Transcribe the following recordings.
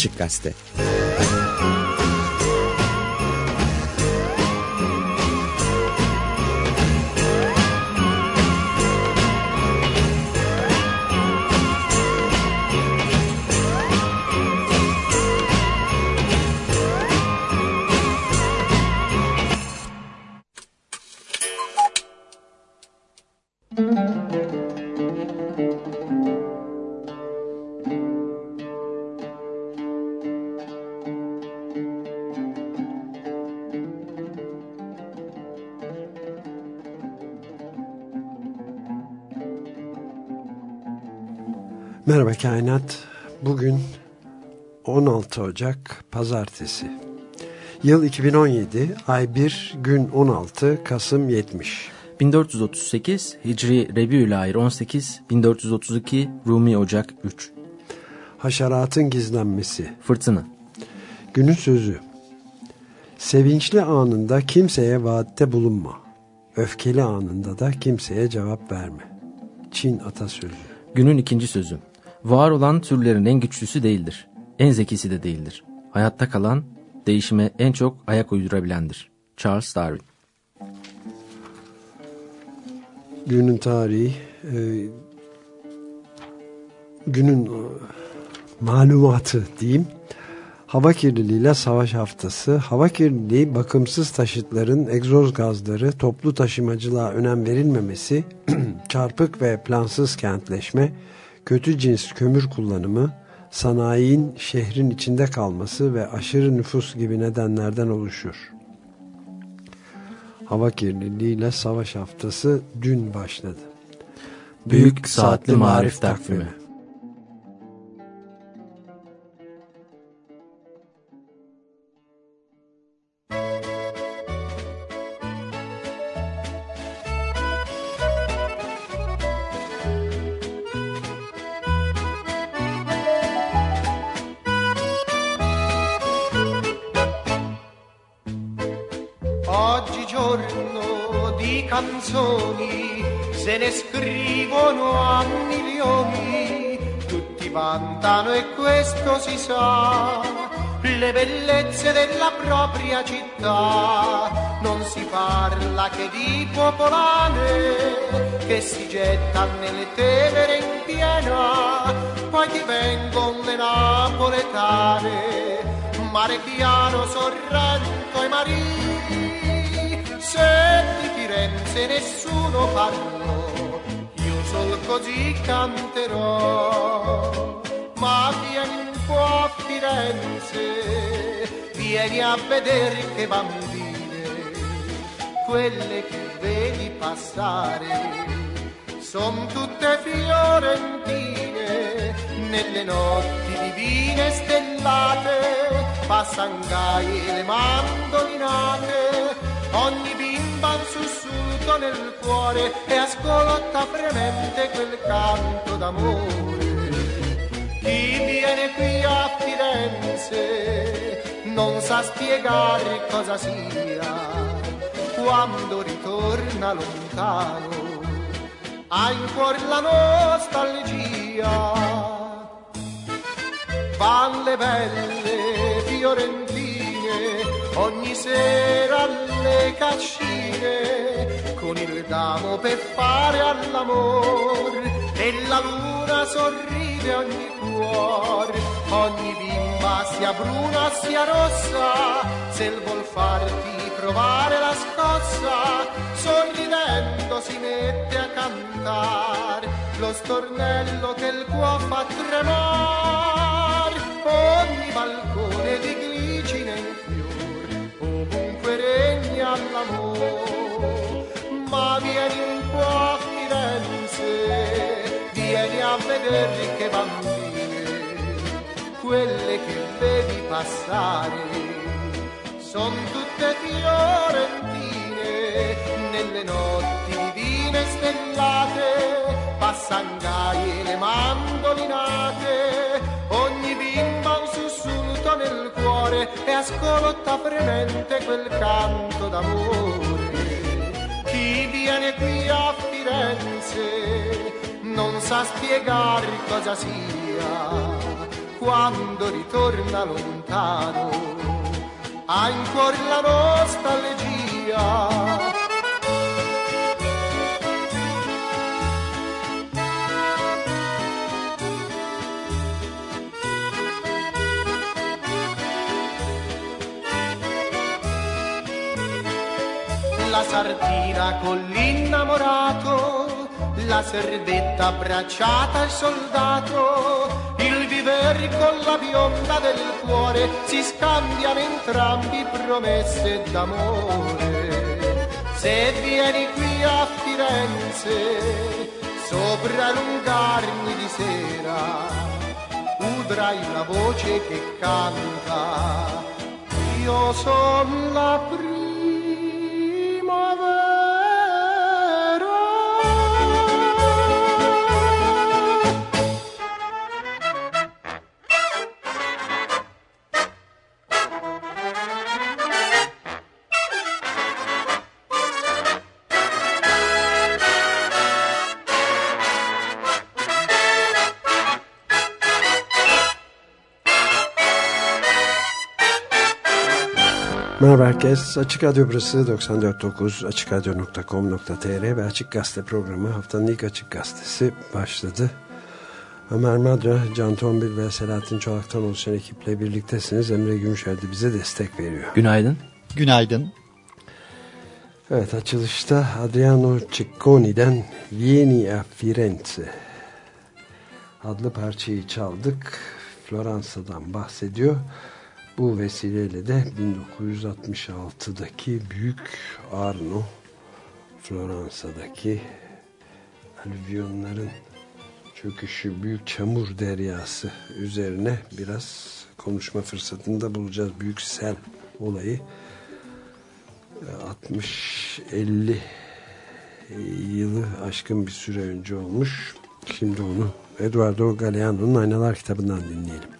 Açık Gazete Merhaba Kainat. Bugün 16 Ocak Pazartesi. Yıl 2017, ay 1, gün 16, Kasım 70. 1438 Hicri Rebiülahir 18, 1432 Rumi Ocak 3. Haşeratın gizlenmesi. Fırtına. Günün sözü. Sevinçli anında kimseye vaatte bulunma. Öfkeli anında da kimseye cevap verme. Çin atasözü. Günün ikinci sözü. Var olan türlerin en güçlüsü değildir. En zekisi de değildir. Hayatta kalan, değişime en çok ayak uydurabilendir. Charles Darwin. Günün tarihi, e, günün e, malumatı diyeyim. Hava kirliliğiyle savaş haftası. Hava kirliliği bakımsız taşıtların egzoz gazları, toplu taşımacılığa önem verilmemesi, çarpık ve plansız kentleşme, kötü cins kömür kullanımı, sanayinin şehrin içinde kalması ve aşırı nüfus gibi nedenlerden oluşur. Hava kirliliğiyle savaş haftası dün başladı. Büyük Saatli Marif Takvimi vantano e questo si sa, le bellezze della propria città. Non si parla che di popolane che si getta nelle tenere in piena, poi ti vengono le napoletane, mare piano, Sorrento e Marini, se di Firenze nessuno parlò, io sol così canterò. Ma vieni un po' a Firenze, vieni a vedere che bambine, quelle che vedi passare, son tutte fiorentine, nelle notti divine stellate, passan gai le mandolinate, ogni bimba un sussulto nel cuore e ascolta fremente quel canto d'amore. Viene qui a Firenze non sa spiegare cosa sia quando ritorna lontano, ha in cuore la nostalgia. Van le belle fiorentine ogni sera alle cascine con il damo per fare all'amore e la luna sorride ogni cuore, ogni bimba sia bruna sia rossa, se il vuol farti provare la scossa, sorridendo si mette a cantare lo stornello che il cuore fa tremare, ogni balcone a vedere che bambine, quelle che vedi passare. Son tutte fiorentine nelle notti divine stellate passan gai le mandolinate. Ogni bimba un sussulto nel cuore e ascolta fremente quel canto d'amore. Chi viene qui a Firenze non sa spiegare cosa sia quando ritorna lontano, ha in cuore la nostalgia. La sardina con l'innamorato, la serdetta abbracciata al soldato, viver con la bionda del cuore si scambiano entrambi promesse d'amore. Se vieni qui a Firenze, sopra lungarmi di sera, udrai una voce che canta, io sono la prima Merhaba herkes. Açık Radyo burası 94.9 AçıkRadyo.com.tr ve Açık Gazete programı haftanın ilk Açık Gazetesi başladı. Ömer Madra, Can Tombil ve Selahattin Çolak'tan oluşan ekiple birliktesiniz. Emre Gümüşer de bize destek veriyor. Günaydın. Günaydın. Evet açılışta Adriano Cicconi'den Vieni a Firenze adlı parçayı çaldık. Floransa'dan bahsediyor. Bu vesileyle de 1966'daki Büyük Arno Floransa'daki alüvyonların çöküşü Büyük Çamur Deryası üzerine biraz konuşma fırsatında bulacağız. Büyük sel olayı 60-50 yılı aşkın bir süre önce olmuş. Şimdi onu Eduardo Galeano'nun Aynalar kitabından dinleyelim.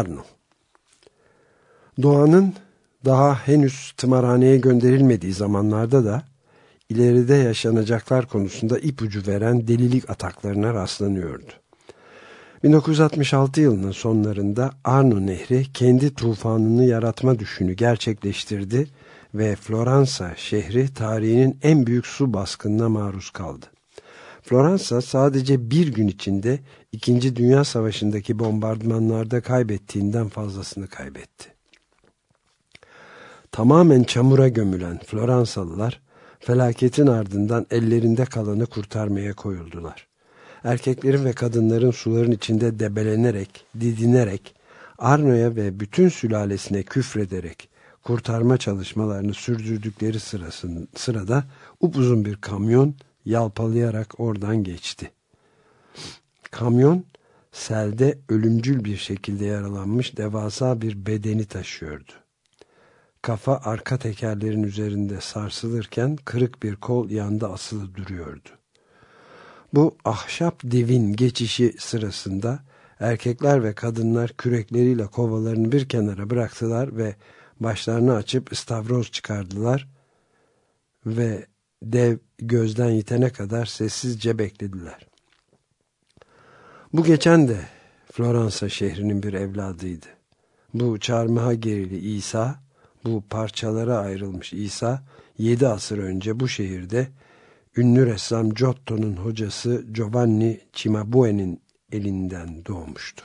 Arno Doğanın daha henüz tımarhaneye gönderilmediği zamanlarda da ileride yaşanacaklar konusunda ipucu veren delilik ataklarına rastlanıyordu. 1966 yılının sonlarında Arno Nehri kendi tufanını yaratma düşünü gerçekleştirdi ve Floransa şehri tarihinin en büyük su baskınına maruz kaldı. Floransa sadece bir gün içinde İkinci Dünya Savaşı'ndaki bombardımanlarda kaybettiğinden fazlasını kaybetti. Tamamen çamura gömülen Floransalılar felaketin ardından ellerinde kalanı kurtarmaya koyuldular. Erkeklerin ve kadınların suların içinde debelenerek, didinerek, Arno'ya ve bütün sülalesine küfrederek kurtarma çalışmalarını sürdürdükleri sırasın, sırada upuzun bir kamyon yalpalayarak oradan geçti. Kamyon selde ölümcül bir şekilde yaralanmış devasa bir bedeni taşıyordu. Kafa arka tekerlerin üzerinde sarsılırken kırık bir kol yanda asılı duruyordu. Bu ahşap devin geçişi sırasında erkekler ve kadınlar kürekleriyle kovalarını bir kenara bıraktılar ve başlarını açıp istavroz çıkardılar ve dev gözden yitene kadar sessizce beklediler. Bu geçen de Floransa şehrinin bir evladıydı. Bu çarmıha gerili İsa, bu parçalara ayrılmış İsa, yedi asır önce bu şehirde ünlü ressam Giotto'nun hocası Giovanni Cimabue'nin elinden doğmuştu.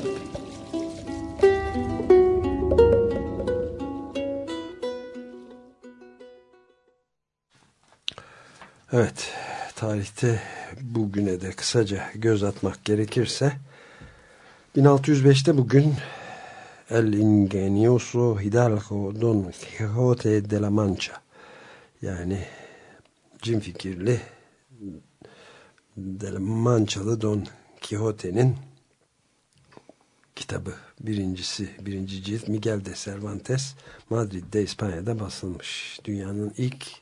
Evet, tarihte bugüne de kısaca göz atmak gerekirse 1605'te bugün El Ingenioso Hidalgo Don Quixote de la Mancha yani cin fikirli de la Manchalı Don Quixote'nin kitabı. Birincisi birinci cilt Miguel de Cervantes Madrid'de İspanya'da basılmış. Dünyanın ilk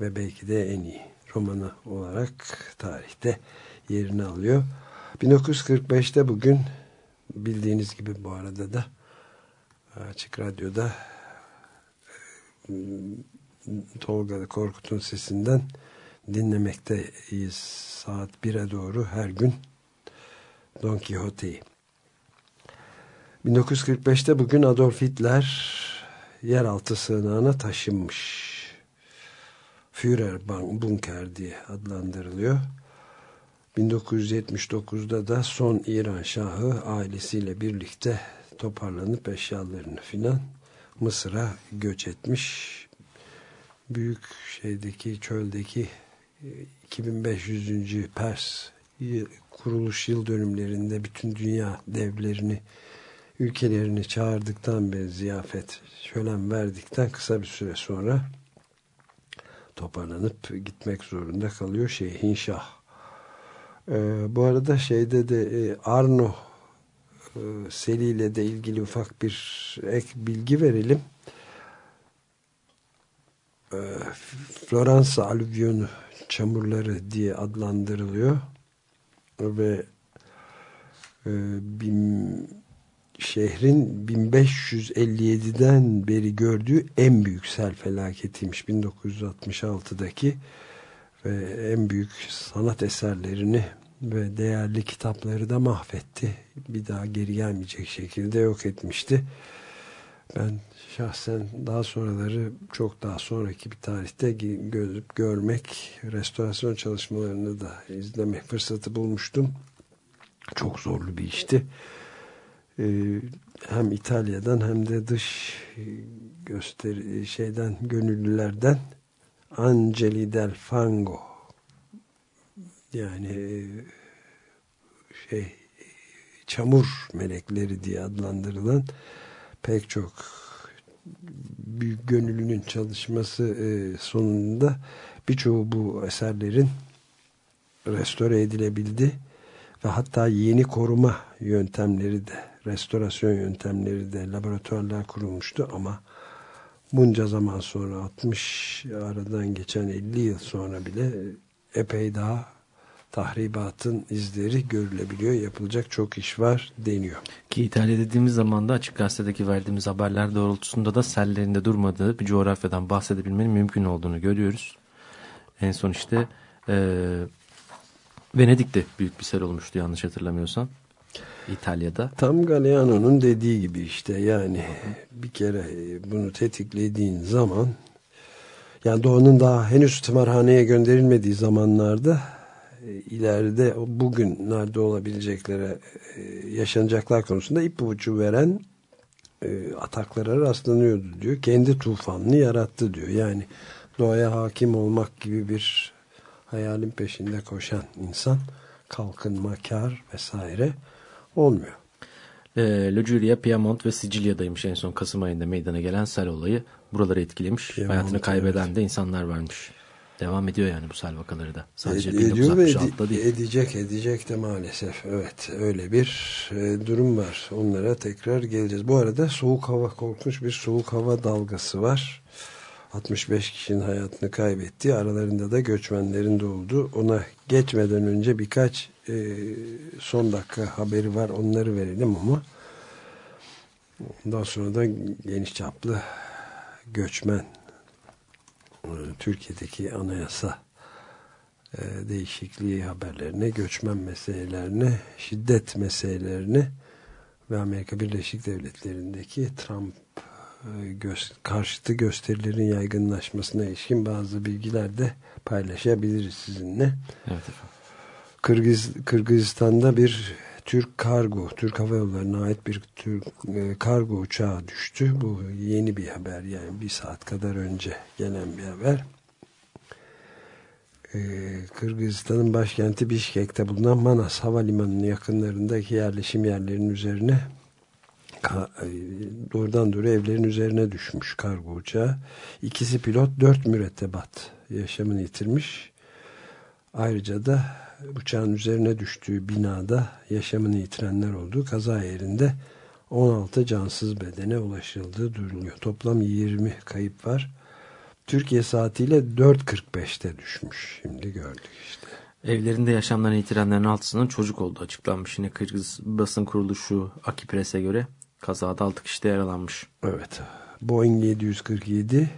ve belki de en iyi romanı olarak tarihte yerini alıyor 1945'te bugün bildiğiniz gibi bu arada da Açık Radyo'da e, Tolga Korkut'un sesinden dinlemekteyiz. Saat 1'e doğru her gün Don Quixote'yi. 1945'te bugün Adolf Hitler yeraltı sığınağına taşınmış. Führer Bunker diye adlandırılıyor. 1979'da da son İran Şahı ailesiyle birlikte toparlanıp eşyalarını filan Mısır'a göç etmiş. Büyük şeydeki çöldeki 2500. E, Pers kuruluş yıl dönümlerinde bütün dünya devlerini ülkelerini çağırdıktan bir ziyafet şölen verdikten kısa bir süre sonra toparlanıp gitmek zorunda kalıyor Şeyhin Şah. Ee, bu arada şeyde de e, Arno e, seriyle de ilgili ufak bir ek bilgi verelim. E, Floransa alüvyonu çamurları diye adlandırılıyor ve e, bin, şehrin 1557'den beri gördüğü en büyük sel felaketiymiş 1966'daki ve en büyük sanat eserlerini ve değerli kitapları da mahvetti. Bir daha geri gelmeyecek şekilde yok etmişti. Ben şahsen daha sonraları çok daha sonraki bir tarihte gözüp görmek, restorasyon çalışmalarını da izlemek fırsatı bulmuştum. Çok zorlu bir işti. Ee, hem İtalya'dan hem de dış gösteri şeyden gönüllülerden Angeli del Fango. Yani e, şey çamur melekleri diye adlandırılan pek çok büyük gönüllünün çalışması e, sonunda birçoğu bu eserlerin restore edilebildi ve hatta yeni koruma yöntemleri de restorasyon yöntemleri de laboratuvarlar kurulmuştu ama bunca zaman sonra 60 aradan geçen 50 yıl sonra bile epey daha tahribatın izleri görülebiliyor. Yapılacak çok iş var deniyor. Ki İtalya dediğimiz zaman da açık gazetedeki verdiğimiz haberler doğrultusunda da sellerinde durmadığı bir coğrafyadan bahsedebilmenin mümkün olduğunu görüyoruz. En son işte e, Venedik'te büyük bir sel olmuştu yanlış hatırlamıyorsam. İtalya'da. Tam Galeano'nun dediği gibi işte yani bir kere bunu tetiklediğin zaman yani doğanın daha henüz tımarhaneye gönderilmediği zamanlarda e, ileride bugün nerede olabileceklere e, yaşanacaklar konusunda ipucu veren e, ataklara rastlanıyordu diyor. Kendi tufanını yarattı diyor. Yani doğaya hakim olmak gibi bir hayalin peşinde koşan insan kalkınma, kar vesaire olmuyor. E, Liguria, Piemont ve Sicilya'daymış en son Kasım ayında meydana gelen sel olayı. Buraları etkilemiş. Piemont, Hayatını kaybeden evet. de insanlar varmış. Devam ediyor yani bu sel vakaları da. Sadece Ed, ediyor ve edi, değil. edecek edecek de maalesef. Evet öyle bir e, durum var. Onlara tekrar geleceğiz. Bu arada soğuk hava korkunç bir soğuk hava dalgası var. 65 kişinin hayatını kaybetti. Aralarında da göçmenlerin de oldu. Ona geçmeden önce birkaç e, son dakika haberi var. Onları verelim ama ondan sonra da geniş çaplı göçmen e, Türkiye'deki anayasa e, değişikliği haberlerine, göçmen meselelerine, şiddet meselelerine ve Amerika Birleşik Devletleri'ndeki Trump göz, karşıtı gösterilerin yaygınlaşmasına ilişkin bazı bilgiler de paylaşabiliriz sizinle. Evet efendim. Kırgız, Kırgızistan'da bir Türk kargo, Türk Hava Yolları'na ait bir Türk e, kargo uçağı düştü. Bu yeni bir haber yani bir saat kadar önce gelen bir haber. E, Kırgızistan'ın başkenti Bişkek'te bulunan Manas Havalimanı'nın yakınlarındaki yerleşim yerlerinin üzerine doğrudan doğru evlerin üzerine düşmüş kargo uçağı. İkisi pilot, dört mürettebat yaşamını yitirmiş. Ayrıca da uçağın üzerine düştüğü binada yaşamını yitirenler olduğu kaza yerinde 16 cansız bedene ulaşıldığı duyuruluyor. Toplam 20 kayıp var. Türkiye saatiyle 4.45'te düşmüş. Şimdi gördük işte. Evlerinde yaşamlarını yitirenlerin altısının çocuk olduğu açıklanmış. Yine Kırgız basın kuruluşu Akipres'e göre kazada 6 kişi de yaralanmış. Evet. Boeing 747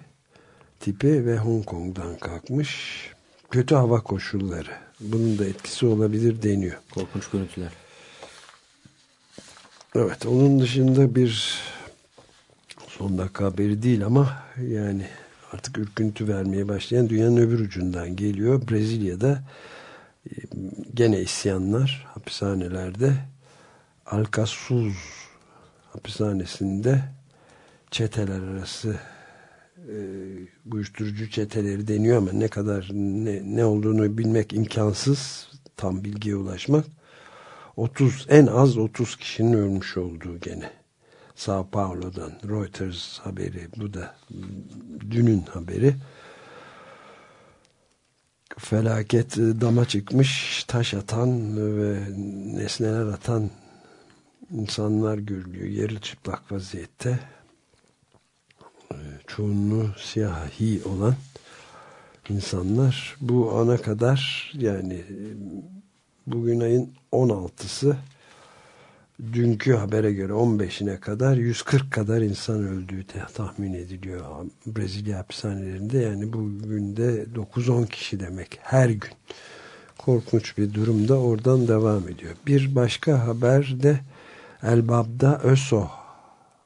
tipi ve Hong Kong'dan kalkmış. Kötü hava koşulları. Bunun da etkisi olabilir deniyor. Korkunç görüntüler. Evet. Onun dışında bir son dakika haberi değil ama yani artık ürküntü vermeye başlayan dünyanın öbür ucundan geliyor. Brezilya'da e, gene isyanlar hapishanelerde Alcasuz hapishanesinde çeteler arası e, uyuşturucu çeteleri deniyor ama ne kadar ne, ne olduğunu bilmek imkansız tam bilgiye ulaşmak. 30 en az 30 kişinin ölmüş olduğu gene. Sao Paulo'dan Reuters haberi bu da dünün haberi. Felaket e, dama çıkmış taş atan ve nesneler atan insanlar görülüyor. Yarı çıplak vaziyette e, çoğunluğu siyahi olan insanlar bu ana kadar yani e, bugün ayın 16'sı dünkü habere göre 15'ine kadar 140 kadar insan öldüğü tahmin ediliyor Brezilya hapishanelerinde. Yani bugün de 9-10 kişi demek her gün. Korkunç bir durumda oradan devam ediyor. Bir başka haber de Elbab'da ÖSO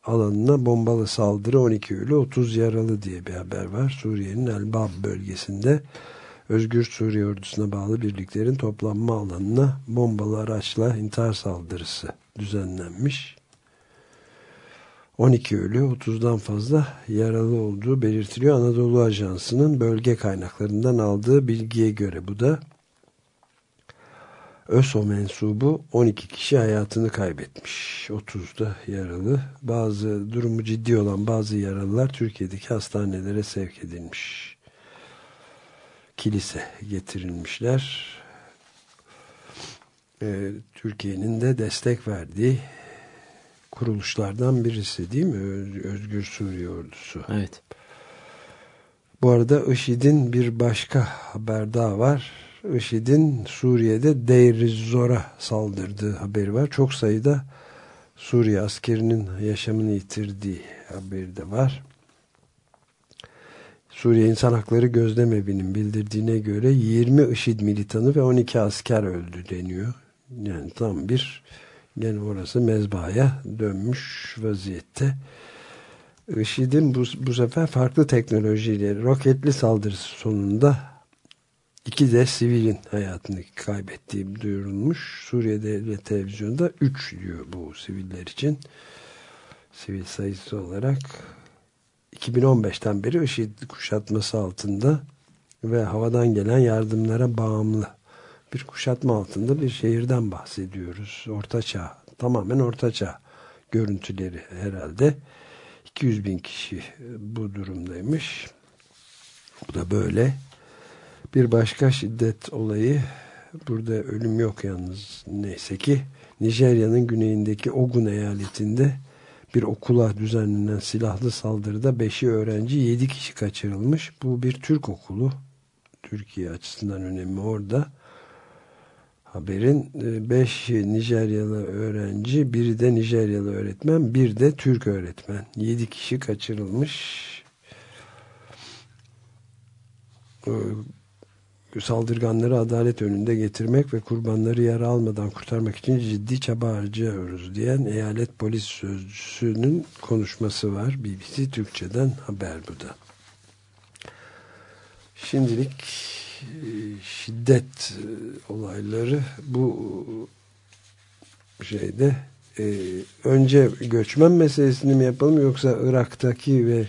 alanına bombalı saldırı 12 ölü 30 yaralı diye bir haber var. Suriye'nin Elbab bölgesinde Özgür Suriye ordusuna bağlı birliklerin toplanma alanına bombalı araçla intihar saldırısı düzenlenmiş. 12 ölü 30'dan fazla yaralı olduğu belirtiliyor. Anadolu Ajansı'nın bölge kaynaklarından aldığı bilgiye göre bu da ÖSO mensubu 12 kişi hayatını kaybetmiş. 30'da yaralı. Bazı durumu ciddi olan bazı yaralılar Türkiye'deki hastanelere sevk edilmiş. Kilise getirilmişler. Ee, Türkiye'nin de destek verdiği kuruluşlardan birisi değil mi? Özgür Suriye Ordusu. Evet. Bu arada IŞİD'in bir başka haber daha var IŞİD'in Suriye'de Deir Zor'a saldırdığı haberi var. Çok sayıda Suriye askerinin yaşamını yitirdiği haberi de var. Suriye İnsan Hakları Gözlem Evi'nin bildirdiğine göre 20 IŞİD militanı ve 12 asker öldü deniyor. Yani tam bir gene orası mezbahaya dönmüş vaziyette. IŞİD'in bu, bu sefer farklı teknolojiyle roketli saldırısı sonunda İki de sivilin hayatını kaybettiği duyurulmuş. Suriye Devlet Televizyonu'nda 3 diyor bu siviller için. Sivil sayısı olarak 2015'ten beri IŞİD kuşatması altında ve havadan gelen yardımlara bağımlı bir kuşatma altında bir şehirden bahsediyoruz. Ortaçağ, tamamen ortaçağ görüntüleri herhalde. 200 bin kişi bu durumdaymış. Bu da böyle bir başka şiddet olayı burada ölüm yok yalnız neyse ki Nijerya'nın güneyindeki Ogun eyaletinde bir okula düzenlenen silahlı saldırıda 5'i öğrenci 7 kişi kaçırılmış. Bu bir Türk okulu. Türkiye açısından önemli orada. Haberin 5 e, Nijeryalı öğrenci, biri de Nijeryalı öğretmen, bir de Türk öğretmen. 7 kişi kaçırılmış. Saldırganları adalet önünde getirmek ve kurbanları yara almadan kurtarmak için ciddi çaba harcıyoruz diyen eyalet polis sözcüsünün konuşması var. BBC Türkçe'den haber bu da. Şimdilik e, şiddet e, olayları bu şeyde e, önce göçmen meselesini mi yapalım yoksa Irak'taki ve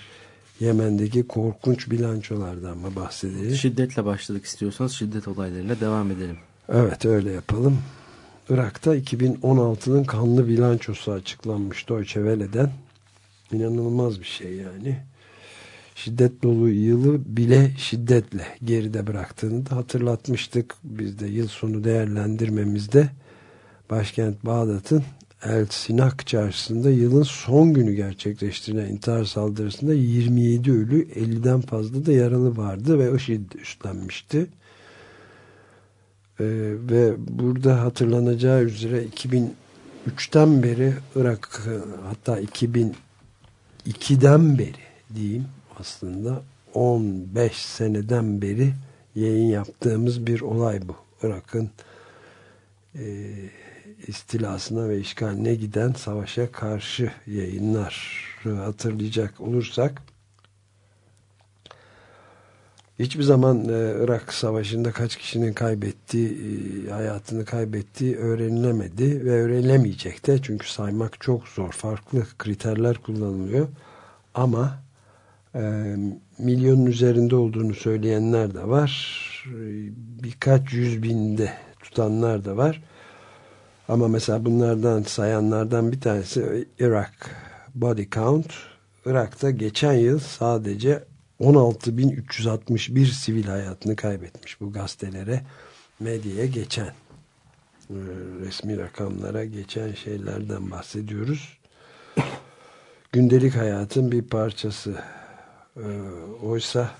Yemen'deki korkunç bilançolardan mı bahsedelim? Şiddetle başladık istiyorsanız şiddet olaylarıyla devam edelim. Evet öyle yapalım. Irak'ta 2016'nın kanlı bilançosu açıklanmış Deutsche Welle'den. İnanılmaz bir şey yani. Şiddet dolu yılı bile şiddetle geride bıraktığını da hatırlatmıştık. Biz de yıl sonu değerlendirmemizde başkent Bağdat'ın El Sinak çarşısında yılın son günü gerçekleştirilen intihar saldırısında 27 ölü 50'den fazla da yaralı vardı ve IŞİD üstlenmişti. Ee, ve burada hatırlanacağı üzere 2003'ten beri Irak hatta 2002'den beri diyeyim aslında 15 seneden beri yayın yaptığımız bir olay bu. Irak'ın eee istilasına ve işgaline giden savaşa karşı yayınlar hatırlayacak olursak hiçbir zaman e, Irak Savaşı'nda kaç kişinin kaybettiği, e, hayatını kaybettiği öğrenilemedi ve öğrenilemeyecek de çünkü saymak çok zor. Farklı kriterler kullanılıyor. Ama e, milyonun üzerinde olduğunu söyleyenler de var. Birkaç yüz binde tutanlar da var. Ama mesela bunlardan sayanlardan bir tanesi Irak Body Count. Irak'ta geçen yıl sadece 16.361 sivil hayatını kaybetmiş. Bu gazetelere, medyaya geçen e, resmi rakamlara geçen şeylerden bahsediyoruz. Gündelik hayatın bir parçası. E, oysa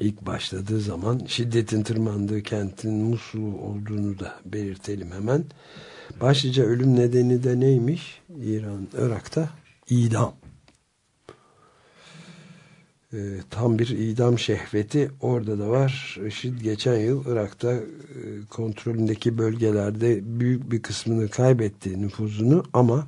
ilk başladığı zaman şiddetin tırmandığı kentin Musul olduğunu da belirtelim hemen. Başlıca ölüm nedeni de neymiş? İran, Irak'ta idam. E, tam bir idam şehveti orada da var. IŞİD geçen yıl Irak'ta e, kontrolündeki bölgelerde büyük bir kısmını kaybetti nüfuzunu ama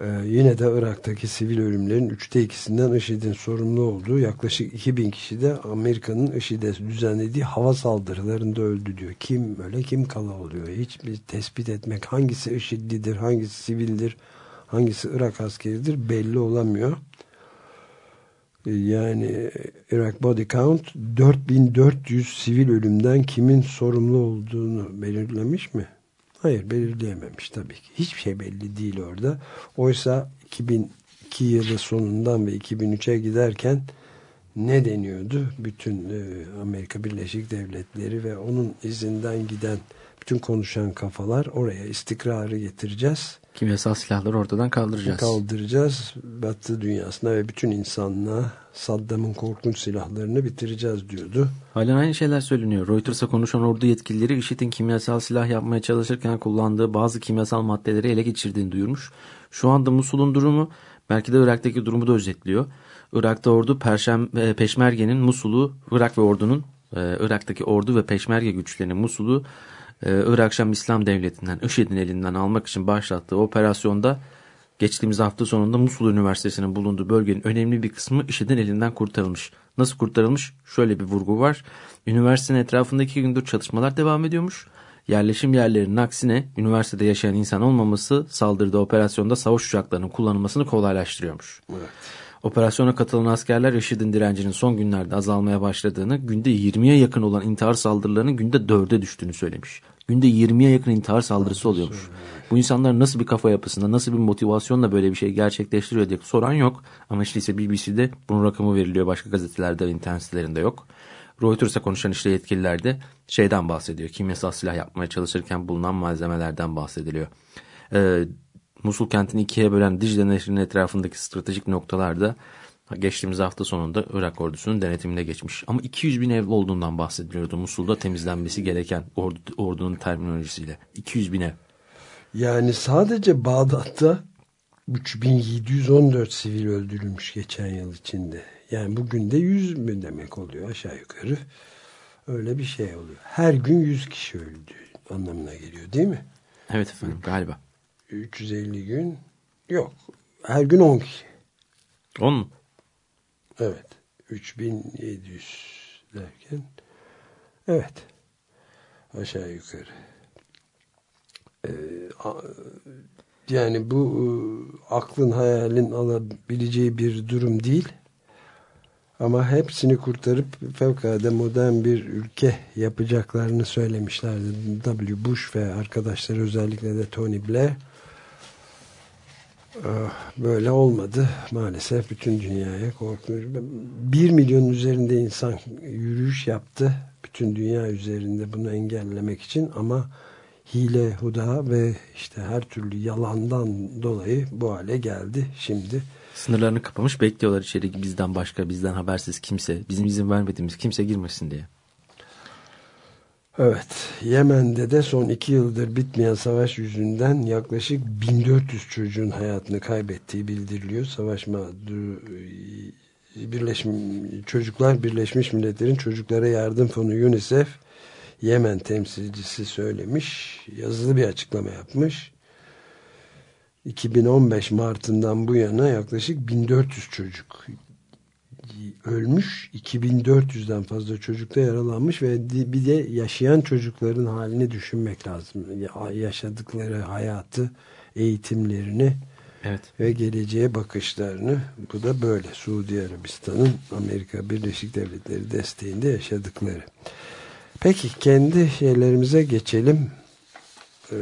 ee, yine de Irak'taki sivil ölümlerin üçte ikisinden IŞİD'in sorumlu olduğu yaklaşık 2000 kişi de Amerika'nın IŞİD'e düzenlediği hava saldırılarında öldü diyor. Kim öyle kim kala oluyor. Hiçbir tespit etmek hangisi IŞİD'lidir, hangisi sivildir, hangisi Irak askeridir belli olamıyor. Ee, yani Irak Body Count 4400 sivil ölümden kimin sorumlu olduğunu belirlemiş mi? Hayır belirleyememiş tabii ki. Hiçbir şey belli değil orada. Oysa 2002 yılı sonundan ve 2003'e giderken ne deniyordu? Bütün e, Amerika Birleşik Devletleri ve onun izinden giden bütün konuşan kafalar oraya istikrarı getireceğiz. Kimyasal silahları ortadan kaldıracağız. Kaldıracağız. Batı dünyasına ve bütün insanlığa Saddam'ın korkunç silahlarını bitireceğiz diyordu. Halen aynı şeyler söyleniyor. Reuters'a konuşan ordu yetkilileri IŞİD'in kimyasal silah yapmaya çalışırken kullandığı bazı kimyasal maddeleri ele geçirdiğini duyurmuş. Şu anda Musul'un durumu belki de Irak'taki durumu da özetliyor. Irak'ta ordu Perşem, e, Peşmerge'nin Musul'u, Irak ve ordunun, e, Irak'taki ordu ve Peşmerge güçlerinin Musul'u e, Irak Şam İslam Devleti'nden IŞİD'in elinden almak için başlattığı operasyonda geçtiğimiz hafta sonunda Musul Üniversitesi'nin bulunduğu bölgenin önemli bir kısmı IŞİD'in elinden kurtarılmış. Nasıl kurtarılmış? Şöyle bir vurgu var. Üniversitenin etrafında iki gündür çatışmalar devam ediyormuş. Yerleşim yerlerinin aksine üniversitede yaşayan insan olmaması saldırıda operasyonda savaş uçaklarının kullanılmasını kolaylaştırıyormuş. Evet. Operasyona katılan askerler IŞİD'in direncinin son günlerde azalmaya başladığını, günde 20'ye yakın olan intihar saldırılarının günde 4'e düştüğünü söylemiş. Günde 20'ye yakın intihar saldırısı oluyormuş. Bu insanlar nasıl bir kafa yapısında, nasıl bir motivasyonla böyle bir şey gerçekleştiriyor diye soran yok. Ama işte ise BBC'de bunun rakamı veriliyor. Başka gazetelerde ve internet sitelerinde yok. Reuters'a konuşan işte yetkililer de şeyden bahsediyor. Kimyasal silah yapmaya çalışırken bulunan malzemelerden bahsediliyor. Ee, Musul kentini ikiye bölen Dicle Nehri'nin etrafındaki stratejik noktalarda geçtiğimiz hafta sonunda Irak ordusunun denetimine geçmiş. Ama 200 bin ev olduğundan bahsediliyordu Musul'da temizlenmesi gereken ordu, ordunun terminolojisiyle. 200 bin ev. Yani sadece Bağdat'ta 3714 sivil öldürülmüş geçen yıl içinde. Yani bugün de 100 mü demek oluyor aşağı yukarı. Öyle bir şey oluyor. Her gün 100 kişi öldü anlamına geliyor değil mi? Evet efendim galiba. 350 gün yok. Her gün 10 kişi. 10 mu? Evet. 3700 derken evet. Aşağı yukarı. Ee, yani bu e, aklın hayalin alabileceği bir durum değil. Ama hepsini kurtarıp fevkalade modern bir ülke yapacaklarını söylemişlerdi. W. Bush ve arkadaşları özellikle de Tony Blair. Ah, böyle olmadı. Maalesef bütün dünyaya korkunç. Bir milyon üzerinde insan yürüyüş yaptı. Bütün dünya üzerinde bunu engellemek için ama hile, huda ve işte her türlü yalandan dolayı bu hale geldi. Şimdi Sınırlarını kapamış bekliyorlar içeri bizden başka, bizden habersiz kimse, bizim izin vermediğimiz kimse girmesin diye. Evet, Yemen'de de son iki yıldır bitmeyen savaş yüzünden yaklaşık 1400 çocuğun hayatını kaybettiği bildiriliyor. Savaş Birleşmiş, Çocuklar Birleşmiş Milletler'in Çocuklara Yardım Fonu UNICEF Yemen temsilcisi söylemiş. Yazılı bir açıklama yapmış. 2015 Mart'ından bu yana yaklaşık 1400 çocuk ölmüş 2400'den fazla çocukta yaralanmış ve bir de yaşayan çocukların halini düşünmek lazım. Yaşadıkları hayatı, eğitimlerini evet. ve geleceğe bakışlarını. Bu da böyle Suudi Arabistan'ın Amerika Birleşik Devletleri desteğinde yaşadıkları. Peki kendi şeylerimize geçelim. Ee,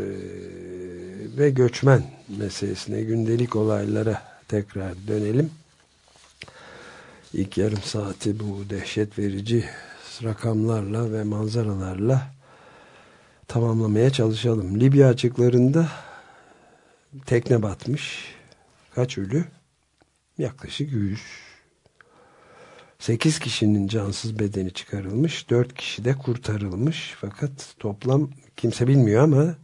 ve göçmen meselesine, gündelik olaylara tekrar dönelim. İlk yarım saati bu dehşet verici rakamlarla ve manzaralarla tamamlamaya çalışalım. Libya açıklarında tekne batmış. Kaç ölü? Yaklaşık 100. 8 kişinin cansız bedeni çıkarılmış. 4 kişi de kurtarılmış. Fakat toplam kimse bilmiyor ama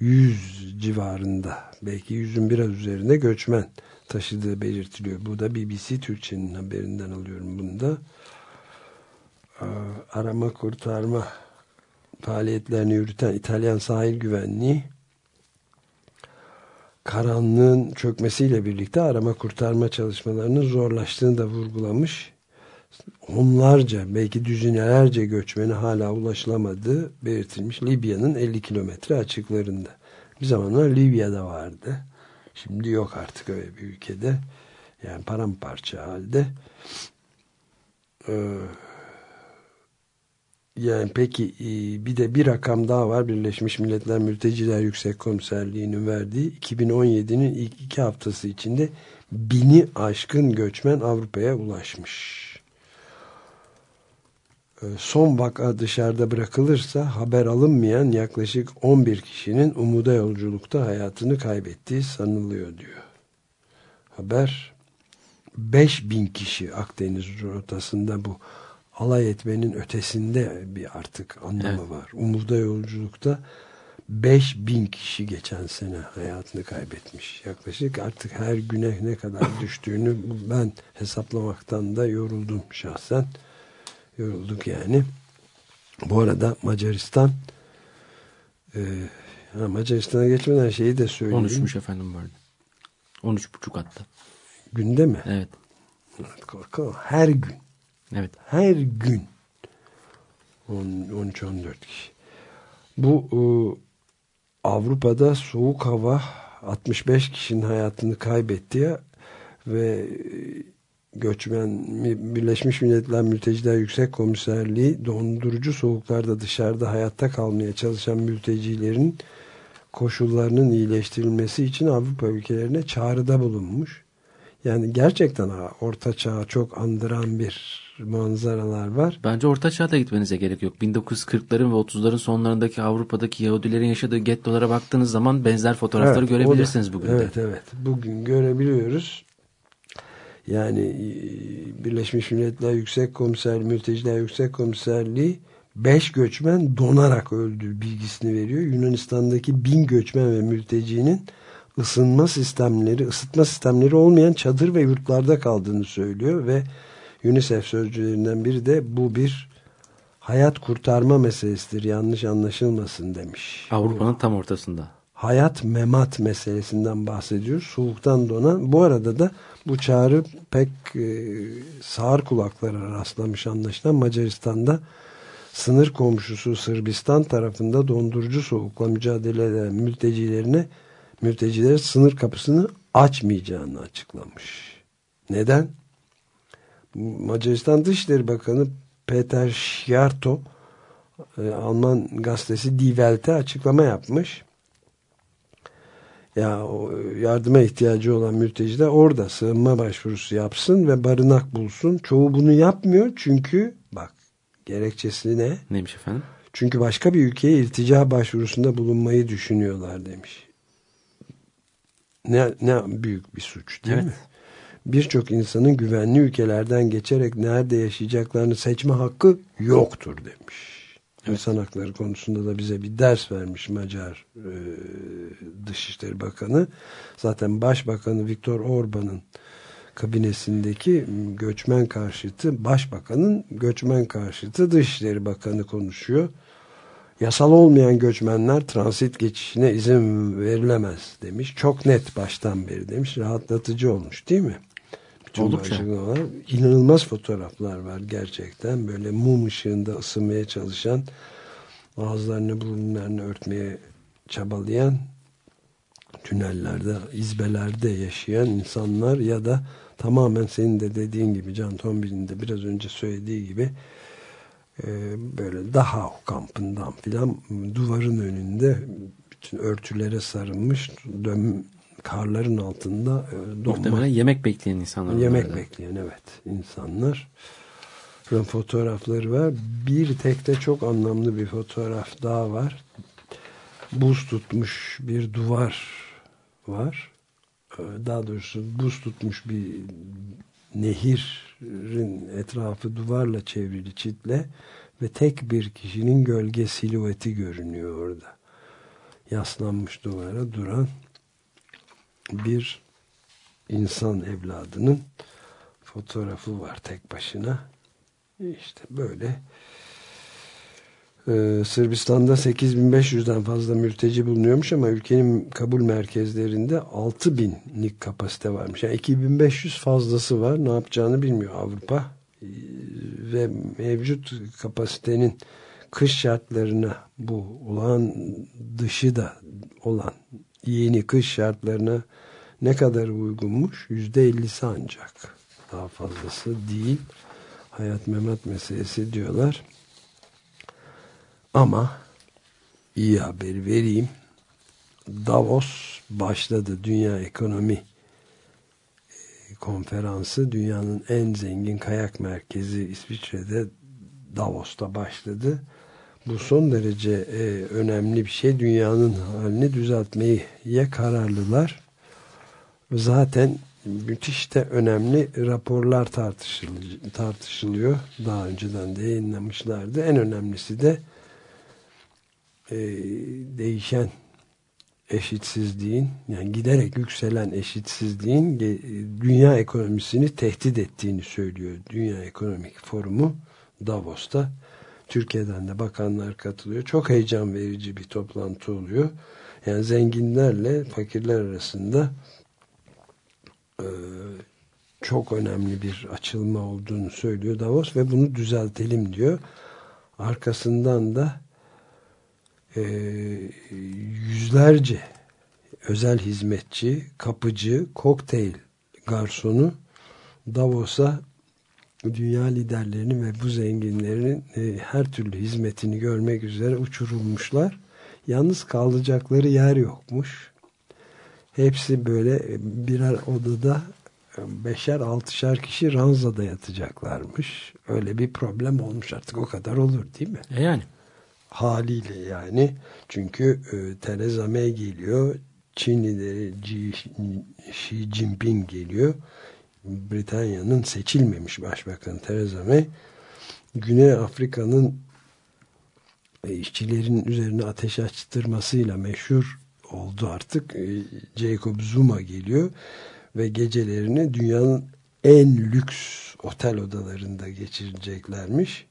100 civarında belki yüzün biraz üzerinde göçmen taşıdığı belirtiliyor. Bu da BBC Türkçe'nin haberinden alıyorum bunu da. Arama kurtarma faaliyetlerini yürüten İtalyan sahil güvenliği karanlığın çökmesiyle birlikte arama kurtarma çalışmalarının zorlaştığını da vurgulamış. Onlarca belki düzinelerce göçmeni hala ulaşılamadığı belirtilmiş Libya'nın 50 kilometre açıklarında. Bir zamanlar Libya'da vardı. Şimdi yok artık öyle bir ülkede. Yani paramparça halde. Ee, yani peki e, bir de bir rakam daha var. Birleşmiş Milletler Mülteciler Yüksek Komiserliği'nin verdiği 2017'nin ilk iki haftası içinde bini aşkın göçmen Avrupa'ya ulaşmış. Ee, son vaka dışarıda bırakılırsa haber alınmayan yaklaşık 11 kişinin umuda yolculukta hayatını kaybettiği sanılıyor diyor. Haber 5000 kişi Akdeniz rotasında bu alay etmenin ötesinde bir artık anlamı evet. var. Umuda yolculukta 5000 kişi geçen sene hayatını kaybetmiş. Yaklaşık artık her güne ne kadar düştüğünü ben hesaplamaktan da yoruldum şahsen yorulduk yani. Bu arada Macaristan e, Macaristan'a geçmeden şeyi de söyleyeyim. 13'müş efendim vardı. 13,5 hatta. Günde mi? Evet. Korkalım. Her gün. Evet. Her gün. 13-14 kişi. Bu e, Avrupa'da soğuk hava 65 kişinin hayatını kaybetti ve göçmen Birleşmiş Milletler Mülteciler Yüksek Komiserliği dondurucu soğuklarda dışarıda hayatta kalmaya çalışan mültecilerin koşullarının iyileştirilmesi için Avrupa ülkelerine çağrıda bulunmuş. Yani gerçekten orta çağı çok andıran bir manzaralar var. Bence orta çağda gitmenize gerek yok. 1940'ların ve 30'ların sonlarındaki Avrupa'daki Yahudilerin yaşadığı gettolara baktığınız zaman benzer fotoğrafları evet, görebilirsiniz da, bugün de. Evet evet. Bugün görebiliyoruz. Yani e, Birleşmiş Milletler Yüksek Komiser, Mülteciler Yüksek Komiserliği 5 göçmen donarak öldü bilgisini veriyor. Yunanistan'daki bin göçmen ve mültecinin ısınma sistemleri, ısıtma sistemleri olmayan çadır ve yurtlarda kaldığını söylüyor ve UNICEF sözcülerinden biri de bu bir hayat kurtarma meselesidir yanlış anlaşılmasın demiş. Avrupa'nın tam ortasında. Hayat memat meselesinden bahsediyor. Soğuktan donan. Bu arada da bu çağrı pek e, sağır kulaklara rastlamış anlaşılan Macaristan'da sınır komşusu Sırbistan tarafında dondurucu soğukla mücadele eden mültecilerine mültecilere sınır kapısını açmayacağını açıklamış. Neden? Macaristan Dışişleri Bakanı Peter Schiarto e, Alman gazetesi Die Welt'e açıklama yapmış. Ya yardıma ihtiyacı olan mülteciler orada sığınma başvurusu yapsın ve barınak bulsun. Çoğu bunu yapmıyor çünkü bak gerekçesi ne? Neymiş efendim? Çünkü başka bir ülkeye iltica başvurusunda bulunmayı düşünüyorlar demiş. Ne, ne büyük bir suç değil evet. mi? Birçok insanın güvenli ülkelerden geçerek nerede yaşayacaklarını seçme hakkı yoktur demiş. Evet. İnsan hakları konusunda da bize bir ders vermiş Macar e, Dışişleri Bakanı. Zaten Başbakanı Viktor Orban'ın kabinesindeki göçmen karşıtı, Başbakanın göçmen karşıtı Dışişleri Bakanı konuşuyor. Yasal olmayan göçmenler transit geçişine izin verilemez demiş. Çok net baştan beri demiş. Rahatlatıcı olmuş değil mi? Bütün Oldukça. açıklamalar. İnanılmaz fotoğraflar var gerçekten. Böyle mum ışığında ısınmaya çalışan, ağızlarını burunlarını örtmeye çabalayan, tünellerde, izbelerde yaşayan insanlar ya da tamamen senin de dediğin gibi Can Tombil'in de biraz önce söylediği gibi e, böyle daha kampından filan duvarın önünde bütün örtülere sarılmış dön, karların altında e, donma, Muhtemelen yemek bekleyen insanlar. yemek onlarda. bekleyen evet insanlar fotoğrafları var bir tek de çok anlamlı bir fotoğraf daha var buz tutmuş bir duvar var Ee, daha doğrusu buz tutmuş bir nehirin etrafı duvarla çevrili çitle ve tek bir kişinin gölge silüeti görünüyor orada. Yaslanmış duvara duran bir insan evladının fotoğrafı var tek başına. İşte böyle ee, Sırbistan'da 8500'den fazla mülteci bulunuyormuş ama ülkenin kabul merkezlerinde 6000'lik kapasite varmış. Yani 2500 fazlası var. Ne yapacağını bilmiyor Avrupa. Ee, ve mevcut kapasitenin kış şartlarına bu olağan dışı da olan yeni kış şartlarına ne kadar uygunmuş? %50'si ancak. Daha fazlası değil. Hayat memat meselesi diyorlar. Ama iyi haber vereyim. Davos başladı. Dünya Ekonomi e, Konferansı. Dünyanın en zengin kayak merkezi İsviçre'de Davos'ta başladı. Bu son derece e, önemli bir şey. Dünyanın halini düzeltmeye kararlılar. Zaten müthiş de önemli raporlar tartışılıyor, tartışılıyor. Daha önceden de yayınlamışlardı. En önemlisi de e, değişen eşitsizliğin yani giderek yükselen eşitsizliğin dünya ekonomisini tehdit ettiğini söylüyor. Dünya Ekonomik Forumu Davos'ta. Türkiye'den de bakanlar katılıyor. Çok heyecan verici bir toplantı oluyor. Yani zenginlerle fakirler arasında e, çok önemli bir açılma olduğunu söylüyor Davos ve bunu düzeltelim diyor. Arkasından da e, yüzlerce özel hizmetçi, kapıcı, kokteyl garsonu Davos'a dünya liderlerinin ve bu zenginlerin e, her türlü hizmetini görmek üzere uçurulmuşlar. Yalnız kalacakları yer yokmuş. Hepsi böyle birer odada beşer altışar kişi ranzada yatacaklarmış. Öyle bir problem olmuş artık o kadar olur değil mi? E yani haliyle yani. Çünkü e, Theresa May geliyor. Çin lideri Xi Jinping geliyor. Britanya'nın seçilmemiş başbakanı Theresa May. Güney Afrika'nın e, işçilerin üzerine ateş açtırmasıyla meşhur oldu artık. E, Jacob Zuma geliyor ve gecelerini dünyanın en lüks otel odalarında geçireceklermiş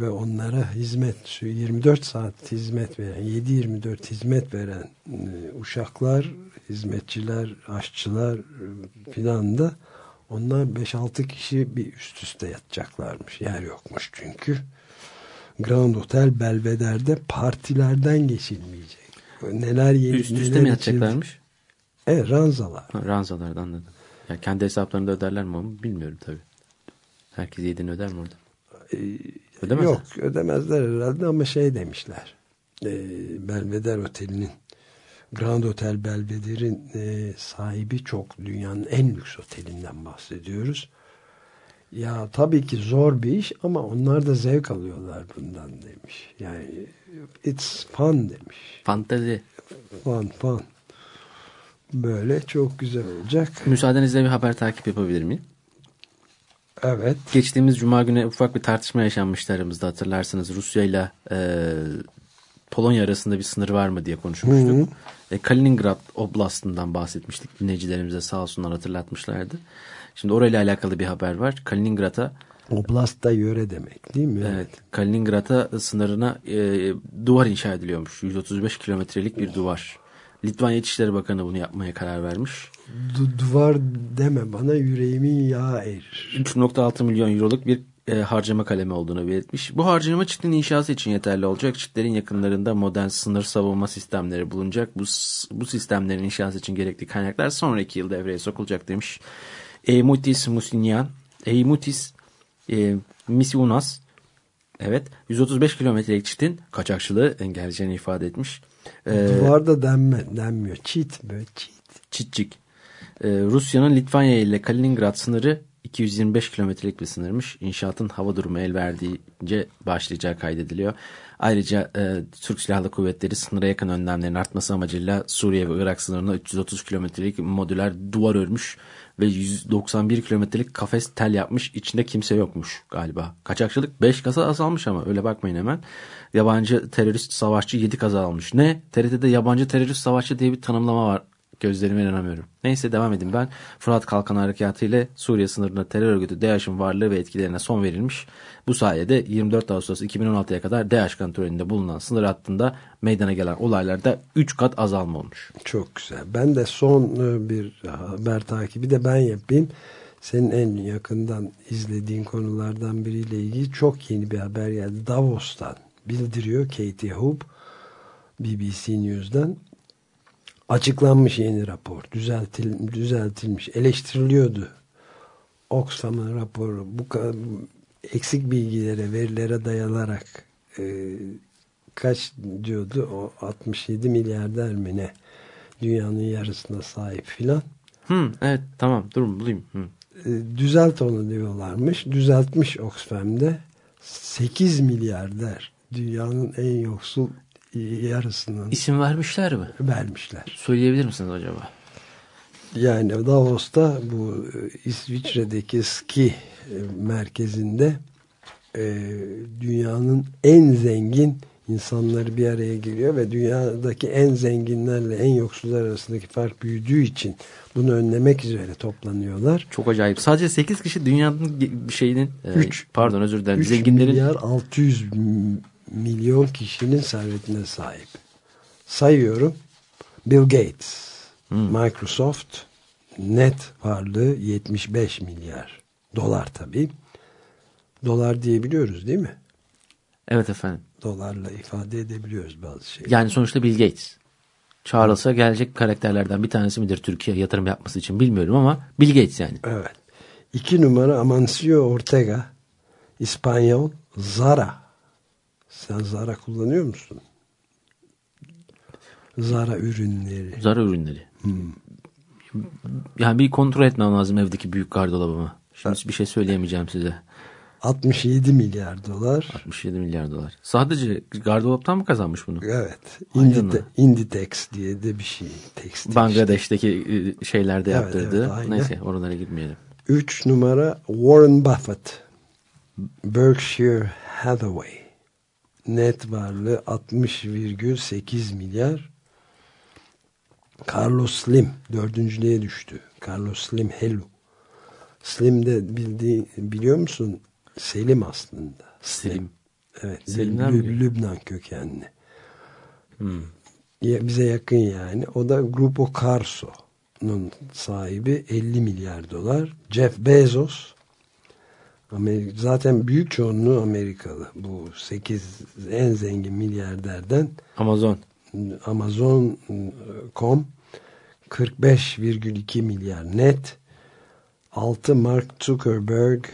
ve onlara hizmet 24 saat hizmet veren 7-24 hizmet veren e, uşaklar hizmetçiler aşçılar filan da onlar 5-6 kişi bir üst üste yatacaklarmış yer yokmuş çünkü Grand Hotel Belvedere'de partilerden geçilmeyecek neler yeni Üst üste neler mi yatacaklarmış? Evet ranzalar. Ha, ranzalardan anladım. Ya kendi hesaplarında öderler mi onu bilmiyorum tabii. Herkes yediğini öder mi orada? Ee, Ödemezler. Yok ödemezler herhalde ama şey demişler. E, Belvedere Oteli'nin Grand Hotel Belvedere'in e, sahibi çok dünyanın en lüks otelinden bahsediyoruz. Ya tabii ki zor bir iş ama onlar da zevk alıyorlar bundan demiş. Yani it's fun demiş. Fantezi. Fun fun. Böyle çok güzel olacak. Müsaadenizle bir haber takip yapabilir miyim? Evet. Geçtiğimiz cuma günü ufak bir tartışma yaşanmıştı aramızda hatırlarsınız. Rusya ile e, Polonya arasında bir sınır var mı diye konuşmuştuk. E, Kaliningrad Oblast'ından bahsetmiştik. Dinleyicilerimize sağ olsunlar hatırlatmışlardı. Şimdi orayla alakalı bir haber var. Kaliningrad'a Oblast da yöre demek değil mi? Evet. Kaliningrad'a sınırına e, duvar inşa ediliyormuş. 135 kilometrelik bir duvar. Litvanya İçişleri Bakanı bunu yapmaya karar vermiş. Du- duvar deme bana yüreğimin yağı erir. 3.6 milyon euroluk bir e, harcama kalemi olduğunu belirtmiş. Bu harcama çitin inşası için yeterli olacak. Çitlerin yakınlarında modern sınır savunma sistemleri bulunacak. Bu, bu sistemlerin inşası için gerekli kaynaklar sonraki yıl devreye sokulacak demiş. Eimutis Musinyan, Eimutis e, Misiunas, evet 135 kilometrelik çitin kaçakçılığı engelleyeceğini ifade etmiş. E, Duvarda denme, denmiyor. Çit böyle çit. Çitçik. Ee, Rusya'nın Litvanya ile Kaliningrad sınırı 225 kilometrelik bir sınırmış. İnşaatın hava durumu el verdiğince başlayacağı kaydediliyor. Ayrıca e, Türk Silahlı Kuvvetleri sınıra yakın önlemlerin artması amacıyla Suriye ve Irak sınırına 330 kilometrelik modüler duvar örmüş ve 191 kilometrelik kafes tel yapmış. İçinde kimse yokmuş galiba. Kaçakçılık 5 kaza azalmış ama öyle bakmayın hemen. Yabancı terörist savaşçı 7 kaza almış. Ne? TRT'de yabancı terörist savaşçı diye bir tanımlama var. Gözlerime inanamıyorum. Neyse devam edin ben. Fırat Kalkan Harekatı ile Suriye sınırında terör örgütü DAEŞ'in varlığı ve etkilerine son verilmiş. Bu sayede 24 Ağustos 2016'ya kadar DAEŞ kontrolünde bulunan sınır hattında meydana gelen olaylarda 3 kat azalma olmuş. Çok güzel. Ben de son e, bir haber takibi de ben yapayım. Senin en yakından izlediğin konulardan biriyle ilgili çok yeni bir haber geldi. Davos'tan bildiriyor Katie Hope BBC News'dan. Açıklanmış yeni rapor. Düzeltil, düzeltilmiş. Eleştiriliyordu. Oxfam'ın raporu bu eksik bilgilere, verilere dayanarak e, kaç diyordu o 67 milyarder mi ne dünyanın yarısına sahip filan Hı, evet tamam dur bulayım. Hı. E, düzelt onu diyorlarmış düzeltmiş Oxfam'de 8 milyarder dünyanın en yoksul yarısının İsim vermişler mi? vermişler. Söyleyebilir misiniz acaba? Yani Davos'ta bu e, İsviçre'deki ski e, merkezinde e, dünyanın en zengin insanları bir araya geliyor ve dünyadaki en zenginlerle en yoksullar arasındaki fark büyüdüğü için bunu önlemek üzere toplanıyorlar. Çok acayip. Sadece 8 kişi dünyanın bir şeyinin e, Üç. pardon özür dilerim. 3 Zenginlerin milyar 600 m- milyon kişinin servetine sahip. Sayıyorum. Bill Gates, Microsoft net varlığı 75 milyar dolar tabii. Dolar diyebiliyoruz değil mi? Evet efendim. Dolarla ifade edebiliyoruz bazı şeyleri. Yani sonuçta Bill Gates. Çağrılsa gelecek karakterlerden bir tanesi midir Türkiye yatırım yapması için bilmiyorum ama Bill Gates yani. Evet. İki numara Amancio Ortega, İspanyol, Zara. Sen Zara kullanıyor musun? Zara ürünleri. Zara ürünleri. Yani bir kontrol etmem lazım evdeki büyük gardırobamı. Şimdi bir şey söyleyemeyeceğim size. 67 milyar dolar. 67 milyar dolar. Sadece gardıroptan mı kazanmış bunu? Evet. Indite. Inditex diye de bir şey. Tekstil. Bangladeş'teki e, şeylerde Evet, yaptırdığı. evet, aynen. Neyse oralara girmeyelim. 3 numara Warren Buffett. Berkshire Hathaway. Net varlığı 60,8 milyar. Carlos Slim dördüncülüğe düştü. Carlos Slim Hello. Slim de bildiğin, biliyor musun? Selim aslında. Selim. Evet. Selim'den Lüb- mi? Lübnan kökenli. Hmm. Ya- Bize yakın yani. O da Grupo Carso'nun sahibi 50 milyar dolar. Jeff Bezos Amerika, zaten büyük çoğunluğu Amerikalı. Bu 8 en zengin milyarderden Amazon. Amazon.com 45,2 milyar net 6 Mark Zuckerberg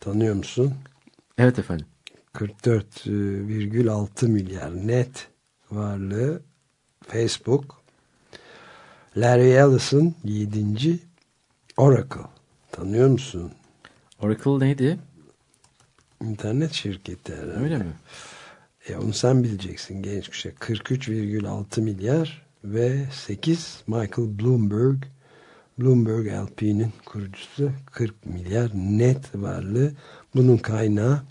tanıyor musun? Evet efendim. 44,6 milyar net varlığı Facebook Larry Ellison 7. Oracle tanıyor musun? Oracle neydi? İnternet şirketi herhalde. Öyle mi? E onu sen bileceksin genç kuşak. 43,6 milyar ve 8 Michael Bloomberg Bloomberg LP'nin kurucusu 40 milyar net varlığı. Bunun kaynağı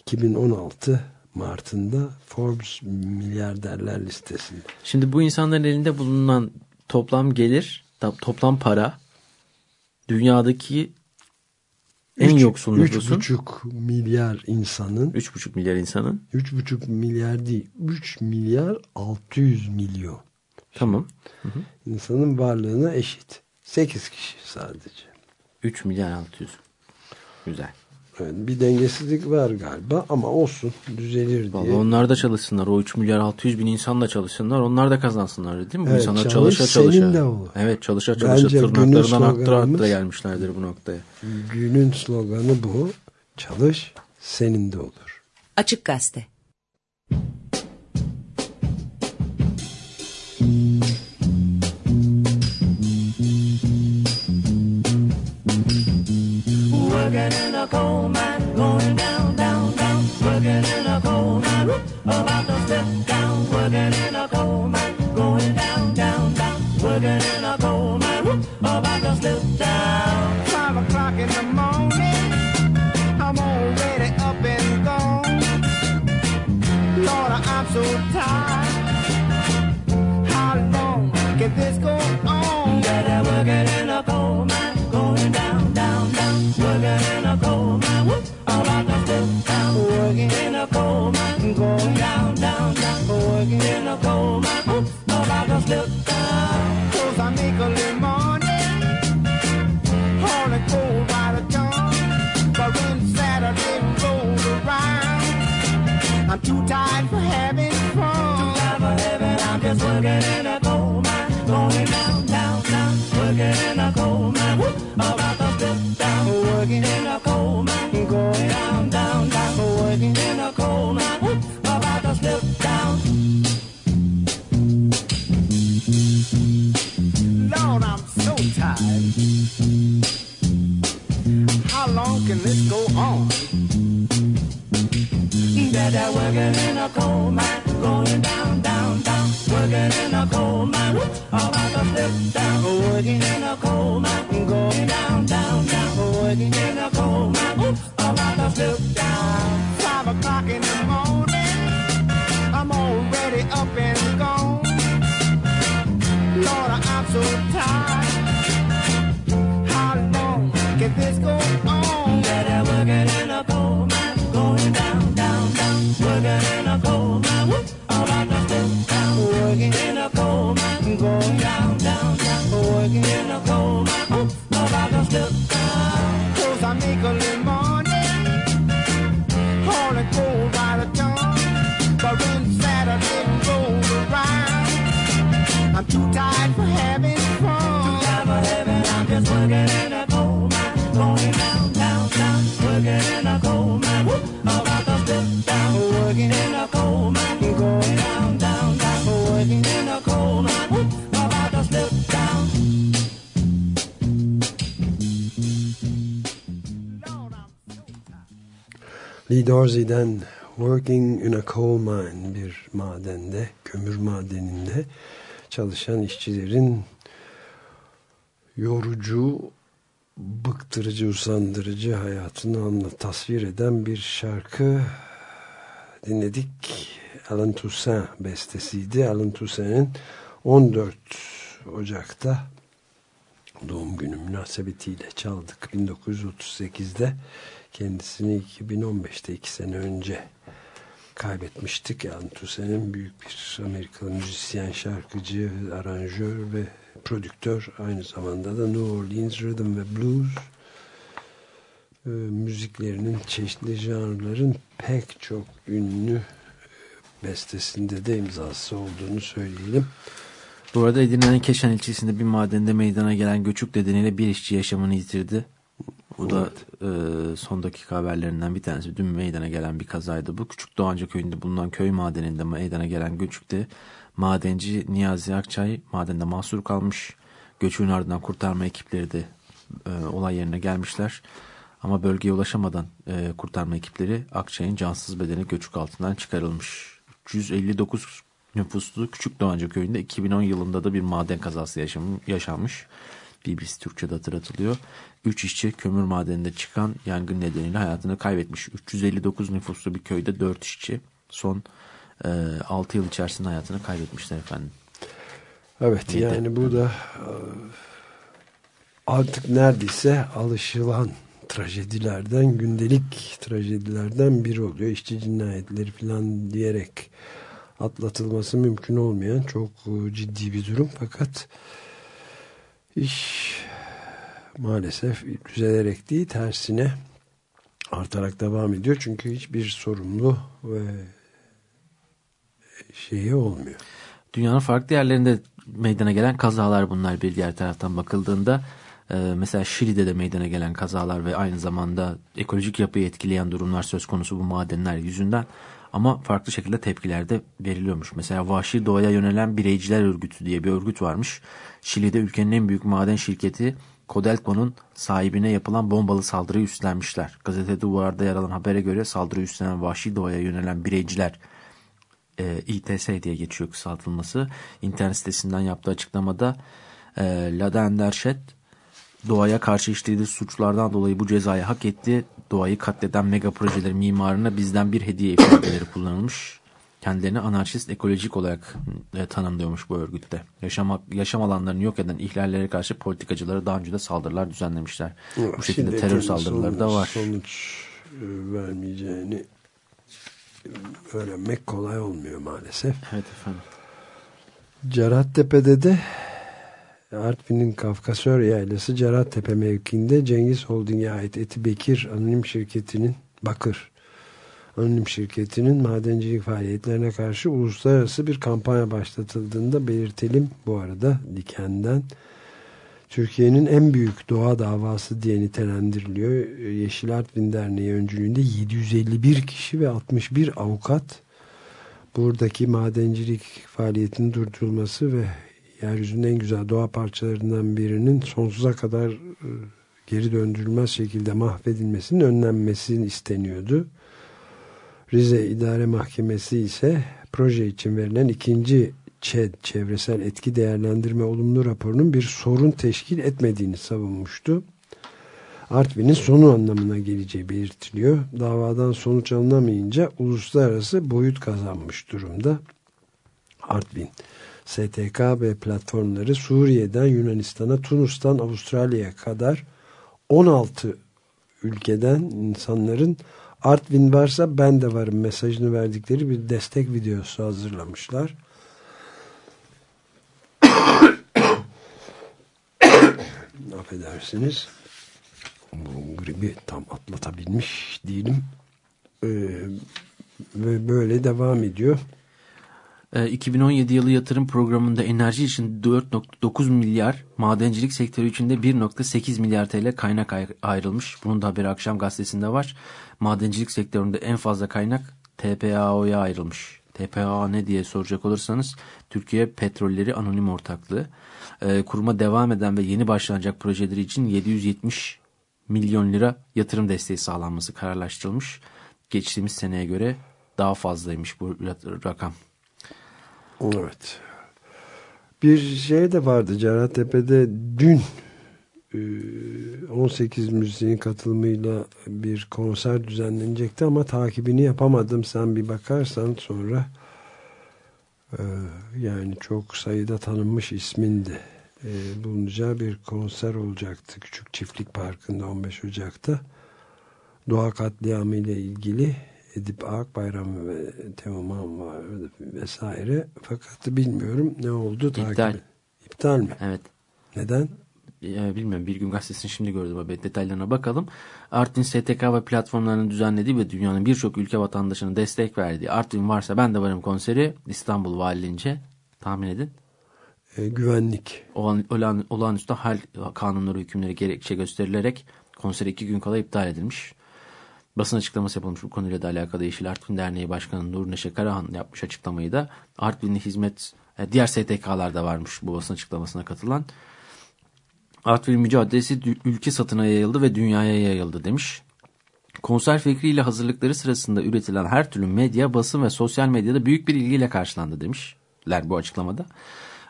2016 Mart'ında Forbes milyarderler listesinde. Şimdi bu insanların elinde bulunan toplam gelir, to- toplam para dünyadaki en Üç- yoksul nüfusun buçuk milyar insanın 3,5 milyar insanın 3,5 milyar değil 3 milyar 600 milyon tamam insanın varlığına eşit. 8 kişi sadece. 3 milyar 600. Güzel. Evet, bir dengesizlik var galiba ama olsun düzelir Vallahi diye. onlar da çalışsınlar. O 3 milyar 600 bin insan da çalışsınlar. Onlar da kazansınlar değil mi? Bu Evet, insanlar çalış, çalışa senin çalışa. de olur. Evet çalışa çalışa Bence tırnaklarından aktıra aktıra gelmişlerdir bu noktaya. Günün sloganı bu. Çalış senin de olur. Açık Gazete. Working in a coal mine, going down, down, down. Working in a coal mine, about to slip down. Working in a coal mine, going down, down, down. Working in a coal mine, about to slip down. Five o'clock in the morning, I'm already up and gone. Lord, I'm so tired. How long can this go Working in a coal mine, going down, down, down. Working in a coal mine, whoop, about to slip I make a little money on a cold by the dawn. But when Saturday rolls around, I'm too tired for having fun. Time for heaven, I'm just working in a coal going down, down, down. Working in a coal about to slip down. Working in a How long can this go on? Better working in a coal mine, going down, down, down. Working in a coal mine, whoop, about to slip down. Working in a Dorsey'den Working in a Coal Mine bir madende, kömür madeninde çalışan işçilerin yorucu, bıktırıcı, usandırıcı hayatını anlat, tasvir eden bir şarkı dinledik. Alan Toussaint bestesiydi. Alan Toussaint'in 14 Ocak'ta doğum günü münasebetiyle çaldık 1938'de kendisini 2015'te iki sene önce kaybetmiştik. Yani Toussaint'in büyük bir Amerikalı müzisyen, şarkıcı, aranjör ve prodüktör. Aynı zamanda da New Orleans Rhythm ve Blues e, müziklerinin çeşitli janrların pek çok ünlü e, bestesinde de imzası olduğunu söyleyelim. Bu arada Edirne'nin Keşan ilçesinde bir madende meydana gelen göçük nedeniyle bir işçi yaşamını yitirdi. Bu da e, son dakika haberlerinden bir tanesi. Dün meydana gelen bir kazaydı. Bu Küçük Doğanca köyünde bulunan köy madeninde meydana gelen göçükte madenci Niyazi Akçay madende mahsur kalmış. Göçüğün ardından kurtarma ekipleri de e, olay yerine gelmişler. Ama bölgeye ulaşamadan e, kurtarma ekipleri Akçay'ın cansız bedeni göçük altından çıkarılmış. 359 nüfuslu Küçük Doğanca köyünde 2010 yılında da bir maden kazası yaşam, yaşanmış. BBC Türkçe'de hatırlatılıyor. 3 işçi kömür madeninde çıkan yangın nedeniyle hayatını kaybetmiş. 359 nüfuslu bir köyde 4 işçi son e, 6 yıl içerisinde hayatını kaybetmişler efendim. Evet Yedi. yani bu da e, artık neredeyse alışılan trajedilerden, gündelik trajedilerden biri oluyor. İşçi cinayetleri falan diyerek atlatılması mümkün olmayan çok e, ciddi bir durum. Fakat iş maalesef düzelerek değil tersine artarak devam ediyor. Çünkü hiçbir sorumlu ve şeyi olmuyor. Dünyanın farklı yerlerinde meydana gelen kazalar bunlar bir diğer taraftan bakıldığında. e, mesela Şili'de de meydana gelen kazalar ve aynı zamanda ekolojik yapıyı etkileyen durumlar söz konusu bu madenler yüzünden. Ama farklı şekilde tepkiler de veriliyormuş. Mesela Vahşi Doğaya Yönelen Bireyciler Örgütü diye bir örgüt varmış. Şili'de ülkenin en büyük maden şirketi Codelco'nun sahibine yapılan bombalı saldırıyı üstlenmişler. Gazete Duvar'da yer alan habere göre saldırıyı üstlenen Vahşi Doğaya Yönelen Bireyciler e, İTS diye geçiyor kısaltılması. İnternet sitesinden yaptığı açıklamada e, Lada Enderşet doğaya karşı işlediği suçlardan dolayı bu cezayı hak etti. Doğayı katleden mega projeleri mimarına bizden bir hediye ifadeleri kullanılmış. Kendilerini anarşist ekolojik olarak e, tanımlıyormuş bu örgütte. Yaşam, yaşam alanlarını yok eden ihlallere karşı politikacılara daha önce de saldırılar düzenlemişler. Bu şekilde terör saldırıları da var. Sonuç e, vermeyeceğini öğrenmek kolay olmuyor maalesef. Evet efendim. Cerattepe'de de Artvin'in Kafkasör yaylası Cerattepe mevkiinde Cengiz Holding'e ait Eti Bekir Anonim Şirketi'nin Bakır Anonim Şirketi'nin madencilik faaliyetlerine karşı uluslararası bir kampanya başlatıldığında belirtelim bu arada Diken'den Türkiye'nin en büyük doğa davası diye nitelendiriliyor. Yeşil Artvin Derneği öncülüğünde 751 kişi ve 61 avukat buradaki madencilik faaliyetinin durdurulması ve yeryüzünün en güzel doğa parçalarından birinin sonsuza kadar e, geri döndürülmez şekilde mahvedilmesinin önlenmesini isteniyordu. Rize İdare Mahkemesi ise proje için verilen ikinci ÇED çevresel etki değerlendirme olumlu raporunun bir sorun teşkil etmediğini savunmuştu. Artvin'in sonu anlamına geleceği belirtiliyor. Davadan sonuç alınamayınca uluslararası boyut kazanmış durumda. Artvin, STK ve platformları Suriye'den Yunanistan'a, Tunus'tan Avustralya'ya kadar 16 ülkeden insanların Artvin varsa ben de varım mesajını verdikleri bir destek videosu hazırlamışlar. Affedersiniz. Bu gribi tam atlatabilmiş değilim. Ee, ve böyle devam ediyor. E, 2017 yılı yatırım programında enerji için 4.9 milyar, madencilik sektörü için de 1.8 milyar TL kaynak ay- ayrılmış. Bunun da haberi akşam gazetesinde var. Madencilik sektöründe en fazla kaynak TPAO'ya ayrılmış. TPAO ne diye soracak olursanız Türkiye Petrolleri Anonim Ortaklığı. E, kuruma devam eden ve yeni başlanacak projeleri için 770 milyon lira yatırım desteği sağlanması kararlaştırılmış. Geçtiğimiz seneye göre daha fazlaymış bu rakam. Evet. Bir şey de vardı Cerattepe'de dün e, 18 müziğin katılımıyla bir konser düzenlenecekti ama takibini yapamadım. Sen bir bakarsan sonra e, yani çok sayıda tanınmış ismin de e, e, bulunacağı bir konser olacaktı. Küçük Çiftlik Parkı'nda 15 Ocak'ta. Doğa katliamı ile ilgili Edip Akbayram ve Teoman var vesaire. Fakat bilmiyorum ne oldu. İptal. Takip. İptal mi? Evet. Neden? bilmiyorum bir gün gazetesini şimdi gördüm abi detaylarına bakalım. Artvin STK ve platformlarının düzenlediği ve dünyanın birçok ülke vatandaşının destek verdiği Artvin varsa ben de varım konseri İstanbul Valiliğince tahmin edin. E, güvenlik. Olan, olan, olağanüstü hal kanunları hükümleri gerekçe gösterilerek konser iki gün kala iptal edilmiş. Basın açıklaması yapılmış bu konuyla da alakalı Yeşil Artvin Derneği Başkanı Nur Neşe Karahan yapmış açıklamayı da Artvinli hizmet e, diğer STK'lar da varmış bu basın açıklamasına katılan. Artvin mücadelesi ülke satına yayıldı ve dünyaya yayıldı demiş. Konser fikriyle hazırlıkları sırasında üretilen her türlü medya, basın ve sosyal medyada büyük bir ilgiyle karşılandı demişler bu açıklamada.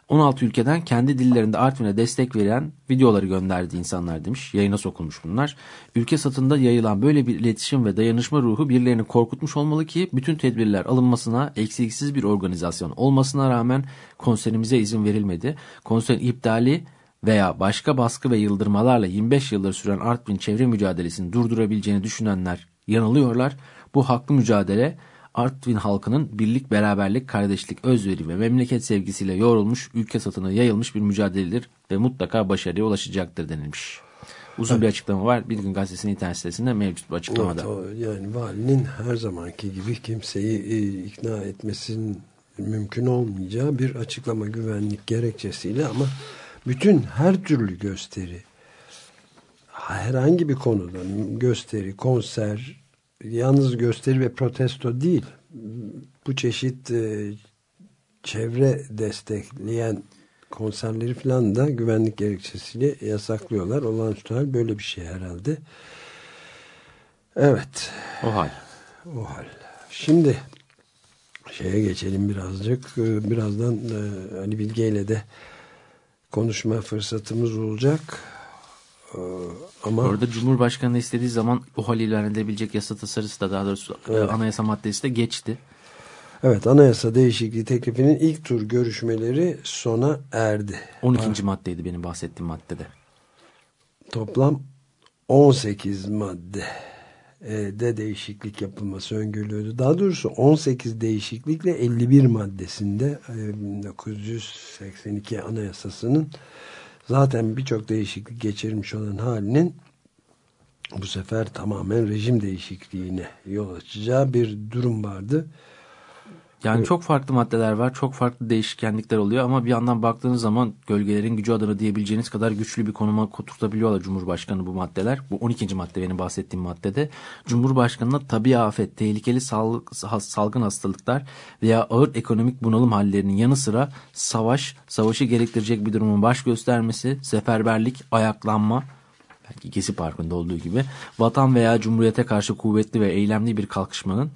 16 ülkeden kendi dillerinde Artvin'e destek veren videoları gönderdi insanlar demiş. Yayına sokulmuş bunlar. Ülke satında yayılan böyle bir iletişim ve dayanışma ruhu birilerini korkutmuş olmalı ki bütün tedbirler alınmasına eksiksiz bir organizasyon olmasına rağmen konserimize izin verilmedi. Konserin iptali veya başka baskı ve yıldırmalarla 25 yıldır süren Artvin çevre mücadelesini durdurabileceğini düşünenler yanılıyorlar. Bu haklı mücadele Artvin halkının birlik, beraberlik, kardeşlik, özveri ve memleket sevgisiyle yoğrulmuş, ülke satına yayılmış bir mücadeledir ve mutlaka başarıya ulaşacaktır denilmiş. Uzun evet. bir açıklama var. Bir gün gazetesinin internet sitesinde mevcut bu açıklamada. Evet, yani valinin her zamanki gibi kimseyi e, ikna etmesinin mümkün olmayacağı bir açıklama güvenlik gerekçesiyle ama bütün her türlü gösteri herhangi bir konuda gösteri, konser yalnız gösteri ve protesto değil bu çeşit e, çevre destekleyen konserleri falan da güvenlik gerekçesiyle yasaklıyorlar. Olağanüstü hal böyle bir şey herhalde. Evet. O hal. O hal. Şimdi şeye geçelim birazcık. E, birazdan e, Ali Bilge ile de konuşma fırsatımız olacak. Ee, ama Orada Cumhurbaşkanı istediği zaman o hal ilan edebilecek yasa tasarısı da daha doğrusu e, evet. anayasa maddesi de geçti. Evet anayasa değişikliği teklifinin ilk tur görüşmeleri sona erdi. 12. Ha. maddeydi benim bahsettiğim maddede. Toplam 18 madde e, de değişiklik yapılması öngörülüyordu. Daha doğrusu 18 değişiklikle 51 maddesinde 1982 e, anayasasının zaten birçok değişiklik geçirmiş olan halinin bu sefer tamamen rejim değişikliğine yol açacağı bir durum vardı. Yani çok farklı maddeler var. Çok farklı değişkenlikler oluyor ama bir yandan baktığınız zaman gölgelerin gücü adına diyebileceğiniz kadar güçlü bir konuma oturtabiliyorlar Cumhurbaşkanı bu maddeler. Bu 12. madde benim bahsettiğim maddede. Cumhurbaşkanına tabi afet, tehlikeli salgın hastalıklar veya ağır ekonomik bunalım hallerinin yanı sıra savaş, savaşı gerektirecek bir durumun baş göstermesi, seferberlik, ayaklanma, belki Gezi Parkı'nda olduğu gibi vatan veya cumhuriyete karşı kuvvetli ve eylemli bir kalkışmanın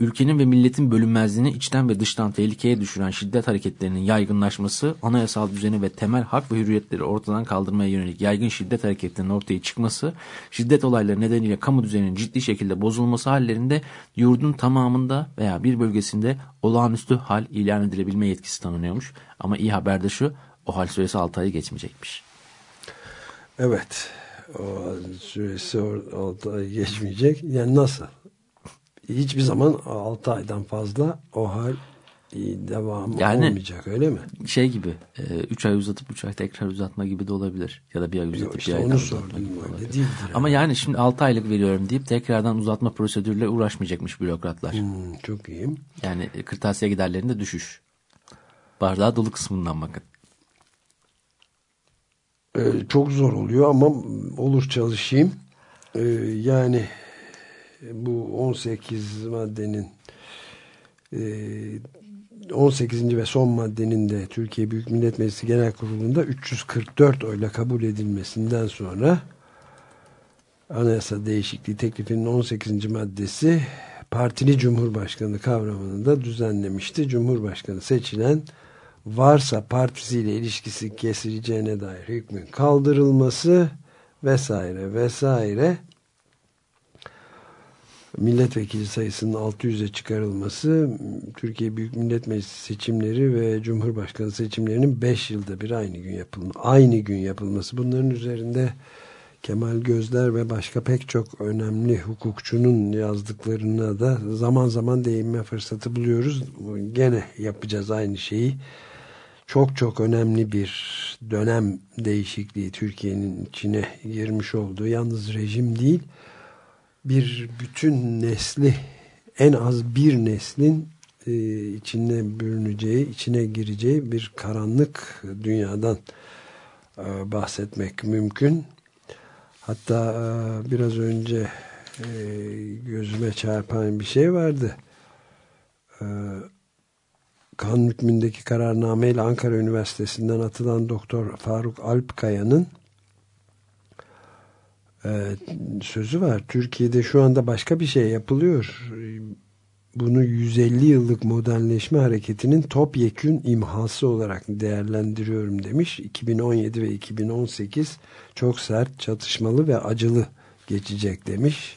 ülkenin ve milletin bölünmezliğini içten ve dıştan tehlikeye düşüren şiddet hareketlerinin yaygınlaşması, anayasal düzeni ve temel hak ve hürriyetleri ortadan kaldırmaya yönelik yaygın şiddet hareketlerinin ortaya çıkması, şiddet olayları nedeniyle kamu düzeninin ciddi şekilde bozulması hallerinde yurdun tamamında veya bir bölgesinde olağanüstü hal ilan edilebilme yetkisi tanınıyormuş. Ama iyi haber de şu, o hal süresi 6 ayı geçmeyecekmiş. Evet, o süresi 6 ay geçmeyecek. Yani nasıl? Hiçbir zaman 6 aydan fazla o hal devam yani, olmayacak öyle mi? Şey gibi 3 e, ay uzatıp 3 ay tekrar uzatma gibi de olabilir. Ya da bir ay uzatıp işte bir aydan uzatma gibi olabilir. Yani. Ama yani şimdi 6 aylık veriyorum deyip tekrardan uzatma prosedürle uğraşmayacakmış bürokratlar. Hmm, çok iyi. Yani kırtasiye giderlerinde düşüş. Bardağı dolu kısmından bakın. Ee, çok zor oluyor ama olur çalışayım. Ee, yani bu 18 maddenin 18. E, ve son maddenin de Türkiye Büyük Millet Meclisi Genel Kurulu'nda 344 oyla kabul edilmesinden sonra anayasa değişikliği teklifinin 18. maddesi partili cumhurbaşkanı kavramını da düzenlemişti. Cumhurbaşkanı seçilen varsa partisiyle ilişkisi kesileceğine dair hükmün kaldırılması vesaire vesaire milletvekili sayısının 600'e çıkarılması, Türkiye Büyük Millet Meclisi seçimleri ve Cumhurbaşkanı seçimlerinin 5 yılda bir aynı gün yapılması, aynı gün yapılması. Bunların üzerinde Kemal Gözler ve başka pek çok önemli hukukçunun yazdıklarına da zaman zaman değinme fırsatı buluyoruz. Gene yapacağız aynı şeyi. Çok çok önemli bir dönem değişikliği Türkiye'nin içine girmiş olduğu yalnız rejim değil bir bütün nesli en az bir neslin e, içine bürüneceği, içine gireceği bir karanlık dünyadan e, bahsetmek mümkün. Hatta e, biraz önce e, gözüme çarpan bir şey vardı. E, kanun hükmündeki kararnameyle Ankara Üniversitesi'nden atılan Doktor Faruk Alpkaya'nın sözü var. Türkiye'de şu anda başka bir şey yapılıyor. Bunu 150 yıllık modernleşme hareketinin topyekün imhası olarak değerlendiriyorum demiş. 2017 ve 2018 çok sert, çatışmalı ve acılı geçecek demiş.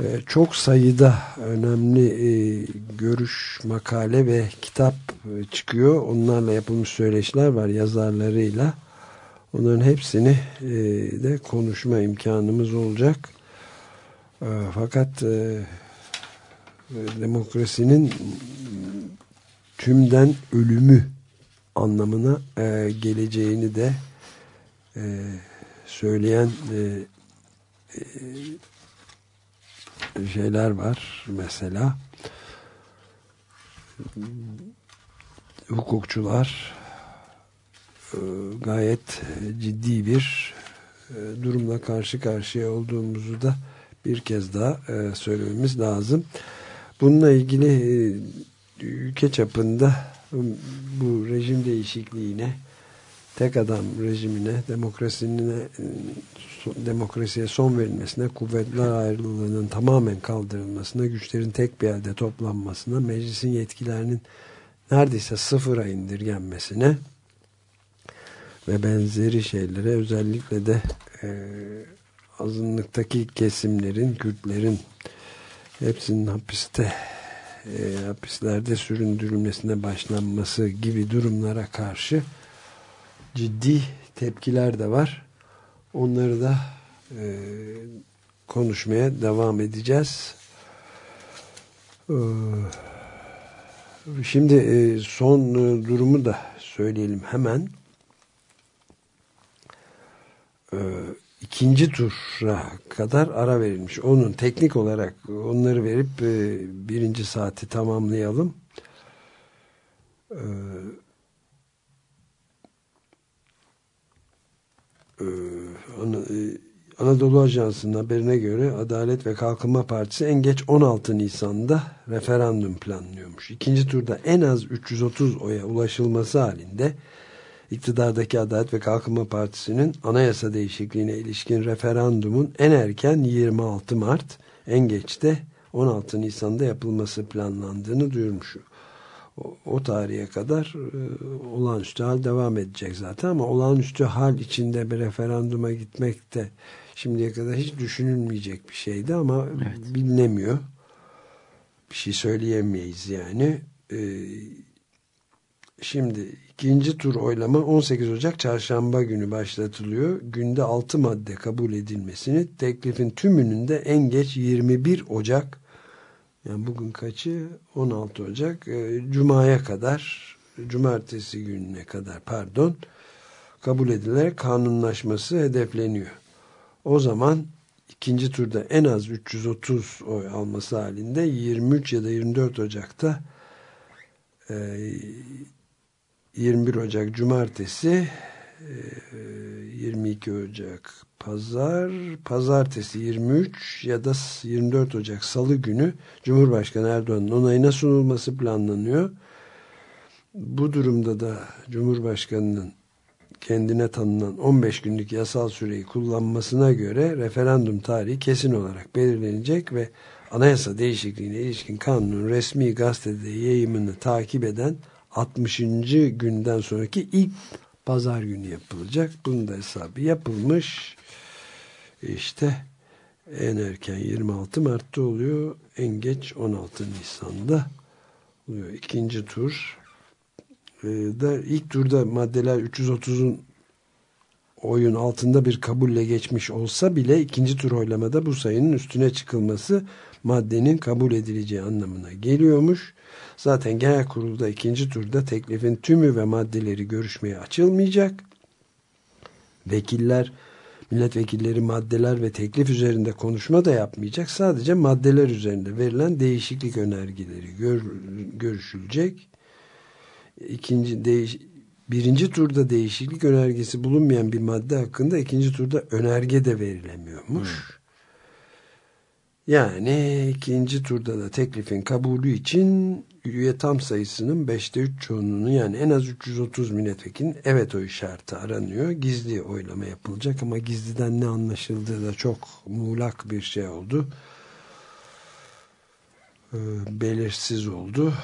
E, çok sayıda önemli e, görüş, makale ve kitap e, çıkıyor. Onlarla yapılmış söyleşiler var yazarlarıyla. Onların hepsini e, de konuşma imkanımız olacak. E, fakat e, demokrasinin tümden ölümü anlamına geleceğini de söyleyen şeyler var. Mesela hukukçular gayet ciddi bir e, durumla karşı karşıya olduğumuzu da bir kez daha e, söylememiz lazım. Bununla ilgili ülke çapında bu rejim değişikliğine tek adam rejimine demokrasinin demokrasiye son verilmesine kuvvetler ayrılığının tamamen kaldırılmasına güçlerin tek bir elde toplanmasına meclisin yetkilerinin neredeyse sıfıra indirgenmesine ve benzeri şeylere özellikle de e, azınlıktaki kesimlerin, Kürtlerin hepsinin hapiste e, hapislerde süründürülmesine başlanması gibi durumlara karşı ciddi tepkiler de var. Onları da e, konuşmaya devam edeceğiz. E, şimdi e, son e, durumu da söyleyelim hemen e, ikinci tura kadar ara verilmiş. Onun teknik olarak onları verip e, birinci saati tamamlayalım. E, e, e, Anadolu Ajansı'nın haberine göre Adalet ve Kalkınma Partisi en geç 16 Nisan'da referandum planlıyormuş. İkinci turda en az 330 oya ulaşılması halinde iktidardaki Adalet ve Kalkınma Partisi'nin anayasa değişikliğine ilişkin referandumun en erken 26 Mart, en geç de 16 Nisan'da yapılması planlandığını duyurmuş. O, o tarihe kadar e, olağanüstü hal devam edecek zaten ama olağanüstü hal içinde bir referanduma gitmek de şimdiye kadar hiç düşünülmeyecek bir şeydi ama evet. bilinemiyor. Bir şey söyleyemeyiz yani. Ee, şimdi İkinci tur oylama 18 Ocak çarşamba günü başlatılıyor. Günde 6 madde kabul edilmesini teklifin tümünün de en geç 21 Ocak yani bugün kaçı 16 Ocak e, Cuma'ya kadar Cumartesi gününe kadar pardon kabul edilerek kanunlaşması hedefleniyor. O zaman ikinci turda en az 330 oy alması halinde 23 ya da 24 Ocak'ta e, 21 Ocak Cumartesi 22 e, Ocak Pazar Pazartesi 23 ya da 24 Ocak Salı günü Cumhurbaşkanı Erdoğan'ın onayına sunulması planlanıyor. Bu durumda da Cumhurbaşkanı'nın kendine tanınan 15 günlük yasal süreyi kullanmasına göre referandum tarihi kesin olarak belirlenecek ve anayasa değişikliğine ilişkin kanunun resmi gazetede yayımını takip eden 60. günden sonraki ilk pazar günü yapılacak. Bunun da hesabı yapılmış. İşte En erken 26 Mart'ta oluyor. En geç 16 Nisan'da oluyor. İkinci tur e, da ilk turda maddeler 330'un oyun altında bir kabulle geçmiş olsa bile ikinci tur oylamada bu sayının üstüne çıkılması maddenin kabul edileceği anlamına geliyormuş. Zaten genel kurulda ikinci turda teklifin tümü ve maddeleri görüşmeye açılmayacak. Vekiller, milletvekilleri maddeler ve teklif üzerinde konuşma da yapmayacak. Sadece maddeler üzerinde verilen değişiklik önergeleri gör, görüşülecek. İkinci değiş, birinci turda değişiklik önergesi bulunmayan bir madde hakkında ikinci turda önerge de verilemiyormuş. Hmm. Yani ikinci turda da teklifin kabulü için üye tam sayısının 5'te 3 çoğunluğunu yani en az 330 milletvekilinin evet oy şartı aranıyor. Gizli oylama yapılacak ama gizliden ne anlaşıldığı da çok muğlak bir şey oldu. Ee, belirsiz oldu.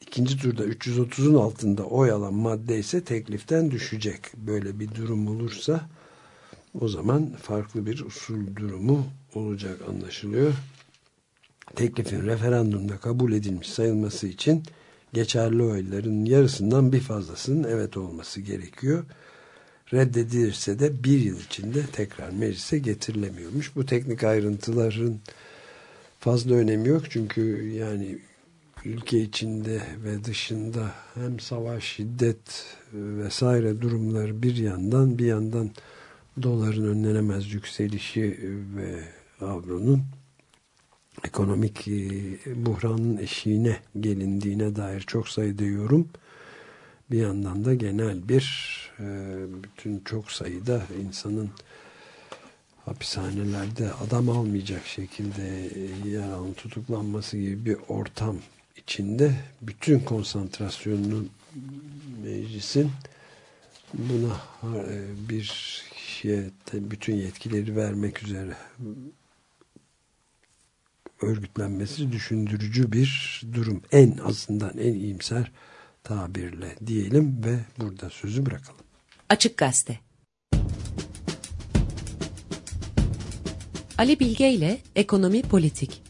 İkinci turda 330'un altında oy alan madde ise tekliften düşecek. Böyle bir durum olursa o zaman farklı bir usul durumu olacak anlaşılıyor. Teklifin referandumda kabul edilmiş sayılması için geçerli oyların yarısından bir fazlasının evet olması gerekiyor. Reddedilirse de bir yıl içinde tekrar meclise getirilemiyormuş. Bu teknik ayrıntıların fazla önemi yok çünkü yani ülke içinde ve dışında hem savaş, şiddet vesaire durumları bir yandan bir yandan doların önlenemez yükselişi ve avronun ekonomik e, buhranın eşiğine gelindiğine dair çok sayıda yorum. Bir yandan da genel bir e, bütün çok sayıda insanın hapishanelerde adam almayacak şekilde e, yer alan tutuklanması gibi bir ortam içinde bütün konsantrasyonunun meclisin buna bir kişiye bütün yetkileri vermek üzere örgütlenmesi düşündürücü bir durum. En azından en iyimser tabirle diyelim ve burada sözü bırakalım. Açık Gazete Ali Bilge ile Ekonomi Politik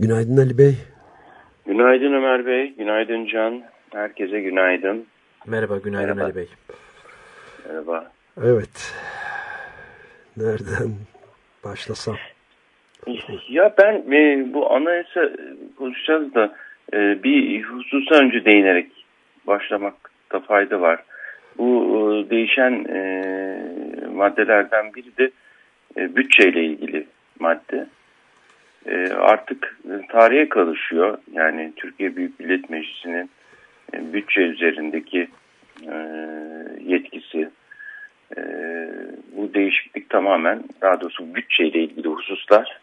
Günaydın Ali Bey. Günaydın Ömer Bey, günaydın Can. Herkese günaydın. Merhaba, günaydın Merhaba. Ali Bey. Merhaba. Evet. Nereden başlasam? Ya ben e, bu anayasa konuşacağız da e, bir hususa önce değinerek başlamakta fayda var. Bu e, değişen e, maddelerden biri de e, bütçeyle ilgili madde. E, artık tarihe karışıyor. Yani Türkiye Büyük Millet Meclisi'nin bütçe üzerindeki e, yetkisi. Bu değişiklik tamamen daha doğrusu bütçeyle ilgili hususlar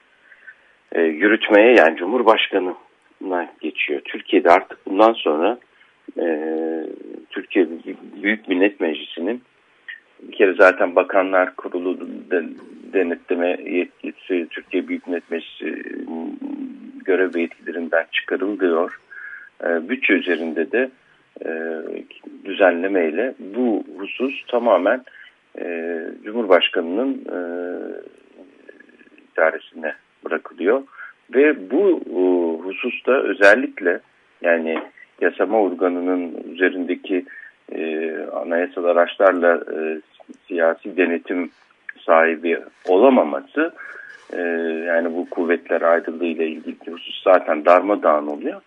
yürütmeye yani Cumhurbaşkanı'na geçiyor. Türkiye'de artık bundan sonra Türkiye Büyük Millet Meclisi'nin bir kere zaten Bakanlar Kurulu denetleme yetkisi Türkiye Büyük Millet Meclisi görev ve yetkilerinden çıkarılıyor. E, bütçe üzerinde de e, düzenlemeyle bu husus tamamen e, Cumhurbaşkanı'nın e, idaresine bırakılıyor. Ve bu hususta özellikle yani yasama organının üzerindeki anayasal araçlarla siyasi denetim sahibi olamaması yani bu kuvvetler ayrılığı ile ilgili husus zaten darmadağın oluyor.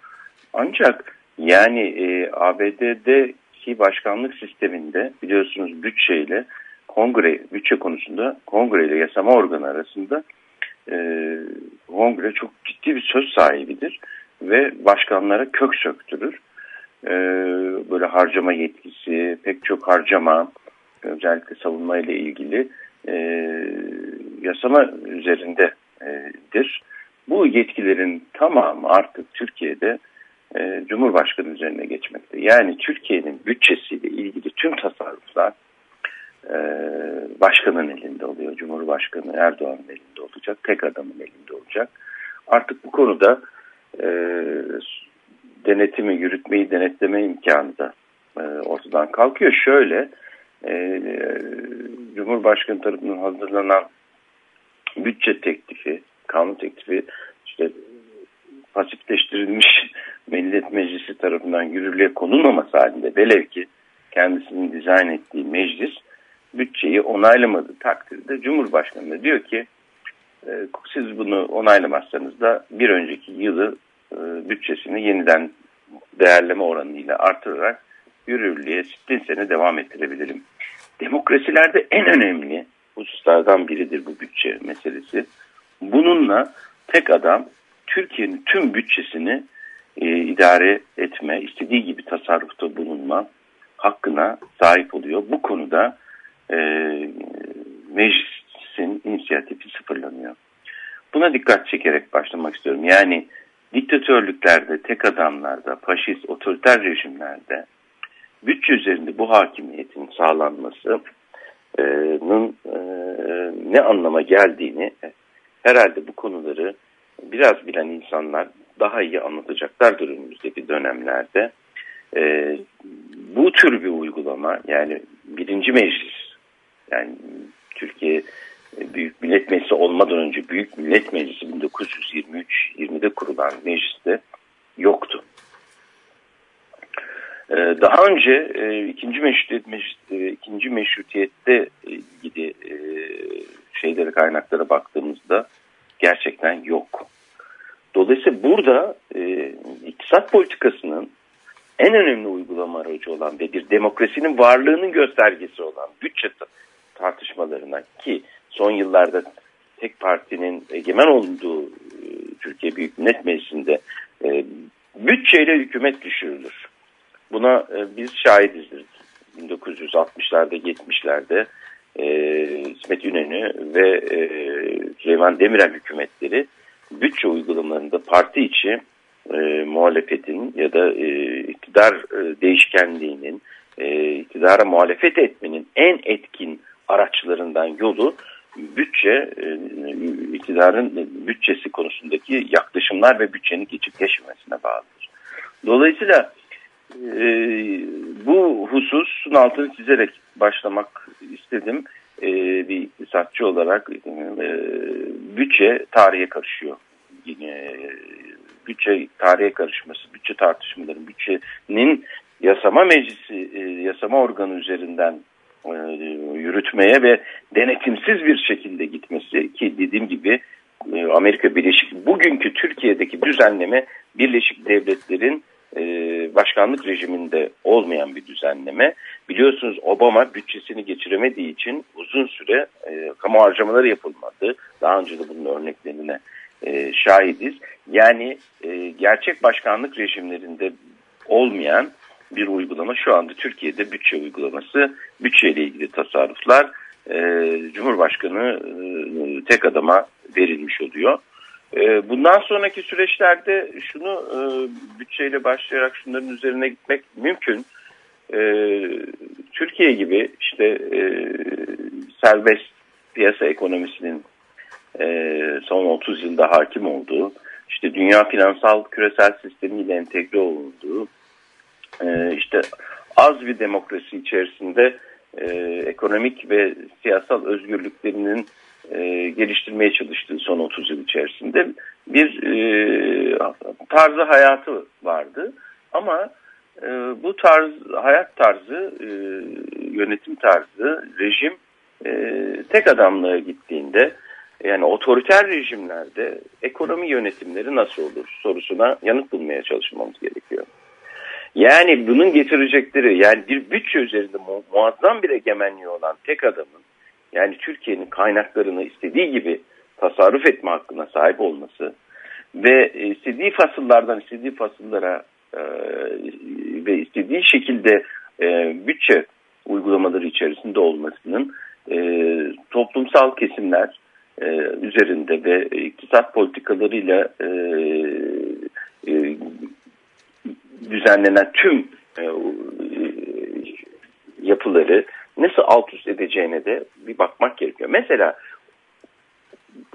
Ancak yani e, ABD'deki başkanlık sisteminde biliyorsunuz bütçeyle kongre bütçe konusunda kongre ile yasama organı arasında e, kongre çok ciddi bir söz sahibidir ve başkanlara kök söktürür. E, böyle harcama yetkisi, pek çok harcama, özellikle savunma ile ilgili e, yasama üzerindedir. Bu yetkilerin tamamı artık Türkiye'de e, Cumhurbaşkanı üzerine geçmekte. Yani Türkiye'nin bütçesiyle ilgili tüm tasarruflar e, başkanın elinde oluyor. Cumhurbaşkanı Erdoğan'ın elinde olacak. Tek adamın elinde olacak. Artık bu konuda e, denetimi, yürütmeyi denetleme imkanı da e, ortadan kalkıyor. Şöyle, e, Cumhurbaşkanı tarafından hazırlanan bütçe teklifi, kanun teklifi işte pasifleştirilmiş Millet Meclisi tarafından yürürlüğe konulmaması halinde velev ki kendisinin dizayn ettiği meclis bütçeyi onaylamadığı takdirde Cumhurbaşkanı diyor ki e, siz bunu onaylamazsanız da bir önceki yılı e, bütçesini yeniden değerleme oranıyla artırarak yürürlüğe sittin sene devam ettirebilirim. Demokrasilerde en önemli hususlardan biridir bu bütçe meselesi. Bununla tek adam Türkiye'nin tüm bütçesini e, idare etme, istediği gibi tasarrufta bulunma hakkına sahip oluyor. Bu konuda e, meclisin inisiyatifi sıfırlanıyor. Buna dikkat çekerek başlamak istiyorum. Yani diktatörlüklerde, tek adamlarda, faşist, otoriter rejimlerde bütçe üzerinde bu hakimiyetin sağlanmasının e, ne anlama geldiğini herhalde bu konuları biraz bilen insanlar daha iyi anlatacaklardır önümüzdeki dönemlerde. E, bu tür bir uygulama yani birinci meclis yani Türkiye Büyük Millet Meclisi olmadan önce Büyük Millet Meclisi 1923-20'de kurulan mecliste yoktu. Ee, daha önce e, ikinci meşrutiyet e, ikinci meşrutiyette ilgili e, şeylere kaynaklara baktığımızda gerçekten yok. Dolayısıyla burada iktisat politikasının en önemli uygulama aracı olan ve bir demokrasinin varlığının göstergesi olan bütçe tartışmalarına ki son yıllarda tek partinin egemen olduğu Türkiye Büyük Millet Meclisi'nde bütçeyle hükümet düşürülür. Buna e, biz şahidizdir. 1960'larda 70'lerde e, İsmet İnönü ve e, Süleyman Demirel hükümetleri bütçe uygulamalarında parti içi e, muhalefetin ya da e, iktidar e, değişkenliğinin e, iktidara muhalefet etmenin en etkin araçlarından yolu bütçe e, iktidarın bütçesi konusundaki yaklaşımlar ve bütçenin geçip geçmemesine bağlıdır. Dolayısıyla e, bu hususun altını çizerek başlamak istedim. E, bir iktisatçı olarak e, bütçe tarihe karışıyor. Yine bütçe tarihe karışması, bütçe tartışmaları, bütçenin yasama meclisi, e, yasama organı üzerinden e, yürütmeye ve denetimsiz bir şekilde gitmesi ki dediğim gibi e, Amerika Birleşik bugünkü Türkiye'deki düzenleme Birleşik Devletler'in e, başkanlık rejiminde olmayan bir düzenleme. Biliyorsunuz Obama bütçesini geçiremediği için uzun süre e, kamu harcamaları yapılmadı. Daha önce de bunun örneklerine e, şahidiz. Yani e, gerçek başkanlık rejimlerinde olmayan bir uygulama şu anda Türkiye'de bütçe uygulaması, bütçeyle ilgili tasarruflar e, Cumhurbaşkanı e, tek adama verilmiş oluyor. Ee, bundan sonraki süreçlerde şunu e, bütçeyle başlayarak şunların üzerine gitmek mümkün. Ee, Türkiye gibi işte e, serbest piyasa ekonomisinin e, son 30 yılda hakim olduğu, işte dünya finansal küresel sistemiyle entegre olduğu, işte az bir demokrasi içerisinde ekonomik ve siyasal özgürlüklerinin e, geliştirmeye çalıştığı son 30 yıl içerisinde bir e, tarzı hayatı vardı. Ama e, bu tarz hayat tarzı, e, yönetim tarzı, rejim e, tek adamlığa gittiğinde yani otoriter rejimlerde ekonomi yönetimleri nasıl olur sorusuna yanıt bulmaya çalışmamız gerekiyor. Yani bunun getirecekleri yani bir bütçe üzerinde mu muazzam bir egemenliği olan tek adamın yani Türkiye'nin kaynaklarını istediği gibi tasarruf etme hakkına sahip olması ve istediği fasıllardan istediği fasıllara e, ve istediği şekilde e, bütçe uygulamaları içerisinde olmasının e, toplumsal kesimler e, üzerinde ve iktisat politikalarıyla e, e, düzenlenen tüm e, yapıları nasıl alt üst edeceğine de bir bakmak gerekiyor. Mesela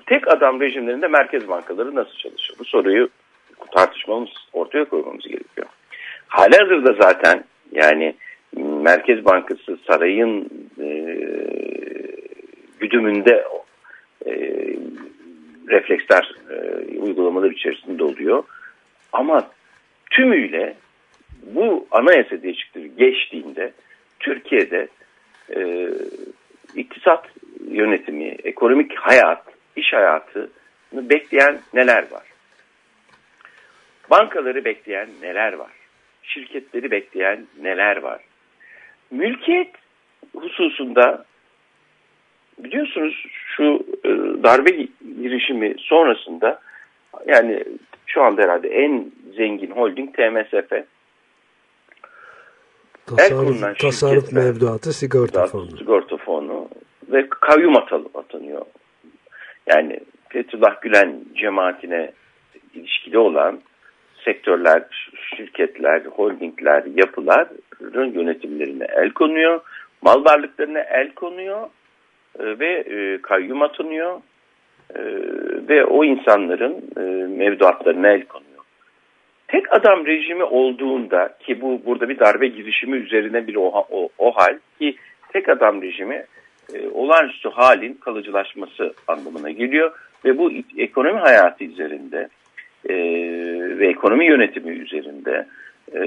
tek adam rejimlerinde merkez bankaları nasıl çalışıyor? Bu soruyu tartışmamız ortaya koymamız gerekiyor. Halihazırda zaten yani Merkez Bankası sarayın e, güdümünde e, refleksler e, uygulamalar içerisinde oluyor. Ama tümüyle bu anayasa değişikliği geçtiğinde Türkiye'de e, iktisat yönetimi, ekonomik hayat, iş hayatını bekleyen neler var? Bankaları bekleyen neler var? Şirketleri bekleyen neler var? Mülkiyet hususunda biliyorsunuz şu e, darbe girişimi sonrasında yani şu anda herhalde en zengin holding TMSF. Tasarruf, tasarruf mevduatı sigorta fonu. Sigorta fonu ve kayyum atanıyor. Yani Fethullah Gülen cemaatine ilişkili olan sektörler, şirketler, holdingler, yapıların yönetimlerine el konuyor. Mal varlıklarına el konuyor e, ve e, kayyum atanıyor e, ve o insanların mevduatlarına el konuyor. Tek adam rejimi olduğunda ki bu burada bir darbe girişimi üzerine bir o, o, o hal ki tek adam rejimi e, olağanüstü halin kalıcılaşması anlamına geliyor. Ve bu ekonomi hayatı üzerinde e, ve ekonomi yönetimi üzerinde e,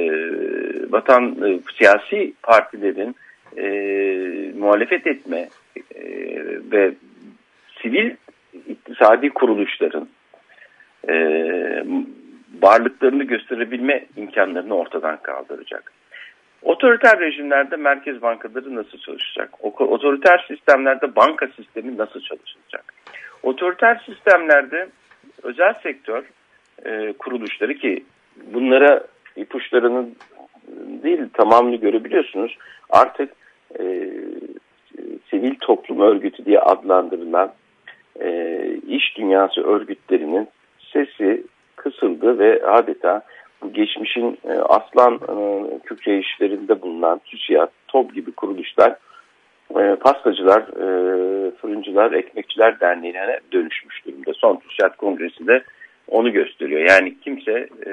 vatan e, siyasi partilerin e, muhalefet etme e, ve sivil iktisadi kuruluşların e, varlıklarını gösterebilme imkanlarını ortadan kaldıracak. Otoriter rejimlerde merkez bankaları nasıl çalışacak? Otoriter sistemlerde banka sistemi nasıl çalışacak? Otoriter sistemlerde özel sektör e, kuruluşları ki bunlara ipuçlarını değil tamamını görebiliyorsunuz. Artık e, sivil toplum örgütü diye adlandırılan e, iş dünyası örgütlerinin sesi kısıldı ve adeta bu geçmişin e, aslan e, işlerinde bulunan TÜSİAD, TOB gibi kuruluşlar e, pastacılar, e, fırıncılar, ekmekçiler derneğine dönüşmüş durumda. Son TÜSİAD kongresi de onu gösteriyor. Yani kimse e,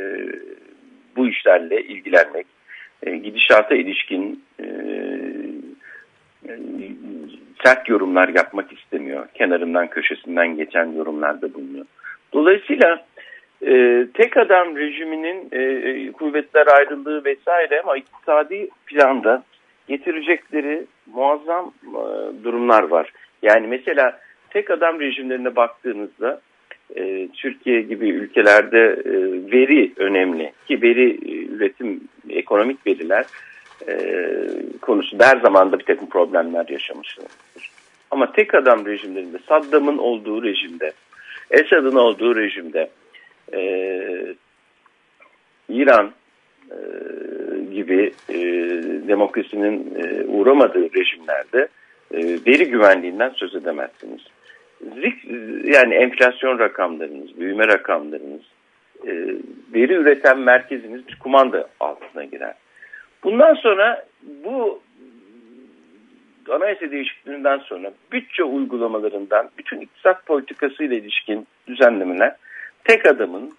bu işlerle ilgilenmek, gidişata ilişkin sert yorumlar yapmak istemiyor. Kenarından köşesinden geçen yorumlarda bulunuyor. Dolayısıyla e, tek adam rejiminin e, e, kuvvetler ayrılığı vesaire ama iktisadi planda getirecekleri muazzam e, durumlar var. Yani mesela tek adam rejimlerine baktığınızda e, Türkiye gibi ülkelerde e, veri önemli ki veri e, üretim ekonomik veriler e, konusunda her zaman da bir takım problemler yaşamıştır. Ama tek adam rejimlerinde Saddam'ın olduğu rejimde Esad'ın olduğu rejimde e, İran e, gibi e, demokrasinin e, uğramadığı rejimlerde e, veri güvenliğinden söz edemezsiniz. Zik, yani enflasyon rakamlarınız, büyüme rakamlarınız, e, veri üreten merkeziniz bir kumanda altına girer. Bundan sonra bu anayasa değişikliğinden sonra bütçe uygulamalarından bütün iktisat politikası ile ilişkin düzenlemeler tek adamın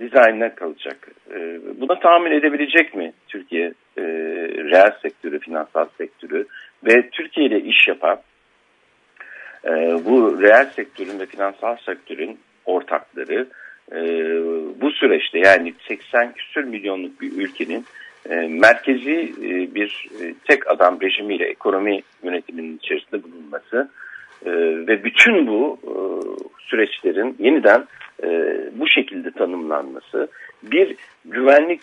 dizaynına kalacak. E, buna tahammül edebilecek mi Türkiye e, reel sektörü, finansal sektörü ve Türkiye ile iş yapan e, bu reel sektörün ve finansal sektörün ortakları e, bu süreçte yani 80 küsür milyonluk bir ülkenin merkezi bir tek adam rejimiyle ekonomi yönetiminin içerisinde bulunması ve bütün bu süreçlerin yeniden e, bu şekilde tanımlanması bir güvenlik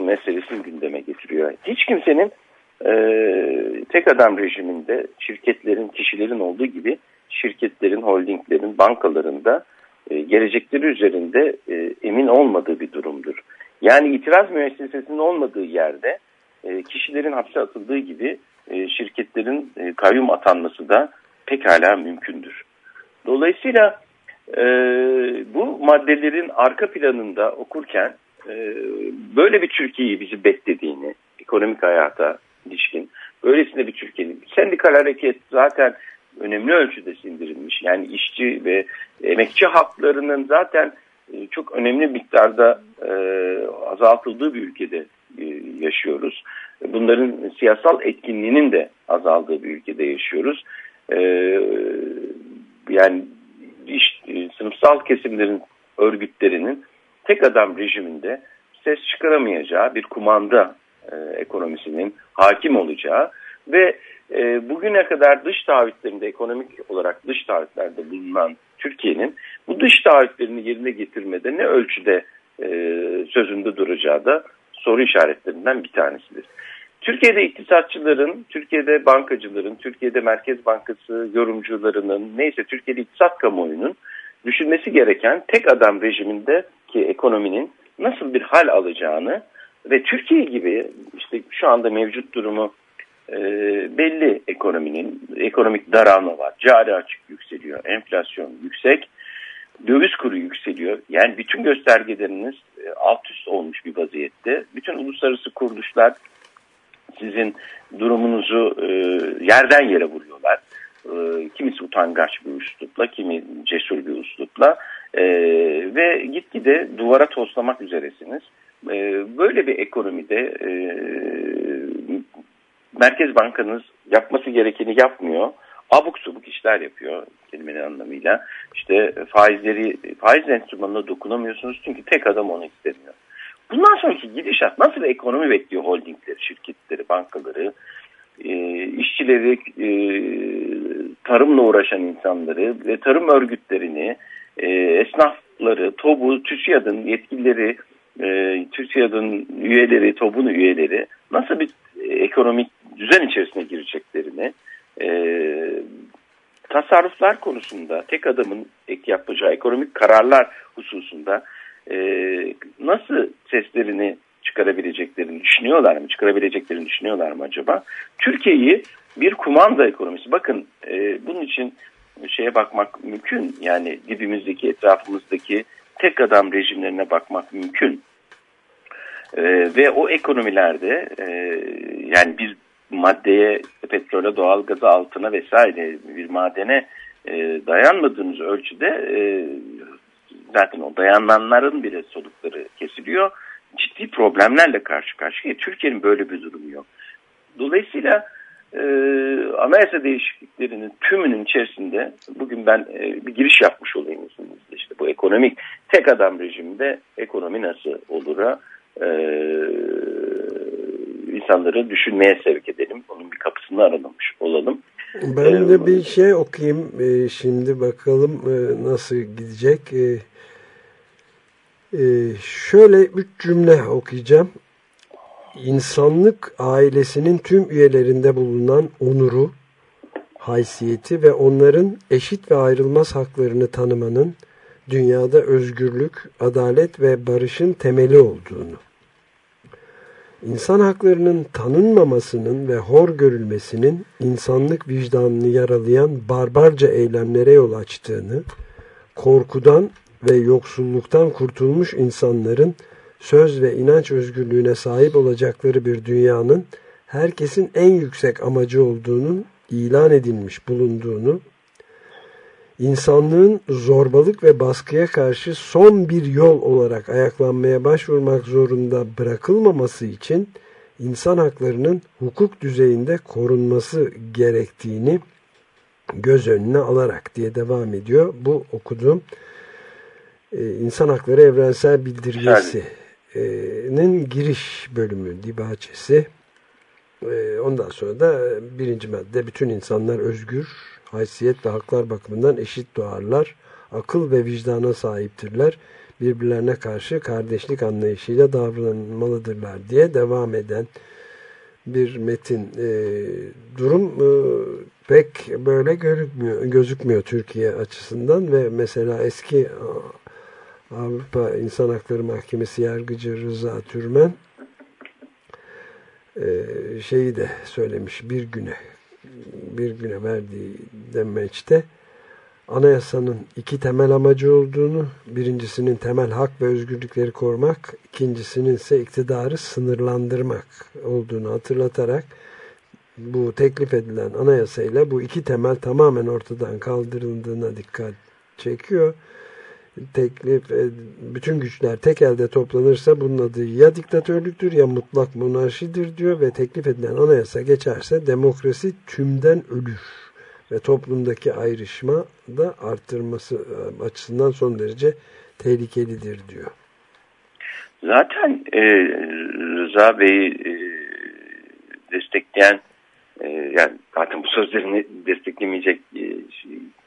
meselesini gündeme getiriyor. Hiç kimsenin e, tek adam rejiminde şirketlerin, kişilerin olduğu gibi şirketlerin, holdinglerin, bankalarında e, gelecekleri üzerinde e, emin olmadığı bir durumdur. Yani itiraz müessesesinin olmadığı yerde e, kişilerin hapse atıldığı gibi e, şirketlerin e, kayyum atanması da pekala mümkündür. Dolayısıyla e, bu maddelerin arka planında okurken e, böyle bir Türkiye'yi bizi beklediğini, ekonomik hayata ilişkin, böylesine bir Türkiye'nin, sendikal hareket zaten önemli ölçüde sindirilmiş. Yani işçi ve emekçi haklarının zaten e, çok önemli miktarda e, azaltıldığı bir ülkede e, yaşıyoruz. Bunların siyasal etkinliğinin de azaldığı bir ülkede yaşıyoruz. E, yani sınıfsal kesimlerin örgütlerinin tek adam rejiminde ses çıkaramayacağı bir kumanda e, ekonomisinin hakim olacağı ve e, bugüne kadar dış taahhütlerinde ekonomik olarak dış taahhütlerde bulunan Türkiye'nin bu dış taahhütlerini yerine getirmede ne ölçüde e, sözünde duracağı da soru işaretlerinden bir tanesidir. Türkiye'de iktisatçıların, Türkiye'de bankacıların, Türkiye'de Merkez Bankası yorumcularının, neyse Türkiye'de iktisat kamuoyunun düşünmesi gereken tek adam rejiminde ki ekonominin nasıl bir hal alacağını ve Türkiye gibi işte şu anda mevcut durumu e, belli ekonominin ekonomik daralma var. Cari açık yükseliyor, enflasyon yüksek, döviz kuru yükseliyor. Yani bütün göstergeleriniz e, alt üst olmuş bir vaziyette. Bütün uluslararası kuruluşlar sizin durumunuzu e, yerden yere vuruyorlar. E, kimisi utangaç bir üslupla, kimi cesur bir üslupla e, ve gitgide duvara toslamak üzeresiniz. E, böyle bir ekonomide e, Merkez Bankanız yapması gerekeni yapmıyor. Abuk subuk işler yapıyor kelimenin anlamıyla. İşte faizleri, faiz enstrümanına dokunamıyorsunuz çünkü tek adam onu istemiyor. Bundan sonraki gidişat nasıl ekonomi bekliyor holdingleri, şirketleri, bankaları, e, işçileri, e, tarımla uğraşan insanları ve tarım örgütlerini, e, esnafları, TOB'u, TÜSİAD'ın yetkilileri, e, TÜSİAD'ın üyeleri, TOB'un üyeleri nasıl bir ekonomik düzen içerisine gireceklerini, e, tasarruflar konusunda tek adamın ek yapacağı ekonomik kararlar hususunda e, nasıl seslerini çıkarabileceklerini düşünüyorlar mı? Çıkarabileceklerini düşünüyorlar mı acaba? Türkiye'yi bir kumanda ekonomisi. Bakın e, bunun için şeye bakmak mümkün. Yani dibimizdeki, etrafımızdaki tek adam rejimlerine bakmak mümkün. E, ve o ekonomilerde e, yani bir maddeye, petrole, doğalgaza, altına vesaire bir madene e, dayanmadığınız ölçüde e, zaten o dayananların bile solukları kesiliyor. Ciddi problemlerle karşı karşıya. Türkiye'nin böyle bir durumu yok. Dolayısıyla e, anayasa değişikliklerinin tümünün içerisinde bugün ben e, bir giriş yapmış olayım izninizle. İşte bu ekonomik tek adam rejiminde ekonomi nasıl olura e, insanları düşünmeye sevk edelim. Onun bir kapısını aralamış olalım. Ben de bir şey okuyayım. Ee, şimdi bakalım e, nasıl gidecek. Ee, şöyle üç cümle okuyacağım. İnsanlık ailesinin tüm üyelerinde bulunan onuru, haysiyeti ve onların eşit ve ayrılmaz haklarını tanımanın dünyada özgürlük, adalet ve barışın temeli olduğunu İnsan haklarının tanınmamasının ve hor görülmesinin insanlık vicdanını yaralayan barbarca eylemlere yol açtığını, korkudan ve yoksulluktan kurtulmuş insanların söz ve inanç özgürlüğüne sahip olacakları bir dünyanın herkesin en yüksek amacı olduğunun ilan edilmiş bulunduğunu, insanlığın zorbalık ve baskıya karşı son bir yol olarak ayaklanmaya başvurmak zorunda bırakılmaması için insan haklarının hukuk düzeyinde korunması gerektiğini göz önüne alarak diye devam ediyor. Bu okuduğum İnsan Hakları Evrensel Bildirgesi'nin giriş bölümü, dibahçesi. Ondan sonra da birinci madde bütün insanlar özgür, haysiyet ve haklar bakımından eşit doğarlar, akıl ve vicdana sahiptirler, birbirlerine karşı kardeşlik anlayışıyla davranmalıdırlar diye devam eden bir metin. E, durum e, pek böyle görünmüyor, gözükmüyor Türkiye açısından ve mesela eski Avrupa İnsan Hakları Mahkemesi yargıcı Rıza Türmen e, şeyi de söylemiş bir güne bir güne verdiği demeçte anayasanın iki temel amacı olduğunu, birincisinin temel hak ve özgürlükleri korumak, ikincisinin ise iktidarı sınırlandırmak olduğunu hatırlatarak bu teklif edilen anayasayla bu iki temel tamamen ortadan kaldırıldığına dikkat çekiyor. Teklif bütün güçler tek elde toplanırsa bunun adı ya diktatörlüktür ya mutlak monarşidir diyor ve teklif edilen anayasa geçerse demokrasi tümden ölür ve toplumdaki ayrışma da arttırması e, açısından son derece tehlikelidir diyor. Zaten e, Rıza Bey'i e, destekleyen e, yani zaten bu sözlerini desteklemeyecek e,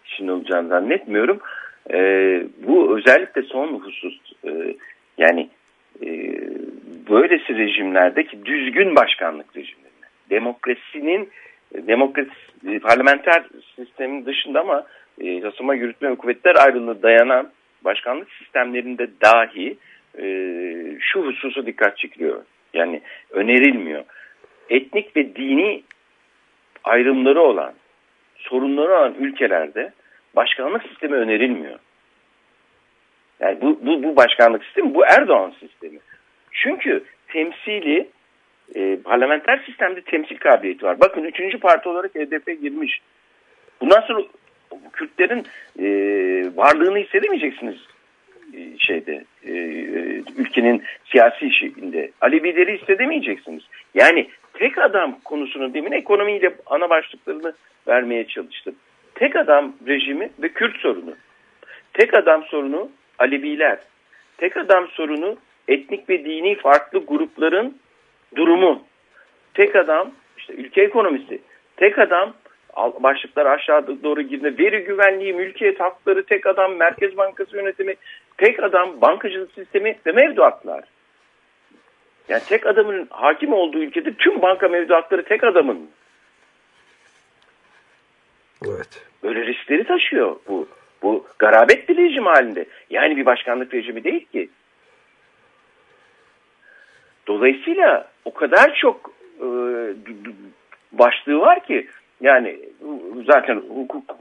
kişinin olacağını zannetmiyorum. E, bu özellikle son husus e, yani e, böylesi rejimlerdeki düzgün başkanlık rejimlerine demokrasinin demokrasi parlamenter sistemin dışında ama e, yasama yürütme ve kuvvetler ayrılığı dayanan başkanlık sistemlerinde dahi e, şu hususu dikkat çekiyor. Yani önerilmiyor. Etnik ve dini ayrımları olan, sorunları olan ülkelerde başkanlık sistemi önerilmiyor. Yani bu, bu, bu başkanlık sistemi, bu Erdoğan sistemi. Çünkü temsili, e, parlamenter sistemde temsil kabiliyeti var. Bakın üçüncü parti olarak HDP girmiş. Bundan sonra Kürtlerin e, varlığını hissedemeyeceksiniz e, şeyde e, ülkenin siyasi işinde. Alevileri hissedemeyeceksiniz. Yani tek adam konusunu demin ekonomiyle ana başlıklarını vermeye çalıştım. Tek adam rejimi ve Kürt sorunu. Tek adam sorunu Aleviler. Tek adam sorunu etnik ve dini farklı grupların durumu. Tek adam işte ülke ekonomisi. Tek adam başlıklar aşağıda doğru girdi. Veri güvenliği, mülkiyet hakları, tek adam, Merkez Bankası yönetimi, tek adam, bankacılık sistemi ve mevduatlar. Yani tek adamın hakim olduğu ülkede tüm banka mevduatları tek adamın. Evet. Böyle riskleri taşıyor bu. Bu garabet bir rejim halinde. Yani bir başkanlık rejimi değil ki. Dolayısıyla o kadar çok e, başlığı var ki yani zaten hukuk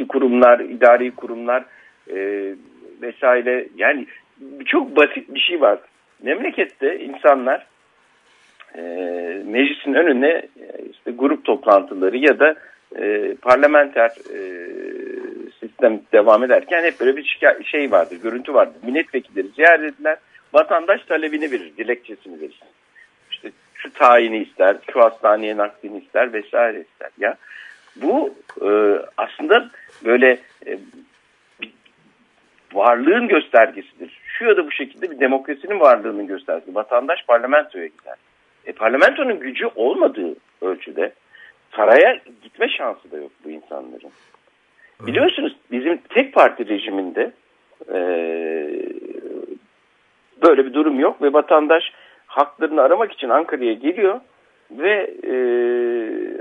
e, kurumlar, idari kurumlar e, vesaire yani çok basit bir şey var. Memlekette insanlar e, meclisin önüne e, işte grup toplantıları ya da e, parlamenter e, sistem devam ederken hep böyle bir şey vardı, görüntü vardı. Milletvekilleri ziyaret ediler, vatandaş talebini verir, dilekçesini verir. İşte şu tayini ister, şu hastaneye naklini ister vesaire ister. Ya bu e, aslında böyle e, varlığın göstergesidir. Şu ya da bu şekilde bir demokrasinin varlığının göstergesi. Vatandaş parlamentoya gider. E, parlamentonun gücü olmadığı ölçüde saraya gitme şansı da yok bu insanların. Biliyorsunuz bizim tek parti rejiminde e, böyle bir durum yok ve vatandaş haklarını aramak için Ankara'ya geliyor ve e,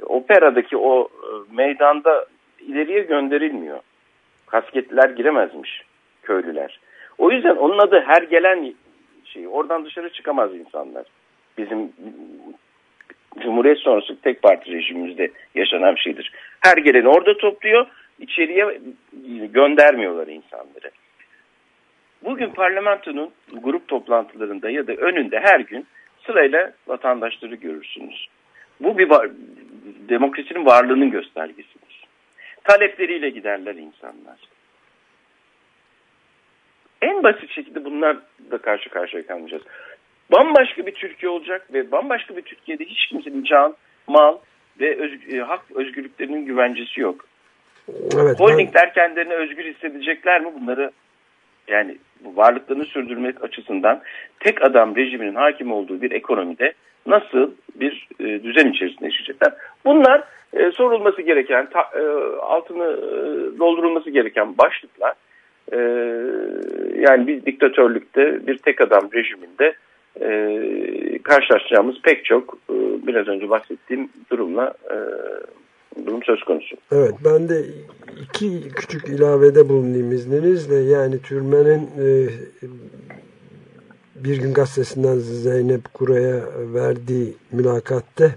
operadaki o e, meydanda ileriye gönderilmiyor. Kasketliler giremezmiş köylüler. O yüzden onun adı her gelen şey. Oradan dışarı çıkamaz insanlar. Bizim Cumhuriyet sonrası tek parti rejimimizde yaşanan bir şeydir. Her geleni orada topluyor, içeriye göndermiyorlar insanları. Bugün parlamentonun grup toplantılarında ya da önünde her gün sırayla vatandaşları görürsünüz. Bu bir var, demokrasinin varlığının göstergesidir. Talepleriyle giderler insanlar. En basit şekilde bunlar da karşı karşıya kalmayacağız. Bambaşka bir Türkiye olacak ve bambaşka bir Türkiye'de hiç kimsenin can, mal ve öz, e, hak özgürlüklerinin güvencesi yok. Evet, Holdingler ben... kendilerini özgür hissedecekler mi? Bunları yani varlıklarını sürdürmek açısından tek adam rejiminin hakim olduğu bir ekonomide nasıl bir e, düzen içerisinde yaşayacaklar? Bunlar e, sorulması gereken, ta, e, altını e, doldurulması gereken başlıklar. E, yani bir diktatörlükte, bir tek adam rejiminde e, karşılaşacağımız pek çok e, biraz önce bahsettiğim durumla e, durum söz konusu. Evet ben de iki küçük ilavede bulunayım izninizle. Yani Türmen'in e, bir gün gazetesinden Zeynep Kura'ya verdiği mülakatte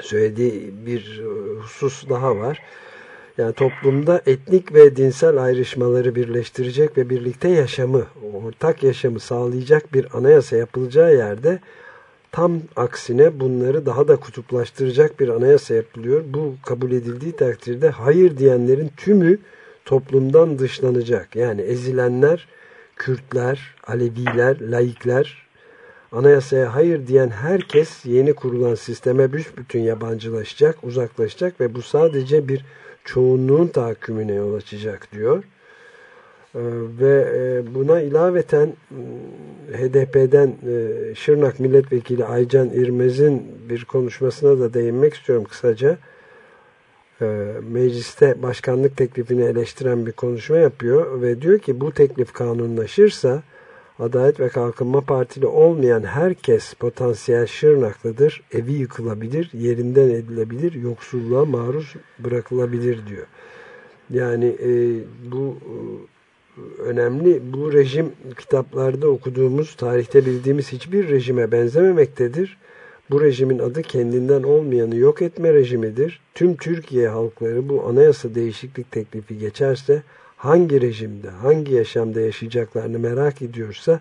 söylediği bir husus daha var. Yani toplumda etnik ve dinsel ayrışmaları birleştirecek ve birlikte yaşamı, ortak yaşamı sağlayacak bir anayasa yapılacağı yerde tam aksine bunları daha da kutuplaştıracak bir anayasa yapılıyor. Bu kabul edildiği takdirde hayır diyenlerin tümü toplumdan dışlanacak. Yani ezilenler, Kürtler, Aleviler, laikler, anayasaya hayır diyen herkes yeni kurulan sisteme büsbütün yabancılaşacak, uzaklaşacak ve bu sadece bir çoğunluğun tahakkümüne yol açacak diyor. Ee, ve e, buna ilaveten HDP'den e, Şırnak Milletvekili Aycan İrmez'in bir konuşmasına da değinmek istiyorum kısaca. Ee, mecliste başkanlık teklifini eleştiren bir konuşma yapıyor ve diyor ki bu teklif kanunlaşırsa Adalet ve Kalkınma Partili olmayan herkes potansiyel Şırnaklıdır, evi yıkılabilir, yerinden edilebilir, yoksulluğa maruz bırakılabilir diyor. Yani e, bu önemli. Bu rejim kitaplarda okuduğumuz, tarihte bildiğimiz hiçbir rejime benzememektedir. Bu rejimin adı kendinden olmayanı yok etme rejimidir. Tüm Türkiye halkları bu anayasa değişiklik teklifi geçerse hangi rejimde, hangi yaşamda yaşayacaklarını merak ediyorsa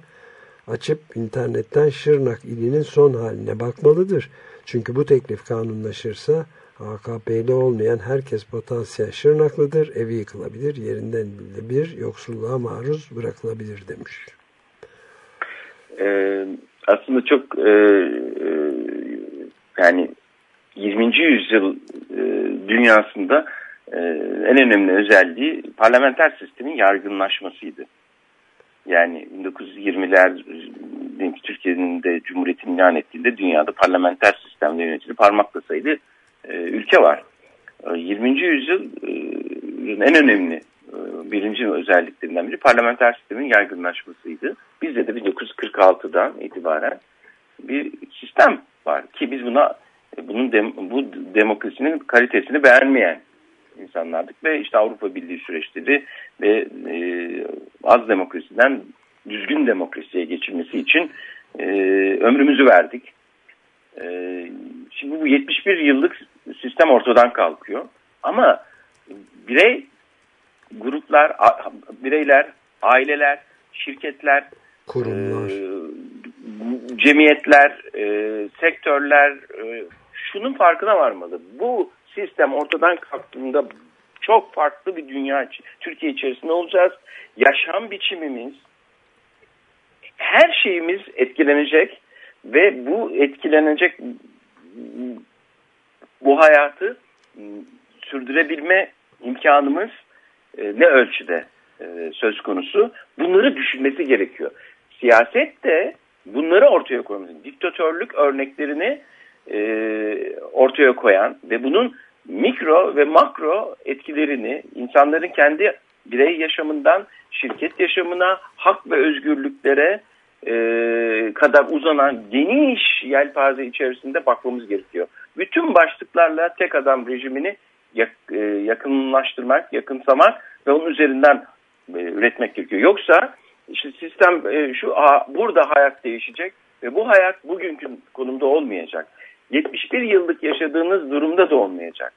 açıp internetten Şırnak ilinin son haline bakmalıdır. Çünkü bu teklif kanunlaşırsa AKP'li olmayan herkes potansiyel Şırnaklıdır, evi yıkılabilir, yerinden bir yoksulluğa maruz bırakılabilir demiş. Ee, aslında çok e, e, yani 20. yüzyıl e, dünyasında e, en önemli özelliği parlamenter sistemin yargınlaşmasıydı. Yani 1920'ler Türkiye'nin de Cumhuriyet'in ilan ettiğinde dünyada parlamenter sistemle yönetili parmakla sayılı e, ülke var. E, 20. yüzyılın e, en önemli e, birinci özelliklerinden biri parlamenter sistemin yaygınlaşmasıydı. Bizde de 1946'dan itibaren bir sistem var ki biz buna bunun dem, bu demokrasinin kalitesini beğenmeyen insanlardık ve işte Avrupa Birliği süreçleri ve e, az demokrasiden düzgün demokrasiye geçilmesi için e, ömrümüzü verdik. E, şimdi bu 71 yıllık sistem ortadan kalkıyor ama birey gruplar, bireyler, aileler, şirketler, kurumlar, e, cemiyetler, e, sektörler e, şunun farkına varmalı. Bu sistem ortadan kalktığında çok farklı bir dünya Türkiye içerisinde olacağız. Yaşam biçimimiz, her şeyimiz etkilenecek ve bu etkilenecek bu hayatı sürdürebilme imkanımız e, ne ölçüde e, söz konusu bunları düşünmesi gerekiyor. Siyaset de bunları ortaya koyması, diktatörlük örneklerini e, ortaya koyan ve bunun mikro ve makro etkilerini insanların kendi birey yaşamından şirket yaşamına, hak ve özgürlüklere e, kadar uzanan geniş yelpaze içerisinde bakmamız gerekiyor. Bütün başlıklarla tek adam rejimini yak, e, yakınlaştırmak, yakınsamak ve onun üzerinden e, üretmek gerekiyor. Yoksa işte sistem e, şu a, burada hayat değişecek ve bu hayat bugünkü konumda olmayacak. 71 yıllık yaşadığınız durumda da olmayacak.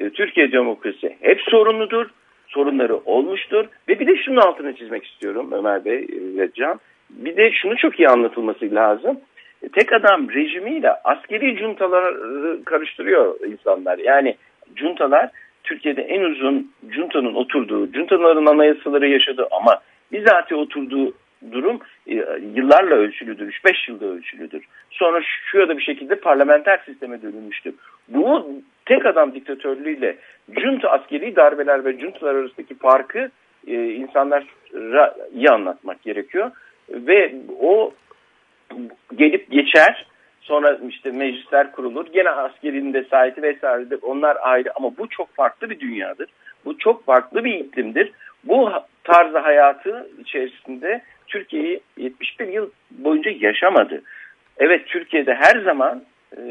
E, Türkiye demokrasi hep sorunludur, sorunları olmuştur ve bir de şunun altını çizmek istiyorum Ömer Bey ve Can. Bir de şunu çok iyi anlatılması lazım. E, tek adam rejimiyle askeri cuntaları karıştırıyor insanlar. Yani cuntalar Türkiye'de en uzun cuntanın oturduğu, cuntaların anayasaları yaşadığı ama bizatihi oturduğu durum e, yıllarla ölçülüdür. 3-5 yılda ölçülüdür. Sonra şu ya da bir şekilde parlamenter sisteme dönülmüştür. Bu tek adam diktatörlüğüyle junta askeri darbeler ve juntalar arasındaki farkı e, insanlara iyi anlatmak gerekiyor. Ve o gelip geçer. Sonra işte meclisler kurulur. Gene askerinin de vesayeti vesairedir. Onlar ayrı ama bu çok farklı bir dünyadır. Bu çok farklı bir iklimdir. Bu tarzı hayatı içerisinde Türkiye'yi 71 yıl boyunca yaşamadı. Evet Türkiye'de her zaman e,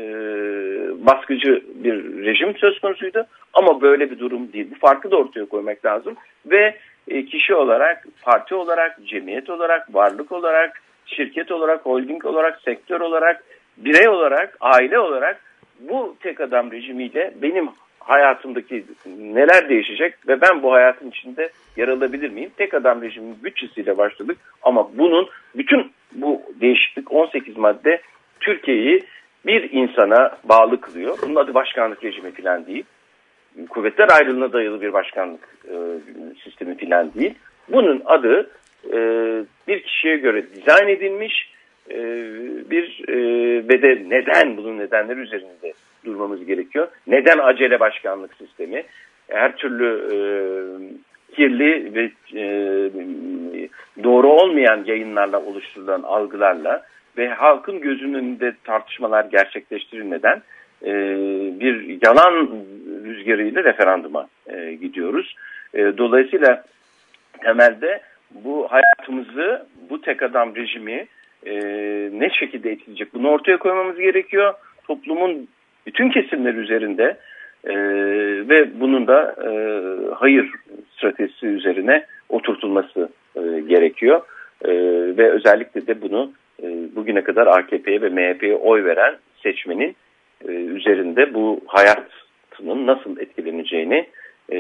baskıcı bir rejim söz konusuydu ama böyle bir durum değil. Bu farkı da ortaya koymak lazım ve e, kişi olarak, parti olarak, cemiyet olarak, varlık olarak, şirket olarak, holding olarak, sektör olarak, birey olarak, aile olarak bu tek adam rejimiyle benim hayatımdaki neler değişecek ve ben bu hayatın içinde yer alabilir miyim? Tek adam rejiminin bütçesiyle başladık ama bunun bütün bu değişiklik 18 madde Türkiye'yi bir insana bağlı kılıyor. Bunun adı başkanlık rejimi falan değil. kuvvetler ayrılığına dayalı bir başkanlık e, sistemi filan değil. Bunun adı e, bir kişiye göre dizayn edilmiş e, bir e, ve de neden bunun nedenleri üzerinde durmamız gerekiyor. Neden acele başkanlık sistemi? Her türlü e, kirli ve e, doğru olmayan yayınlarla oluşturulan algılarla ve halkın gözünün önünde tartışmalar gerçekleştirilmeden e, bir yalan rüzgarıyla referanduma e, gidiyoruz. E, dolayısıyla temelde bu hayatımızı, bu tek adam rejimi e, ne şekilde etkileyecek bunu ortaya koymamız gerekiyor. Toplumun bütün kesimler üzerinde e, ve bunun da e, hayır stratejisi üzerine oturtulması e, gerekiyor. E, ve özellikle de bunu e, bugüne kadar AKP'ye ve MHP'ye oy veren seçmenin e, üzerinde bu hayatının nasıl etkileneceğini e,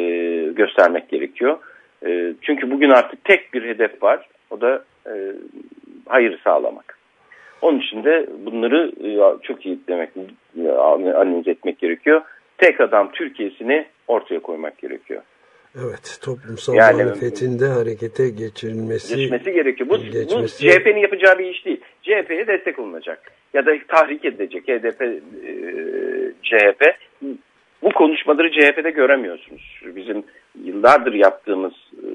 göstermek gerekiyor. E, çünkü bugün artık tek bir hedef var. O da e, hayır sağlamak. Onun için de bunları e, çok iyi demek, e, analiz etmek gerekiyor. Tek adam Türkiye'sini ortaya koymak gerekiyor. Evet, toplumsal Yani- muhalefetin de harekete geçirilmesi, Geçmesi gerekiyor. Bu, bu CHP'nin yapacağı bir iş değil. CHP'ye destek olunacak. Ya da tahrik edilecek HDP, e, CHP. Bu konuşmaları CHP'de göremiyorsunuz. Bizim yıllardır yaptığımız e,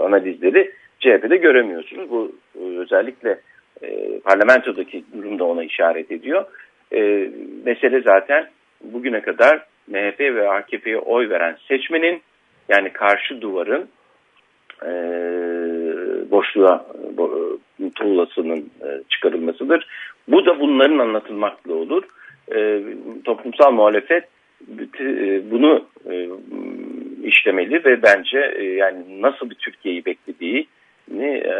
analizleri CHP'de göremiyorsunuz. Bu e, özellikle e, parlamentodaki durumda ona işaret ediyor. E, mesele zaten bugüne kadar MHP ve AKP'ye oy veren seçmenin yani karşı duvarın e, boşluğa bo, tuğlasının e, çıkarılmasıdır. Bu da bunların anlatılmakla olur. E, toplumsal muhalefet e, bunu e, işlemeli ve bence e, yani nasıl bir Türkiye'yi beklediğini e, e,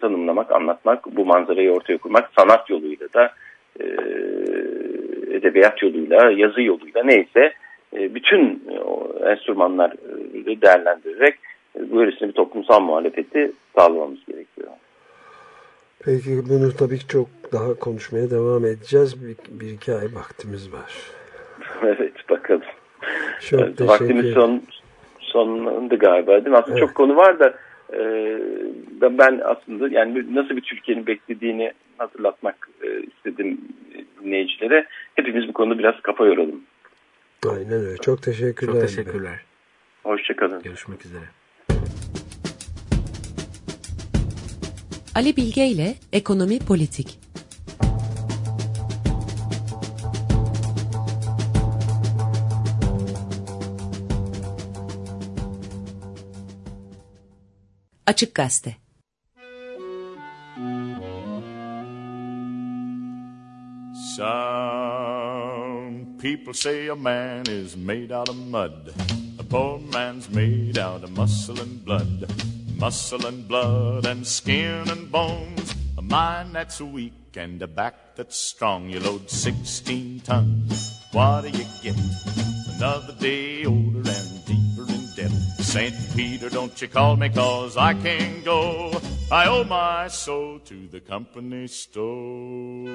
tanımlamak, anlatmak, bu manzarayı ortaya koymak sanat yoluyla da e, edebiyat yoluyla, yazı yoluyla neyse e, bütün e, enstrümanları değerlendirerek e, böylesine bir toplumsal muhalefeti sağlamamız gerekiyor. Peki bunu tabii ki çok daha konuşmaya devam edeceğiz. Bir, bir iki ay vaktimiz var. evet bakalım. Çok Evet, Vaktimiz son, sonlandı galiba değil mi? Aslında Evet. çok konu var da e, ben- aslında yani nasıl bir Türkiye'nin beklediğini hatırlatmak e, istedim dinleyicilere. Hepimiz bu konuda biraz kafa yoralım. Aynen öyle. Çok teşekkürler. Çok teşekkürler. Hoşçakalın. Görüşmek üzere. Ali Bilge ile Ekonomi Politik Açık Gazete Some people say a man is made out of mud. A poor man's made out of muscle and blood. Muscle and blood and skin and bones. A mind that's weak and a back that's strong. You load 16 tons. What do you get? Another day older St. Peter, don't you call me cause I can't go. I owe my soul to the company store.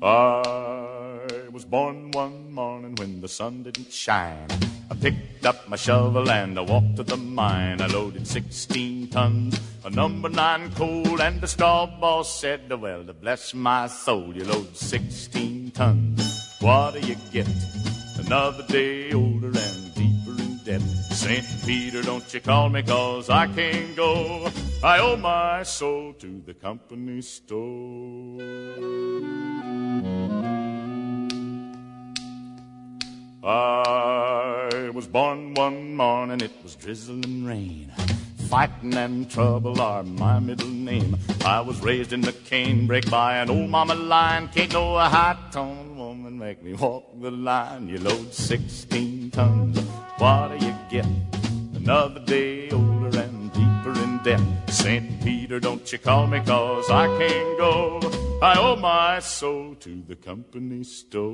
I was born one morning when the sun didn't shine. I picked up my shovel and I walked to the mine. I loaded 16 tons of number nine coal, and the straw boss said, Well, bless my soul, you load 16 tons. What do you get? Another day older and deeper in debt. St. Peter, don't you call me, cause I can't go. I owe my soul to the company store. I was born one morning, it was drizzling rain. Fighting and trouble are my middle name. I was raised in the canebrake by an old mama lion. Can't no high tone woman make me walk the line. You load 16 tons, what do you get? Another day older and deeper in debt. St. Peter, don't you call me, cause I can't go. I owe my soul to the company store.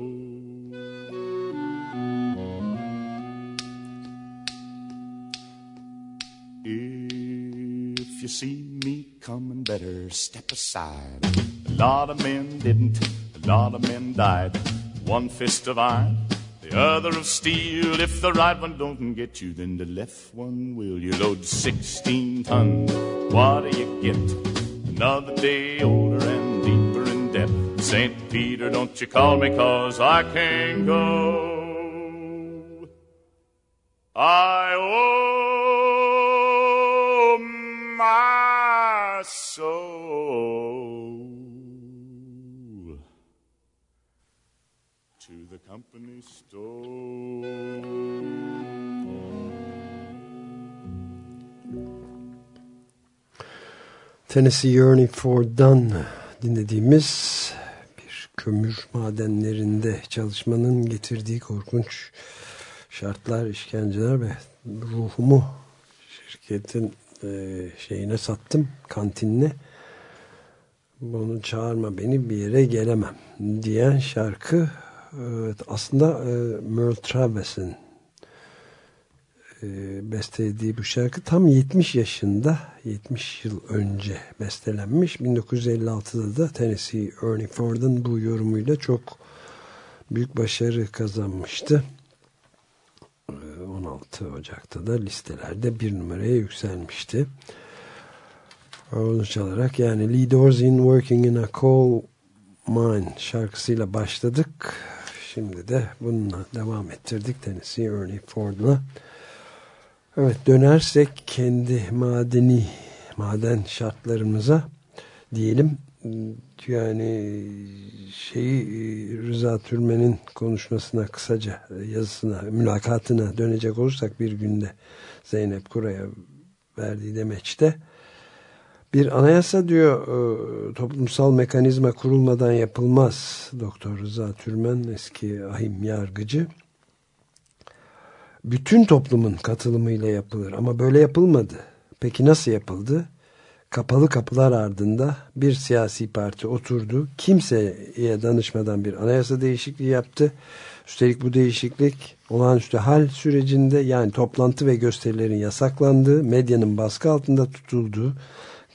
If you see me coming, better step aside. A lot of men didn't, a lot of men died. One fist of iron, the other of steel. If the right one don't get you, then the left one will. You load 16 tons, what do you get? Another day older and deeper in debt. St. Peter, don't you call me, cause I can't go. Company store. Tennessee Yearning For'dan dinlediğimiz bir kömür madenlerinde çalışmanın getirdiği korkunç şartlar, işkenceler ve ruhumu şirketin e, şeyine sattım, kantinine. Bunu çağırma beni bir yere gelemem diyen şarkı evet, aslında e, Merle Travis'in e, bestelediği bu şarkı tam 70 yaşında 70 yıl önce bestelenmiş. 1956'da da Tennessee Ernie Ford'un bu yorumuyla çok büyük başarı kazanmıştı. 16 Ocak'ta da listelerde bir numaraya yükselmişti. Onu çalarak yani Lee Doors in Working in a Coal Mine şarkısıyla başladık şimdi de bununla devam ettirdik. Tennessee Ernie Ford'la. Evet dönersek kendi madeni maden şartlarımıza diyelim. Yani şeyi Rıza Türmen'in konuşmasına kısaca yazısına mülakatına dönecek olursak bir günde Zeynep Kura'ya verdiği demeçte bir anayasa diyor toplumsal mekanizma kurulmadan yapılmaz Doktor Rıza Türmen eski ahim yargıcı bütün toplumun katılımıyla yapılır. Ama böyle yapılmadı. Peki nasıl yapıldı? Kapalı kapılar ardında bir siyasi parti oturdu. Kimseye danışmadan bir anayasa değişikliği yaptı. Üstelik bu değişiklik olağanüstü hal sürecinde yani toplantı ve gösterilerin yasaklandığı, medyanın baskı altında tutulduğu,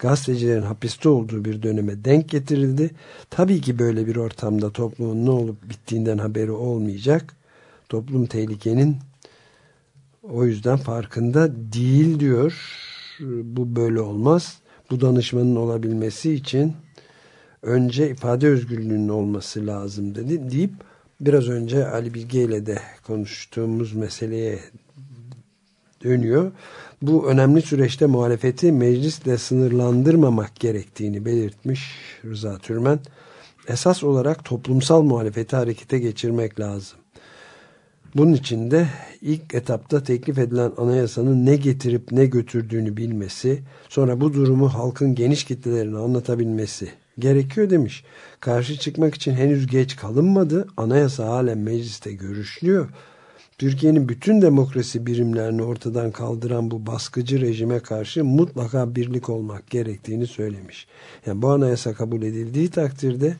gazetecilerin hapiste olduğu bir döneme denk getirildi. Tabii ki böyle bir ortamda toplumun ne olup bittiğinden haberi olmayacak. Toplum tehlikenin o yüzden farkında değil diyor. Bu böyle olmaz. Bu danışmanın olabilmesi için önce ifade özgürlüğünün olması lazım dedi deyip biraz önce Ali Bilge ile de konuştuğumuz meseleye dönüyor. Bu önemli süreçte muhalefeti meclisle sınırlandırmamak gerektiğini belirtmiş Rıza Türmen. Esas olarak toplumsal muhalefeti harekete geçirmek lazım. Bunun için de ilk etapta teklif edilen anayasanın ne getirip ne götürdüğünü bilmesi, sonra bu durumu halkın geniş kitlelerine anlatabilmesi gerekiyor demiş. Karşı çıkmak için henüz geç kalınmadı. Anayasa halen mecliste görüşülüyor. Türkiye'nin bütün demokrasi birimlerini ortadan kaldıran bu baskıcı rejime karşı mutlaka birlik olmak gerektiğini söylemiş. Yani bu anayasa kabul edildiği takdirde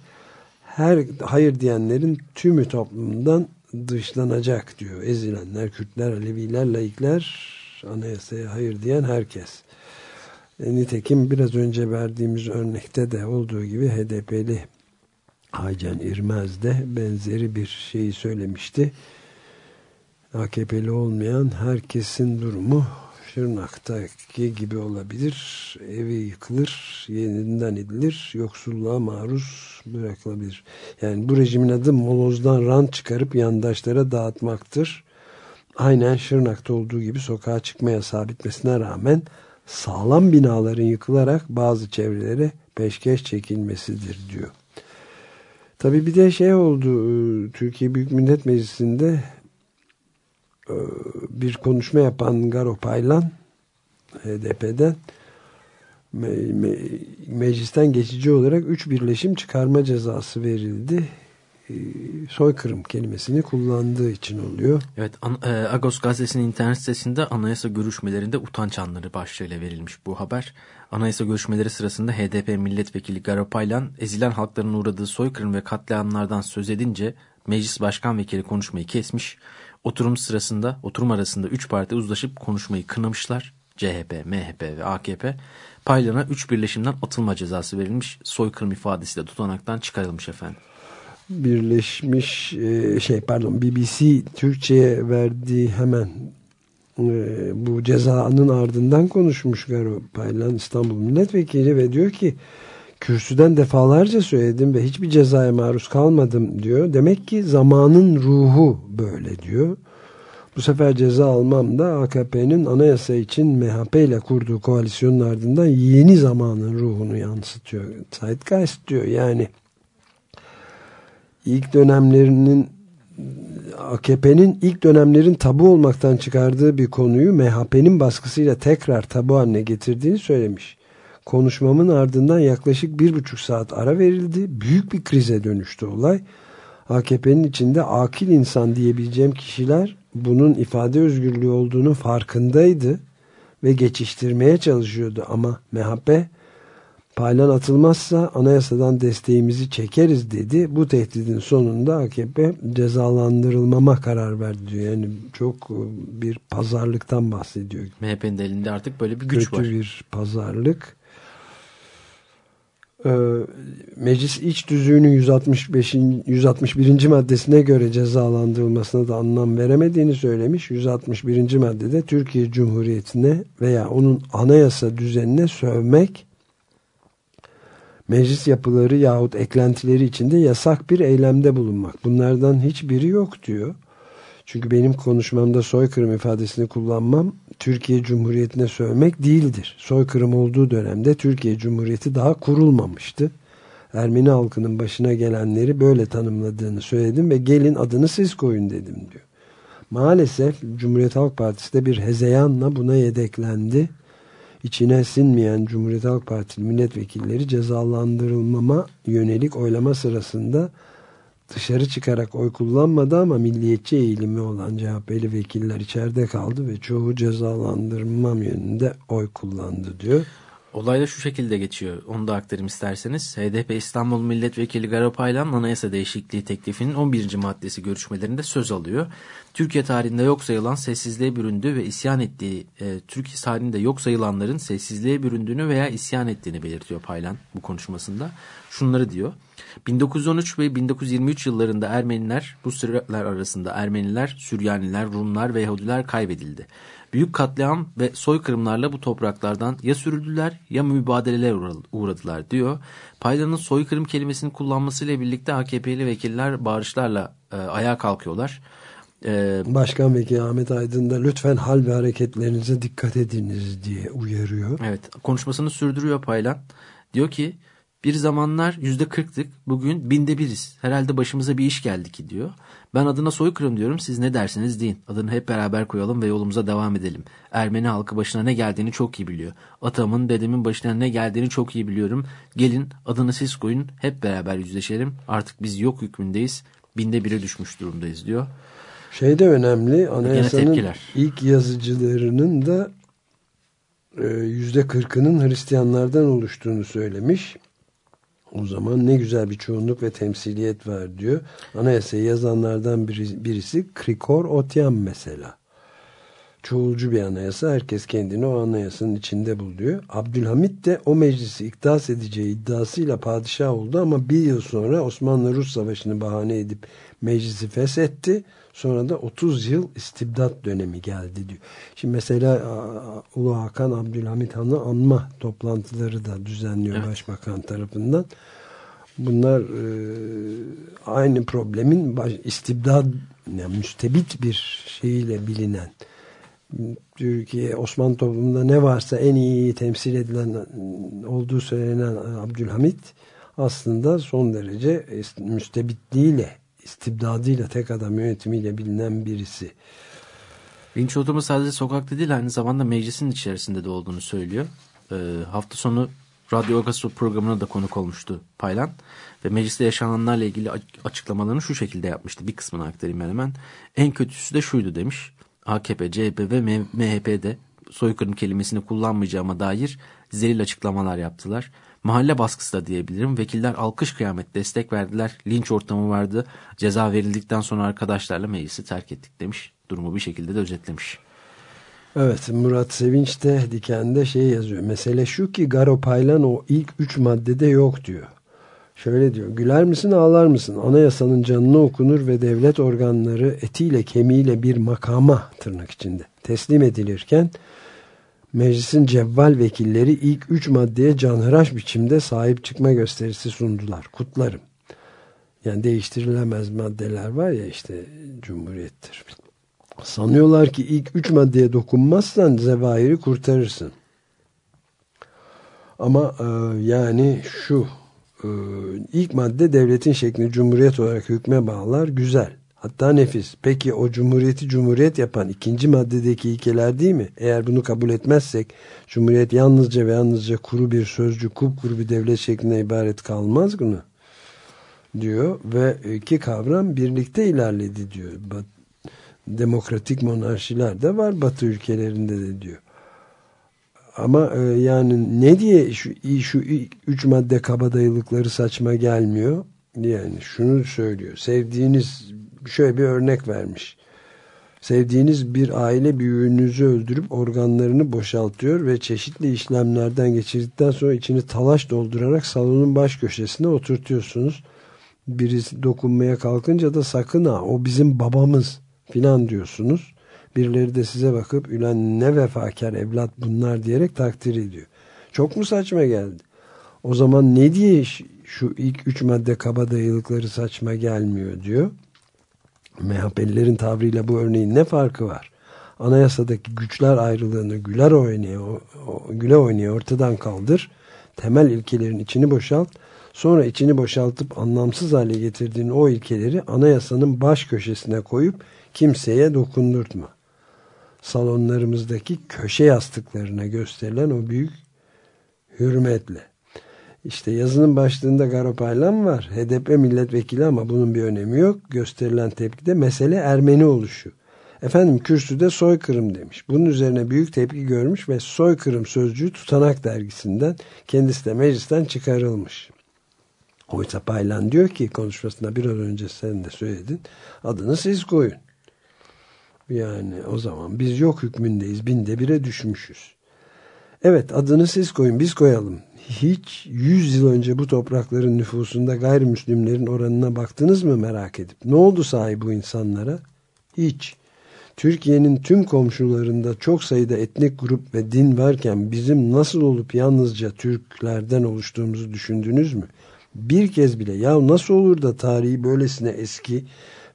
her hayır diyenlerin tümü toplumdan dışlanacak diyor. Ezilenler, Kürtler, Aleviler, laikler, anayasaya hayır diyen herkes. E, nitekim biraz önce verdiğimiz örnekte de olduğu gibi HDP'li Aycan İrmez de benzeri bir şeyi söylemişti. AKP'li olmayan herkesin durumu Şırnak'taki gibi olabilir. Evi yıkılır, yeniden edilir, yoksulluğa maruz bırakılabilir. Yani bu rejimin adı molozdan rant çıkarıp yandaşlara dağıtmaktır. Aynen Şırnak'ta olduğu gibi sokağa çıkmaya sabitmesine rağmen sağlam binaların yıkılarak bazı çevrelere peşkeş çekilmesidir diyor. Tabi bir de şey oldu Türkiye Büyük Millet Meclisi'nde bir konuşma yapan Garo Paylan HDP'den me, me, meclisten geçici olarak üç birleşim çıkarma cezası verildi. Soykırım kelimesini kullandığı için oluyor. Evet, Agos gazetesinin internet sitesinde anayasa görüşmelerinde utanç anları başlığıyla verilmiş bu haber. Anayasa görüşmeleri sırasında HDP milletvekili Garo Paylan ezilen halkların uğradığı soykırım ve katliamlardan söz edince meclis başkan vekili konuşmayı kesmiş. Oturum sırasında, oturum arasında 3 parti uzlaşıp konuşmayı kınamışlar. CHP, MHP ve AKP. Paylan'a 3 birleşimden atılma cezası verilmiş. Soykırım ifadesi de tutanaktan çıkarılmış efendim. Birleşmiş e, şey pardon BBC Türkçe'ye verdiği hemen e, bu cezanın ardından konuşmuş Garo Paylan İstanbul Milletvekili ve diyor ki kürsüden defalarca söyledim ve hiçbir cezaya maruz kalmadım diyor. Demek ki zamanın ruhu böyle diyor. Bu sefer ceza almam da AKP'nin anayasa için MHP ile kurduğu koalisyonun ardından yeni zamanın ruhunu yansıtıyor. Zeitgeist diyor yani ilk dönemlerinin AKP'nin ilk dönemlerin tabu olmaktan çıkardığı bir konuyu MHP'nin baskısıyla tekrar tabu haline getirdiğini söylemiş. Konuşmamın ardından yaklaşık bir buçuk saat ara verildi. Büyük bir krize dönüştü olay. AKP'nin içinde akil insan diyebileceğim kişiler bunun ifade özgürlüğü olduğunu farkındaydı ve geçiştirmeye çalışıyordu ama MHP paylan atılmazsa anayasadan desteğimizi çekeriz dedi. Bu tehdidin sonunda AKP cezalandırılmama karar verdi diyor. Yani çok e, bir pazarlıktan bahsediyor. MHP'nin de elinde artık böyle bir güç Kötü var. bir pazarlık. Ee, meclis iç düzüğünün 165. 161. maddesine göre cezalandırılmasına da anlam veremediğini söylemiş. 161. maddede Türkiye Cumhuriyeti'ne veya onun anayasa düzenine sövmek meclis yapıları yahut eklentileri içinde yasak bir eylemde bulunmak. Bunlardan hiçbiri yok diyor. Çünkü benim konuşmamda soykırım ifadesini kullanmam Türkiye Cumhuriyeti'ne sövmek değildir. Soykırım olduğu dönemde Türkiye Cumhuriyeti daha kurulmamıştı. Ermeni halkının başına gelenleri böyle tanımladığını söyledim ve gelin adını siz koyun dedim diyor. Maalesef Cumhuriyet Halk Partisi de bir hezeyanla buna yedeklendi. İçine sinmeyen Cumhuriyet Halk Partili milletvekilleri cezalandırılmama yönelik oylama sırasında dışarı çıkarak oy kullanmadı ama milliyetçi eğilimi olan CHP'li vekiller içeride kaldı ve çoğu cezalandırmam yönünde oy kullandı diyor. Olay da şu şekilde geçiyor. Onu da aktarayım isterseniz. HDP İstanbul Milletvekili Garo Paylan anayasa değişikliği teklifinin 11. maddesi görüşmelerinde söz alıyor. Türkiye tarihinde yok sayılan sessizliğe büründü ve isyan ettiği, e, Türkiye tarihinde yok sayılanların sessizliğe büründüğünü veya isyan ettiğini belirtiyor Paylan bu konuşmasında. Şunları diyor. 1913 ve 1923 yıllarında Ermeniler, bu süreler arasında Ermeniler, Süryaniler, Rumlar ve Yahudiler kaybedildi. Büyük katliam ve soykırımlarla bu topraklardan ya sürüldüler ya mübadeleler uğradılar diyor. Paylan'ın soykırım kelimesini kullanmasıyla birlikte AKP'li vekiller bağırışlarla e, ayağa kalkıyorlar. E, Başkan Vekili Ahmet Aydın da lütfen hal ve hareketlerinize dikkat ediniz diye uyarıyor. evet konuşmasını sürdürüyor Paylan. Diyor ki bir zamanlar yüzde kırktık bugün binde biriz. Herhalde başımıza bir iş geldi ki diyor. Ben adına soykırım diyorum siz ne dersiniz deyin. Adını hep beraber koyalım ve yolumuza devam edelim. Ermeni halkı başına ne geldiğini çok iyi biliyor. Atamın dedemin başına ne geldiğini çok iyi biliyorum. Gelin adını siz koyun hep beraber yüzleşelim. Artık biz yok hükmündeyiz. Binde bire düşmüş durumdayız diyor. Şey de önemli anayasanın ilk yazıcılarının da e, yüzde kırkının Hristiyanlardan oluştuğunu söylemiş. O zaman ne güzel bir çoğunluk ve temsiliyet var diyor. Anayasayı yazanlardan biri, birisi Krikor Otyan mesela. Çoğulcu bir anayasa. Herkes kendini o anayasanın içinde buluyor. Abdülhamit de o meclisi iktas edeceği iddiasıyla padişah oldu ama bir yıl sonra Osmanlı-Rus Savaşı'nı bahane edip meclisi feshetti. Sonra da 30 yıl istibdat dönemi geldi diyor. Şimdi mesela Ulu Hakan Abdülhamit Han'ı anma toplantıları da düzenliyor Evet. başbakan tarafından. Bunlar e, aynı problemin baş, istibdat yani müstebit bir şeyiyle bilinen Türkiye Osmanlı toplumunda ne varsa en iyi temsil edilen olduğu söylenen Abdülhamit aslında son derece müstebitliğiyle istibdadıyla tek adam yönetimiyle bilinen birisi. Linç oturumu sadece sokakta değil aynı zamanda meclisin içerisinde de olduğunu söylüyor. Ee, hafta sonu Radyo Agası programına da konuk olmuştu Paylan. Ve mecliste yaşananlarla ilgili açıklamalarını şu şekilde yapmıştı. Bir kısmını aktarayım ben hemen. En kötüsü de şuydu demiş. AKP, CHP ve MHP'de soykırım kelimesini kullanmayacağıma dair zelil açıklamalar yaptılar. Mahalle baskısı da diyebilirim. Vekiller alkış kıyamet destek verdiler. Linç ortamı vardı. Ceza verildikten sonra arkadaşlarla meclisi terk ettik demiş. Durumu bir şekilde de özetlemiş. Evet Murat Sevinç de Diken'de şey yazıyor. Mesele şu ki Garo Paylan o ilk üç maddede yok diyor. Şöyle diyor. Güler misin ağlar mısın? Anayasanın canını okunur ve devlet organları etiyle kemiğiyle bir makama tırnak içinde teslim edilirken meclisin cevval vekilleri ilk üç maddeye canhıraş biçimde sahip çıkma gösterisi sundular. Kutlarım. Yani değiştirilemez maddeler var ya işte cumhuriyettir. Sanıyorlar ki ilk üç maddeye dokunmazsan zevahiri kurtarırsın. Ama e, yani şu e, ilk madde devletin şeklini cumhuriyet olarak hükme bağlar. Güzel. Hatta nefis. Peki o cumhuriyeti cumhuriyet yapan ikinci maddedeki ilkeler değil mi? Eğer bunu kabul etmezsek cumhuriyet yalnızca ve yalnızca kuru bir sözcü, kupkuru bir devlet şeklinde ibaret kalmaz mı? diyor ve iki kavram birlikte ilerledi diyor. Demokratik monarşiler de var batı ülkelerinde de diyor. Ama e, yani ne diye şu, şu üç madde kabadayılıkları saçma gelmiyor? Yani şunu söylüyor. Sevdiğiniz şöyle bir örnek vermiş. Sevdiğiniz bir aile büyüğünüzü öldürüp organlarını boşaltıyor ve çeşitli işlemlerden geçirdikten sonra içini talaş doldurarak salonun baş köşesine oturtuyorsunuz. Birisi dokunmaya kalkınca da sakın ha o bizim babamız filan diyorsunuz. Birileri de size bakıp ülen ne vefakar evlat bunlar diyerek takdir ediyor. Çok mu saçma geldi? O zaman ne diye şu ilk üç madde kabadayılıkları saçma gelmiyor diyor. MHP'lilerin tavrıyla bu örneğin ne farkı var? Anayasadaki güçler ayrılığını güler oynaya, güle oynaya ortadan kaldır. Temel ilkelerin içini boşalt. Sonra içini boşaltıp anlamsız hale getirdiğin o ilkeleri anayasanın baş köşesine koyup kimseye dokundurtma. Salonlarımızdaki köşe yastıklarına gösterilen o büyük hürmetle. İşte yazının başlığında Garopaylan var. HDP milletvekili ama bunun bir önemi yok. Gösterilen tepkide mesele Ermeni oluşu. Efendim kürsüde soykırım demiş. Bunun üzerine büyük tepki görmüş ve soykırım sözcüğü tutanak dergisinden kendisi de meclisten çıkarılmış. Oysa Paylan diyor ki konuşmasında biraz önce sen de söyledin adını siz koyun. Yani o zaman biz yok hükmündeyiz. Binde bire düşmüşüz. Evet adını siz koyun biz koyalım. Hiç yüz yıl önce bu toprakların nüfusunda gayrimüslimlerin oranına baktınız mı merak edip? Ne oldu sahi bu insanlara? Hiç. Türkiye'nin tüm komşularında çok sayıda etnik grup ve din varken bizim nasıl olup yalnızca Türklerden oluştuğumuzu düşündünüz mü? Bir kez bile ya nasıl olur da tarihi böylesine eski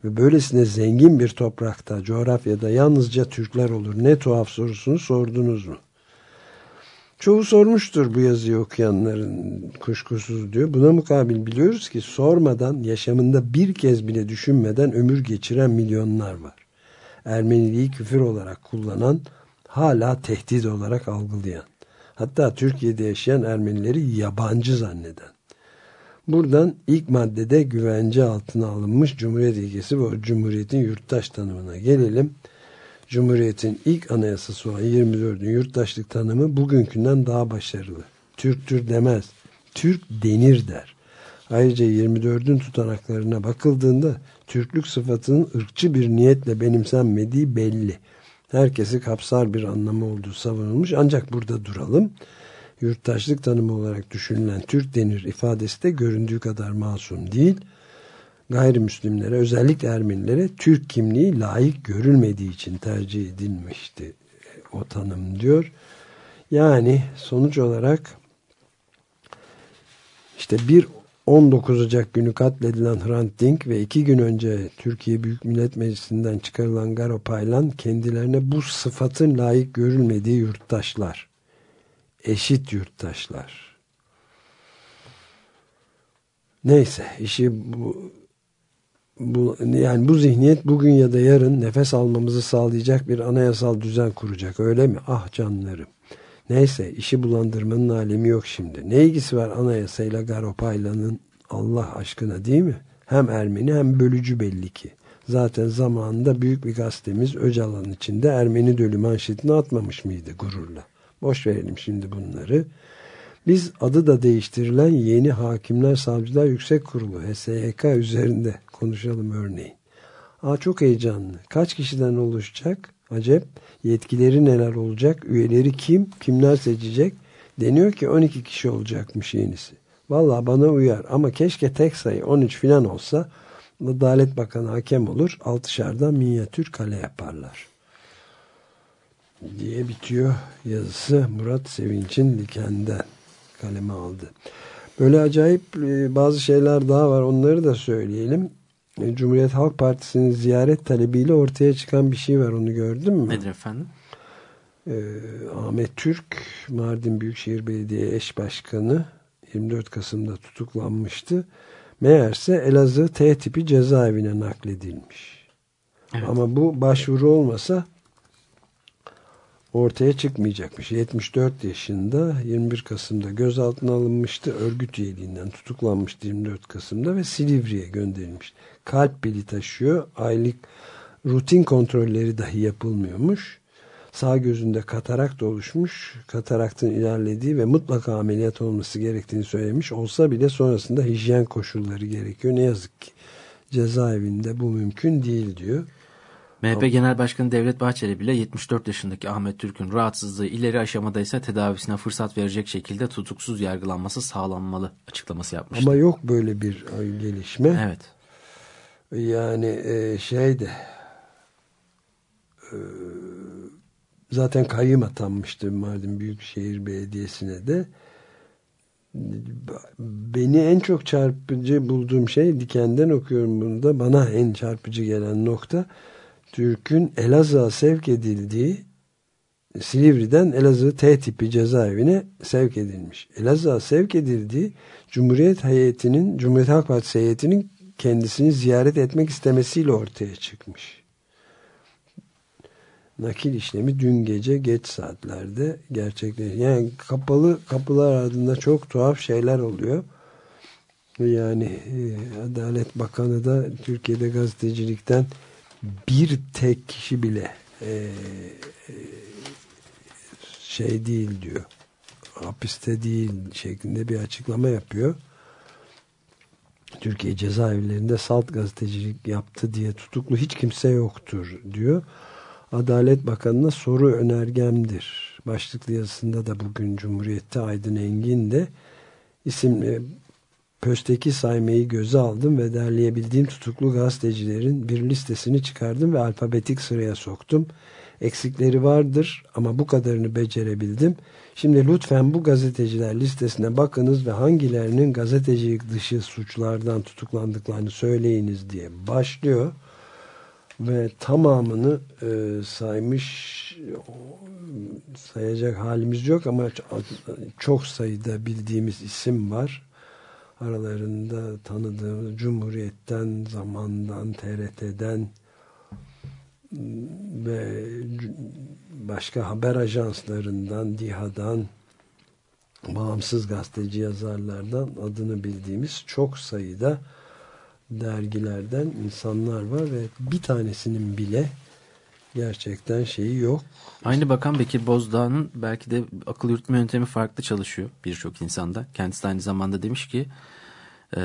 ve böylesine zengin bir toprakta, coğrafyada yalnızca Türkler olur ne tuhaf sorusunu sordunuz mu? Çoğu sormuştur bu yazıyı okuyanların kuşkusuz diyor. Buna mukabil biliyoruz ki sormadan yaşamında bir kez bile düşünmeden ömür geçiren milyonlar var. Ermeniliği küfür olarak kullanan, hala tehdit olarak algılayan. Hatta Türkiye'de yaşayan Ermenileri yabancı zanneden. Buradan ilk maddede güvence altına alınmış Cumhuriyet ilkesi ve Cumhuriyet'in yurttaş tanımına gelelim. Cumhuriyet'in ilk anayasası olan 24'ün yurttaşlık tanımı bugünkünden daha başarılı. Türktür demez. Türk denir der. Ayrıca 24'ün tutanaklarına bakıldığında Türklük sıfatının ırkçı bir niyetle benimsenmediği belli. Herkesi kapsar bir anlamı olduğu savunulmuş. Ancak burada duralım. Yurttaşlık tanımı olarak düşünülen Türk denir ifadesi de göründüğü kadar masum değil gayrimüslimlere özellikle Ermenilere Türk kimliği layık görülmediği için tercih edilmişti o tanım diyor. Yani sonuç olarak işte bir 19 Ocak günü katledilen Hrant Dink ve iki gün önce Türkiye Büyük Millet Meclisi'nden çıkarılan Garo Paylan kendilerine bu sıfatın layık görülmediği yurttaşlar. Eşit yurttaşlar. Neyse işi bu bu, yani bu zihniyet bugün ya da yarın nefes almamızı sağlayacak bir anayasal düzen kuracak öyle mi? Ah canlarım. Neyse işi bulandırmanın alemi yok şimdi. Ne ilgisi var anayasayla Garopayla'nın Allah aşkına değil mi? Hem Ermeni hem bölücü belli ki. Zaten zamanında büyük bir gazetemiz Öcalan içinde Ermeni dölü manşetini atmamış mıydı gururla? Boş verelim şimdi bunları. Biz adı da değiştirilen yeni Hakimler Savcılar Yüksek Kurulu HSYK üzerinde konuşalım örneğin. Aa, çok heyecanlı. Kaç kişiden oluşacak? Acep. Yetkileri neler olacak? Üyeleri kim? Kimler seçecek? Deniyor ki 12 kişi olacakmış yenisi. Valla bana uyar ama keşke tek sayı 13 filan olsa Adalet Bakanı hakem olur. Altışarda minyatür kale yaparlar. Diye bitiyor yazısı Murat Sevinç'in Diken'den kaleme aldı. Böyle acayip e, bazı şeyler daha var onları da söyleyelim. E, Cumhuriyet Halk Partisi'nin ziyaret talebiyle ortaya çıkan bir şey var onu gördün mü? Nedir efendim? Ee, Ahmet Türk Mardin Büyükşehir Belediye Eş Başkanı 24 Kasım'da tutuklanmıştı. Meğerse Elazığ T tipi cezaevine nakledilmiş. Evet. Ama bu başvuru olmasa ortaya çıkmayacakmış. 74 yaşında 21 Kasım'da gözaltına alınmıştı. Örgüt üyeliğinden tutuklanmıştı 24 Kasım'da ve Silivri'ye gönderilmiş. Kalp pili taşıyor. Aylık rutin kontrolleri dahi yapılmıyormuş. Sağ gözünde katarakt oluşmuş. Kataraktın ilerlediği ve mutlaka ameliyat olması gerektiğini söylemiş. Olsa bile sonrasında hijyen koşulları gerekiyor. Ne yazık ki cezaevinde bu mümkün değil diyor. MHP Genel Başkanı Devlet Bahçeli bile 74 yaşındaki Ahmet Türk'ün rahatsızlığı ileri aşamada ise tedavisine fırsat verecek şekilde tutuksuz yargılanması sağlanmalı açıklaması yapmıştı. Ama yok böyle bir gelişme. Evet. Yani e, şey de e, zaten kayyım atanmıştı Mardin Büyükşehir Belediyesi'ne de. Beni en çok çarpıcı bulduğum şey Diken'den okuyorum bunu da. Bana en çarpıcı gelen nokta Türk'ün Elazığ'a sevk edildiği Silivri'den Elazığ T tipi cezaevine sevk edilmiş. Elazığ'a sevk edildiği Cumhuriyet heyetinin, Cumhuriyet Halk Partisi heyetinin kendisini ziyaret etmek istemesiyle ortaya çıkmış. Nakil işlemi dün gece geç saatlerde gerçekleşti. Yani kapalı kapılar ardında çok tuhaf şeyler oluyor. Yani e, Adalet Bakanı da Türkiye'de gazetecilikten bir tek kişi bile e, e, şey değil diyor. Hapiste değil şeklinde bir açıklama yapıyor. Türkiye cezaevlerinde salt gazetecilik yaptı diye tutuklu hiç kimse yoktur diyor. Adalet Bakanı'na soru önergemdir. Başlıklı yazısında da bugün Cumhuriyet'te Aydın Engin de isimli pösteki saymayı göze aldım ve derleyebildiğim tutuklu gazetecilerin bir listesini çıkardım ve alfabetik sıraya soktum. Eksikleri vardır ama bu kadarını becerebildim. Şimdi lütfen bu gazeteciler listesine bakınız ve hangilerinin gazetecilik dışı suçlardan tutuklandıklarını söyleyiniz diye başlıyor. Ve tamamını e, saymış sayacak halimiz yok ama çok sayıda bildiğimiz isim var aralarında tanıdığımız Cumhuriyet'ten, Zaman'dan, TRT'den ve başka haber ajanslarından, DİHA'dan, bağımsız gazeteci yazarlardan adını bildiğimiz çok sayıda dergilerden insanlar var ve bir tanesinin bile gerçekten şeyi yok. Aynı bakan Bekir Bozdağ'ın belki de akıl yürütme yöntemi farklı çalışıyor birçok insanda. Kendisi aynı zamanda demiş ki e,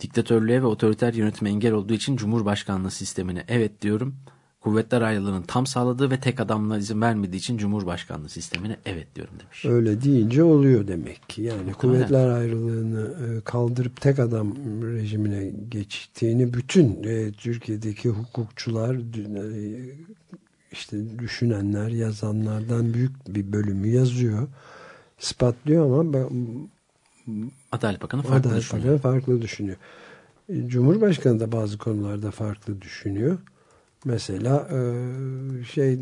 diktatörlüğe ve otoriter yönetime engel olduğu için Cumhurbaşkanlığı sistemine evet diyorum. Kuvvetler ayrılığının tam sağladığı ve tek adamla izin vermediği için Cumhurbaşkanlığı sistemine evet diyorum demiş. Öyle deyince oluyor demek ki. Yani kuvvetler ayrılığını e, kaldırıp tek adam rejimine geçtiğini bütün e, Türkiye'deki hukukçular e, işte düşünenler, yazanlardan büyük bir bölümü yazıyor. ispatlıyor ama ben, Adalet Bakanı farklı Adalet düşünüyor. Bakanı farklı düşünüyor. E, Cumhurbaşkanı da bazı konularda farklı düşünüyor. Mesela e, şey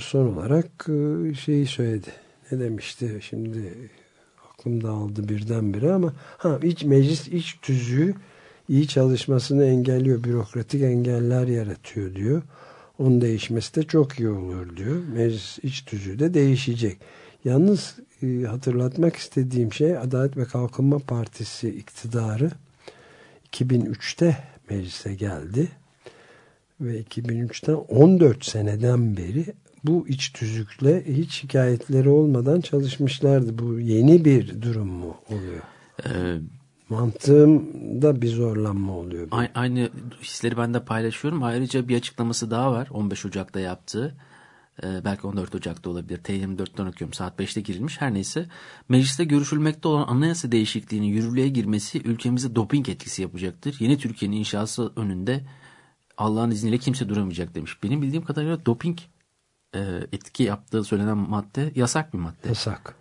son olarak e, şeyi söyledi. Ne demişti şimdi aklım dağıldı birdenbire ama ha iç meclis iç tüzüğü iyi çalışmasını engelliyor. Bürokratik engeller yaratıyor diyor. Onun değişmesi de çok iyi olur diyor. Meclis iç tüzüğü de değişecek. Yalnız e, hatırlatmak istediğim şey Adalet ve Kalkınma Partisi iktidarı 2003'te meclise geldi ve 2003'ten 14 seneden beri bu iç tüzükle hiç şikayetleri olmadan çalışmışlardı. Bu yeni bir durum mu oluyor? Ee, Mantığımda bir zorlanma oluyor. A- aynı hisleri ben de paylaşıyorum. Ayrıca bir açıklaması daha var 15 Ocak'ta yaptığı. e, belki 14 Ocak'ta olabilir. T24'ten okuyorum. Saat 5'te girilmiş. Her neyse. Mecliste görüşülmekte olan anayasa değişikliğinin yürürlüğe girmesi ülkemize doping etkisi yapacaktır. Yeni Türkiye'nin inşası önünde Allah'ın izniyle kimse duramayacak demiş. Benim bildiğim kadarıyla doping e, etki yaptığı söylenen madde yasak bir madde. Yasak.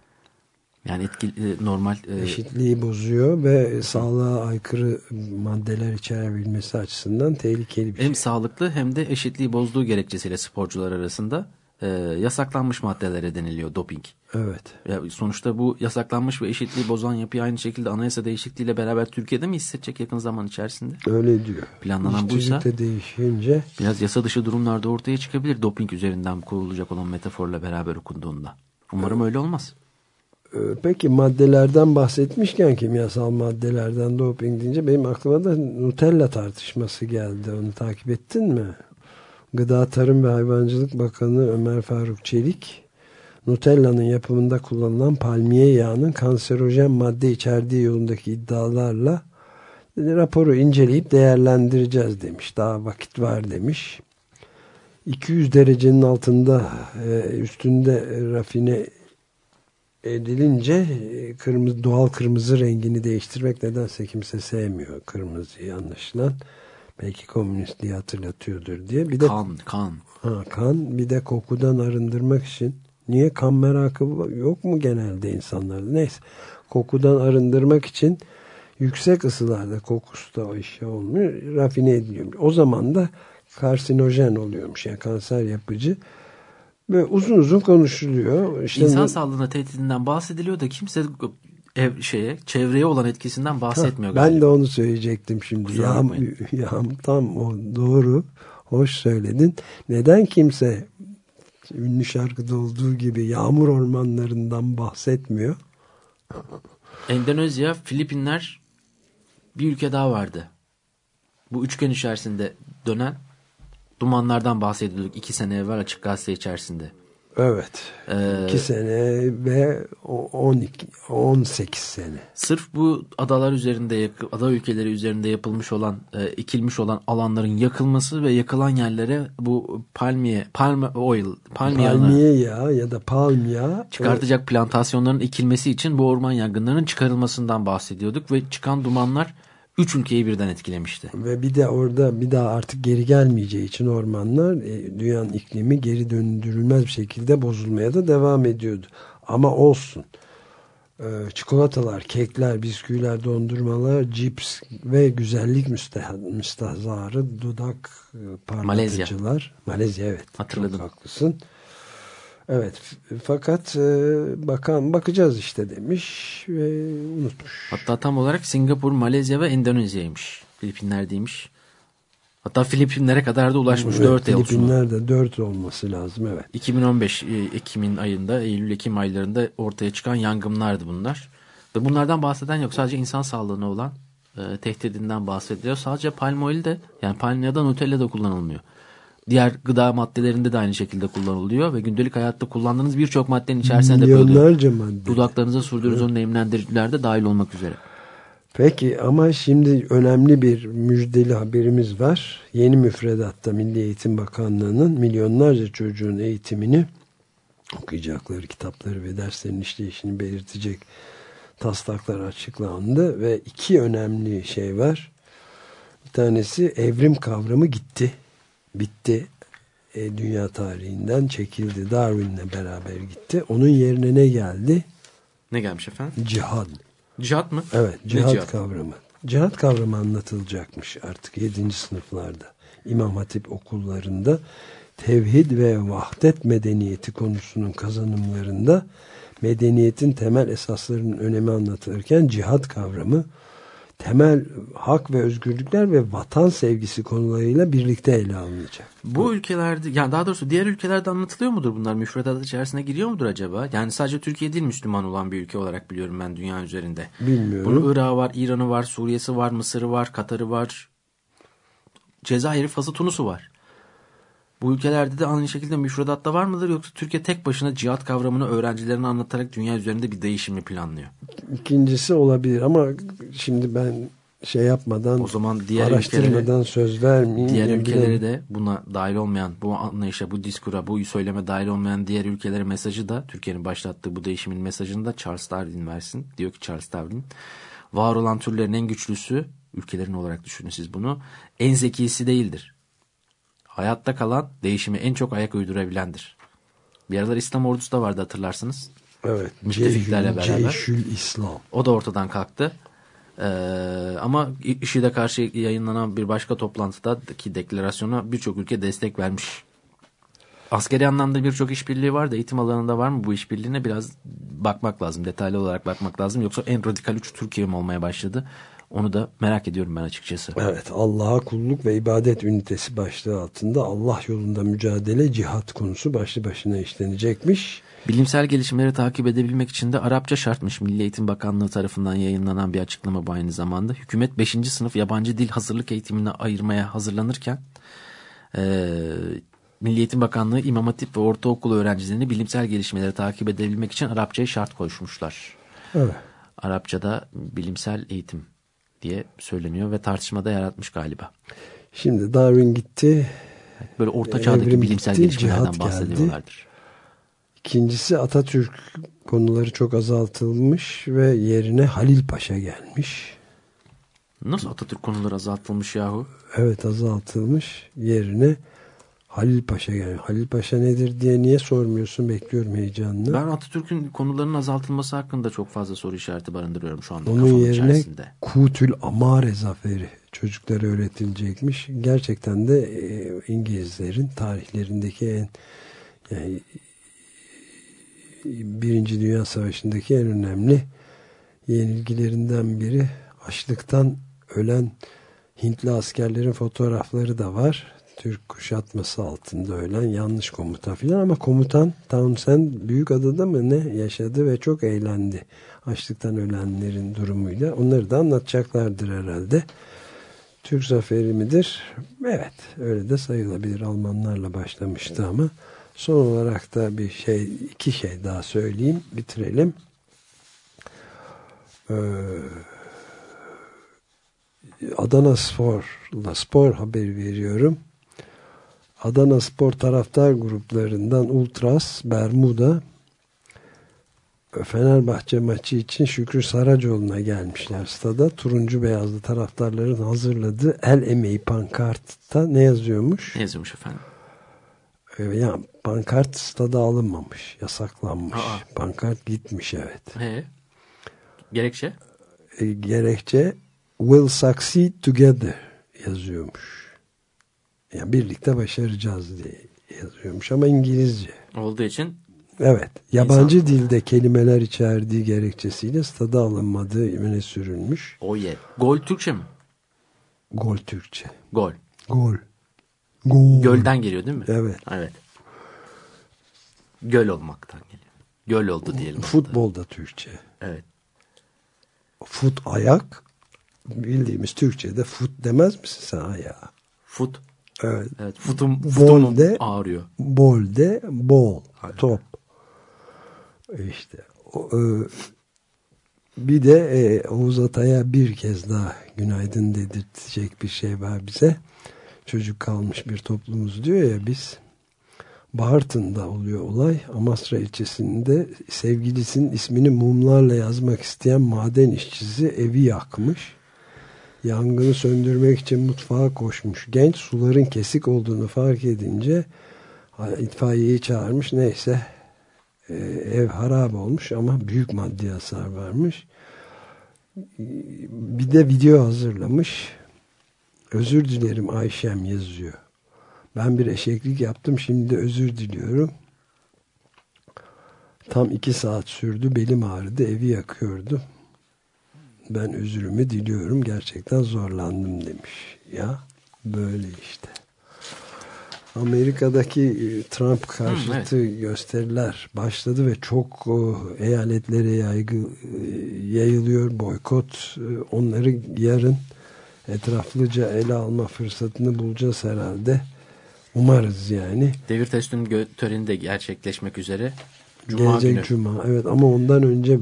Yani etki e, normal e, Eşitliği bozuyor ve sağlığa aykırı maddeler içerebilmesi açısından tehlikeli bir şey. hem sağlıklı hem de eşitliği bozduğu gerekçesiyle sporcular arasında e, yasaklanmış maddelere deniliyor doping. Evet. Ya sonuçta bu yasaklanmış ve eşitliği bozan yapıyı aynı şekilde anayasa değişikliğiyle beraber Türkiye'de mi hissedecek yakın zaman içerisinde? Öyle diyor. Planlanan İş buysa- de değişince Biraz yasa dışı durumlarda ortaya çıkabilir doping üzerinden kurulacak olan metaforla beraber okunduğunda. Umarım öyle olmaz. Ee, Peki maddelerden bahsetmişken kimyasal maddelerden doping deyince benim aklıma da Nutella tartışması geldi. Onu takip ettin mi? Gıda Tarım ve Hayvancılık Bakanı Ömer Faruk Çelik Nutella'nın yapımında kullanılan palmiye yağının kanserojen madde içerdiği yolundaki iddialarla raporu inceleyip değerlendireceğiz demiş. Daha vakit var demiş. 200 derecenin altında e, üstünde rafine edilince e, kırmızı doğal kırmızı rengini değiştirmek nedense kimse sevmiyor kırmızıyı anlaşılan. Belki komünist diye hatırlatıyordur diye. Bir de Kan, kan. ha, kan bir de kokudan arındırmak için niye kan merakı yok mu genelde insanlarda? Neyse. Kokudan arındırmak için yüksek ısılarda kokusu da o işe olmuyor. Rafine ediliyor. O zaman da karsinojen oluyormuş. Yani kanser yapıcı. Ve uzun uzun konuşuluyor. İşte İnsan bu- sağlığına tehdidinden bahsediliyor da kimse ev şeye çevreye olan etkisinden bahsetmiyor ben galiba. de onu söyleyecektim şimdi. Yağm, yağm tam o doğru. Hoş söyledin. Neden kimse ünlü şarkıda olduğu gibi yağmur ormanlarından bahsetmiyor? Endonezya, Filipinler bir ülke daha vardı. Bu üçgen içerisinde dönen dumanlardan bahsediyorduk iki sene evvel açık gazete içerisinde. Evet. Ee, 2 sene ve o- 12 18 sene. Sırf bu adalar üzerinde ada ülkeleri üzerinde yapılmış olan e, ekilmiş olan alanların yakılması ve yakılan yerlere bu palmiye palm oil palmiye yağı Palmiye yağı ya da palm yağı çıkartacak plantasyonların ekilmesi için bu orman yangınlarının çıkarılmasından bahsediyorduk ve çıkan dumanlar üç ülkeyi birden etkilemişti. Ve bir de orada bir daha artık geri gelmeyeceği için ormanlar e, dünyanın iklimi geri döndürülmez bir şekilde bozulmaya da devam ediyordu. Ama olsun. E, çikolatalar, kekler, bisküviler, dondurmalar, cips ve güzellik müsteh- müstahzarı, dudak e, parlatıcılar. Malezya evet. Hatırladım. Çok haklısın. Evet fakat e, bakan bakacağız işte demiş ve unutmuş. Hatta tam olarak Singapur, Malezya ve Endonezya'ymış. Filipinler değilmiş. Hatta Filipinlere kadar da ulaşmış. Evet, 4 yıl sonra. Filipinler'de 4 olması lazım evet. 2015 e, Ekim'in ayında, Eylül-Ekim aylarında ortaya çıkan yangınlardı bunlar. Ve bunlardan bahseden yok. Sadece insan sağlığına olan e, tehdidinden bahsediliyor. Sadece palm oil de yani palm yağı da Nutella da kullanılmıyor. Diğer gıda maddelerinde de aynı şekilde kullanılıyor ve gündelik hayatta kullandığınız birçok maddenin içerisinde de böyle Milyonlarca madde. dudaklarınıza sürdüğünüz o nemlendiriciler de dahil olmak üzere. Peki ama şimdi önemli bir müjdeli haberimiz var. Yeni müfredatta Milli Eğitim Bakanlığı'nın milyonlarca çocuğun eğitimini okuyacakları kitapları ve derslerin işleyişini belirtecek taslaklar açıklandı ve iki önemli şey var. Bir tanesi evrim kavramı gitti. Bitti. E, dünya tarihinden çekildi. Darwin'le beraber gitti. Onun yerine ne geldi? Ne gelmiş efendim? Cihad. Cihat mı? Evet, Ne cihat, cihat? kavramı. Cihat kavramı anlatılacakmış artık 7. sınıflarda. İmam Hatip okullarında tevhid ve vahdet medeniyeti konusunun kazanımlarında medeniyetin temel esaslarının önemi anlatılırken cihat kavramı temel hak ve özgürlükler ve vatan sevgisi konularıyla birlikte ele alınacak. Bu ülkelerde yani daha doğrusu diğer ülkelerde anlatılıyor mudur bunlar? Müfredat içerisine giriyor mudur acaba? Yani sadece Türkiye değil Müslüman olan bir ülke olarak biliyorum ben dünya üzerinde. Bilmiyorum. Bunun Irak'ı var, İran'ı var, Suriye'si var, Mısır'ı var, Katar'ı var. Cezayir'i, Fas'ı, Tunus'u var. Bu ülkelerde de aynı şekilde müfredatta var mıdır yoksa Türkiye tek başına cihat kavramını öğrencilerine anlatarak dünya üzerinde bir değişimi planlıyor? İkincisi olabilir ama şimdi ben şey yapmadan O zaman diğer araştırmadan ülkelere söz vermeyin. diğer bileyim. de buna dahil olmayan, bu anlayışa, bu diskura, bu söyleme dahil olmayan diğer ülkelere mesajı da Türkiye'nin başlattığı bu değişimin mesajını da Charles Darwin versin. Diyor ki Charles Darwin, var olan türlerin en güçlüsü, ülkelerin olarak düşünün siz bunu, en zekisi değildir. Hayatta kalan, değişimi en çok ayak uydurabilendir. Bir aralar İslam ordusu da vardı hatırlarsınız. Evet. Müttefiklerle beraber. Ceyşül İslam. O da ortadan kalktı. Ee, ama IŞİD'e karşı yayınlanan bir başka toplantıdaki deklarasyona birçok ülke destek vermiş. Askeri anlamda birçok işbirliği var da eğitim alanında var mı bu işbirliğine biraz bakmak lazım. Detaylı olarak bakmak lazım. Yoksa en radikal uç Türkiye mi olmaya başladı? Onu da merak ediyorum ben açıkçası. Evet Allah'a kulluk ve ibadet ünitesi başlığı altında Allah yolunda mücadele cihat konusu başlı başına işlenecekmiş. Bilimsel gelişmeleri takip edebilmek için de Arapça şartmış. Milli Eğitim Bakanlığı tarafından yayınlanan bir açıklama bu aynı zamanda. Hükümet 5. sınıf yabancı dil hazırlık eğitimine ayırmaya hazırlanırken e, Milli Eğitim Bakanlığı İmam Hatip ve ortaokul öğrencilerini bilimsel gelişmeleri takip edebilmek için Arapçayı şart koşmuşlar. Evet. Arapçada bilimsel eğitim diye söyleniyor ve tartışmada yaratmış galiba. Şimdi Darwin gitti. Böyle orta çağdaki Evrim bilimsel gitti, gelişmelerden geldi. bahsediyorlardır. İkincisi Atatürk konuları çok azaltılmış ve yerine Halil Paşa gelmiş. Nasıl Atatürk konuları azaltılmış yahu? Evet azaltılmış yerine Halil Paşa gelmiş. Halil Paşa nedir diye niye sormuyorsun bekliyorum heyecanla. Ben Atatürk'ün konularının azaltılması hakkında çok fazla soru işareti barındırıyorum şu anda Onun yerine içerisinde. Kutül Amare Zaferi çocuklara öğretilecekmiş. Gerçekten de e, İngilizlerin tarihlerindeki en yani Birinci Dünya Savaşı'ndaki en önemli yenilgilerinden biri açlıktan ölen Hintli askerlerin fotoğrafları da var. Türk kuşatması altında ölen yanlış komutan filan ama komutan Townsend büyük adada mı ne yaşadı ve çok eğlendi. Açlıktan ölenlerin durumuyla. Onları da anlatacaklardır herhalde. Türk zaferi midir? Evet öyle de sayılabilir. Almanlarla başlamıştı ama son olarak da bir şey iki şey daha söyleyeyim bitirelim. Ee, Adana Spor'la spor haberi veriyorum. Adana Spor taraftar gruplarından Ultras, Bermuda Fenerbahçe maçı için Şükrü Saracoğlu'na gelmişler stada. Turuncu beyazlı taraftarların hazırladığı el emeği pankartta ne yazıyormuş? Ne yazıyormuş efendim? Ee, yani pankart stada alınmamış, yasaklanmış. Aa. Pankart gitmiş evet. He. Gerekçe? E, gerekçe will succeed together yazıyormuş. Yani birlikte başaracağız diye yazıyormuş ama İngilizce. Olduğu için Evet. Yabancı İnsan- dilde kelimeler içerdiği gerekçesiyle stada alınmadığı öne sürülmüş. o ye. Gol Türkçe mi? Gol Türkçe. Gol. Gol. Gol. Gölden geliyor değil mi? Evet. Evet. Göl olmaktan geliyor. Göl oldu diyelim. Futbolda Türkçe. Evet. Fut ayak. Bildiğimiz Türkçe'de fut demez misin sen ayağa? Fut. Evet. Evet. Futum, futum de- ağrıyor. Bol de bol. Aynen. Top. İşte. O, e, bir de e, Oğuz Atay'a bir kez daha günaydın dedirtecek bir şey var bize. Çocuk kalmış bir toplumuz diyor ya biz. Bartın'da oluyor olay. Amasra ilçesinde sevgilisinin ismini mumlarla yazmak isteyen maden işçisi evi yakmış. Yangını söndürmek için mutfağa koşmuş. Genç suların kesik olduğunu fark edince itfaiyeyi çağırmış. Neyse e, ev harap olmuş ama büyük maddi hasar varmış. Bir de video hazırlamış. Özür dilerim Ayşem yazıyor. Ben bir eşeklik yaptım şimdi de özür diliyorum. Tam iki saat sürdü belim ağrıdı evi yakıyordu. Ben özürümü diliyorum gerçekten zorlandım demiş. Ya böyle işte. Amerika'daki e, Trump karşıtı gösteriler başladı ve çok o, eyaletlere yaygı, e, yayılıyor boykot. E, Onları yarın etraflıca ele alma fırsatını bulacağız herhalde. Umarız yani. Devir gö- töreni de gerçekleşmek üzere. Cuma Gelecek günü. cuma. Evet ama ondan önce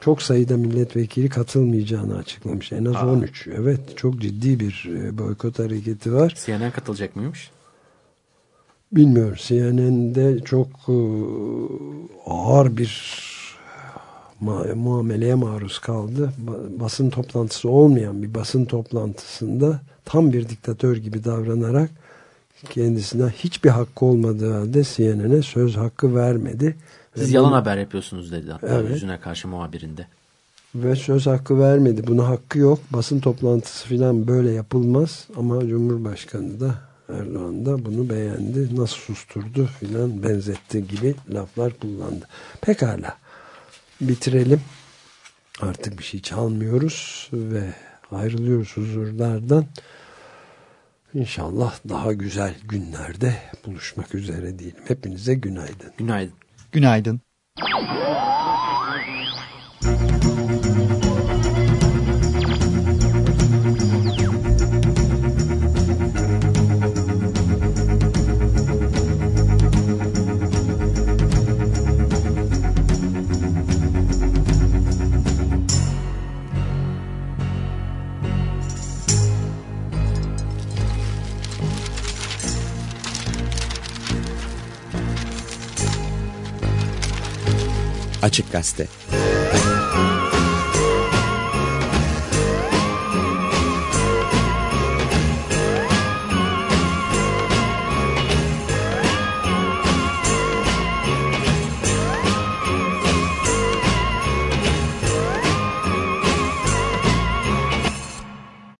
çok sayıda milletvekili katılmayacağını açıklamış. En az Aa. 13. Evet çok ciddi bir e, boykot hareketi var. CNN katılacak mıymış? Bilmiyorum CNN'de çok e, ağır bir muameleye maruz kaldı. Ba- basın toplantısı olmayan bir basın toplantısında tam bir diktatör gibi davranarak kendisine hiçbir hakkı olmadığı halde CNN'e söz hakkı vermedi. Siz Ve yalan bunu- haber yapıyorsunuz dedi hatta Evet. yüzüne karşı muhabirinde. ve söz hakkı vermedi. Buna hakkı yok. Basın toplantısı falan böyle yapılmaz. Ama Cumhurbaşkanı da Erdoğan da bunu beğendi. Nasıl susturdu filan benzetti gibi laflar kullandı. Pekala. Bitirelim. Artık bir şey çalmıyoruz ve ayrılıyoruz huzurlardan. İnşallah daha güzel günlerde buluşmak üzere diyelim. Hepinize günaydın. Günaydın. Günaydın. Açık Gazete. Müzik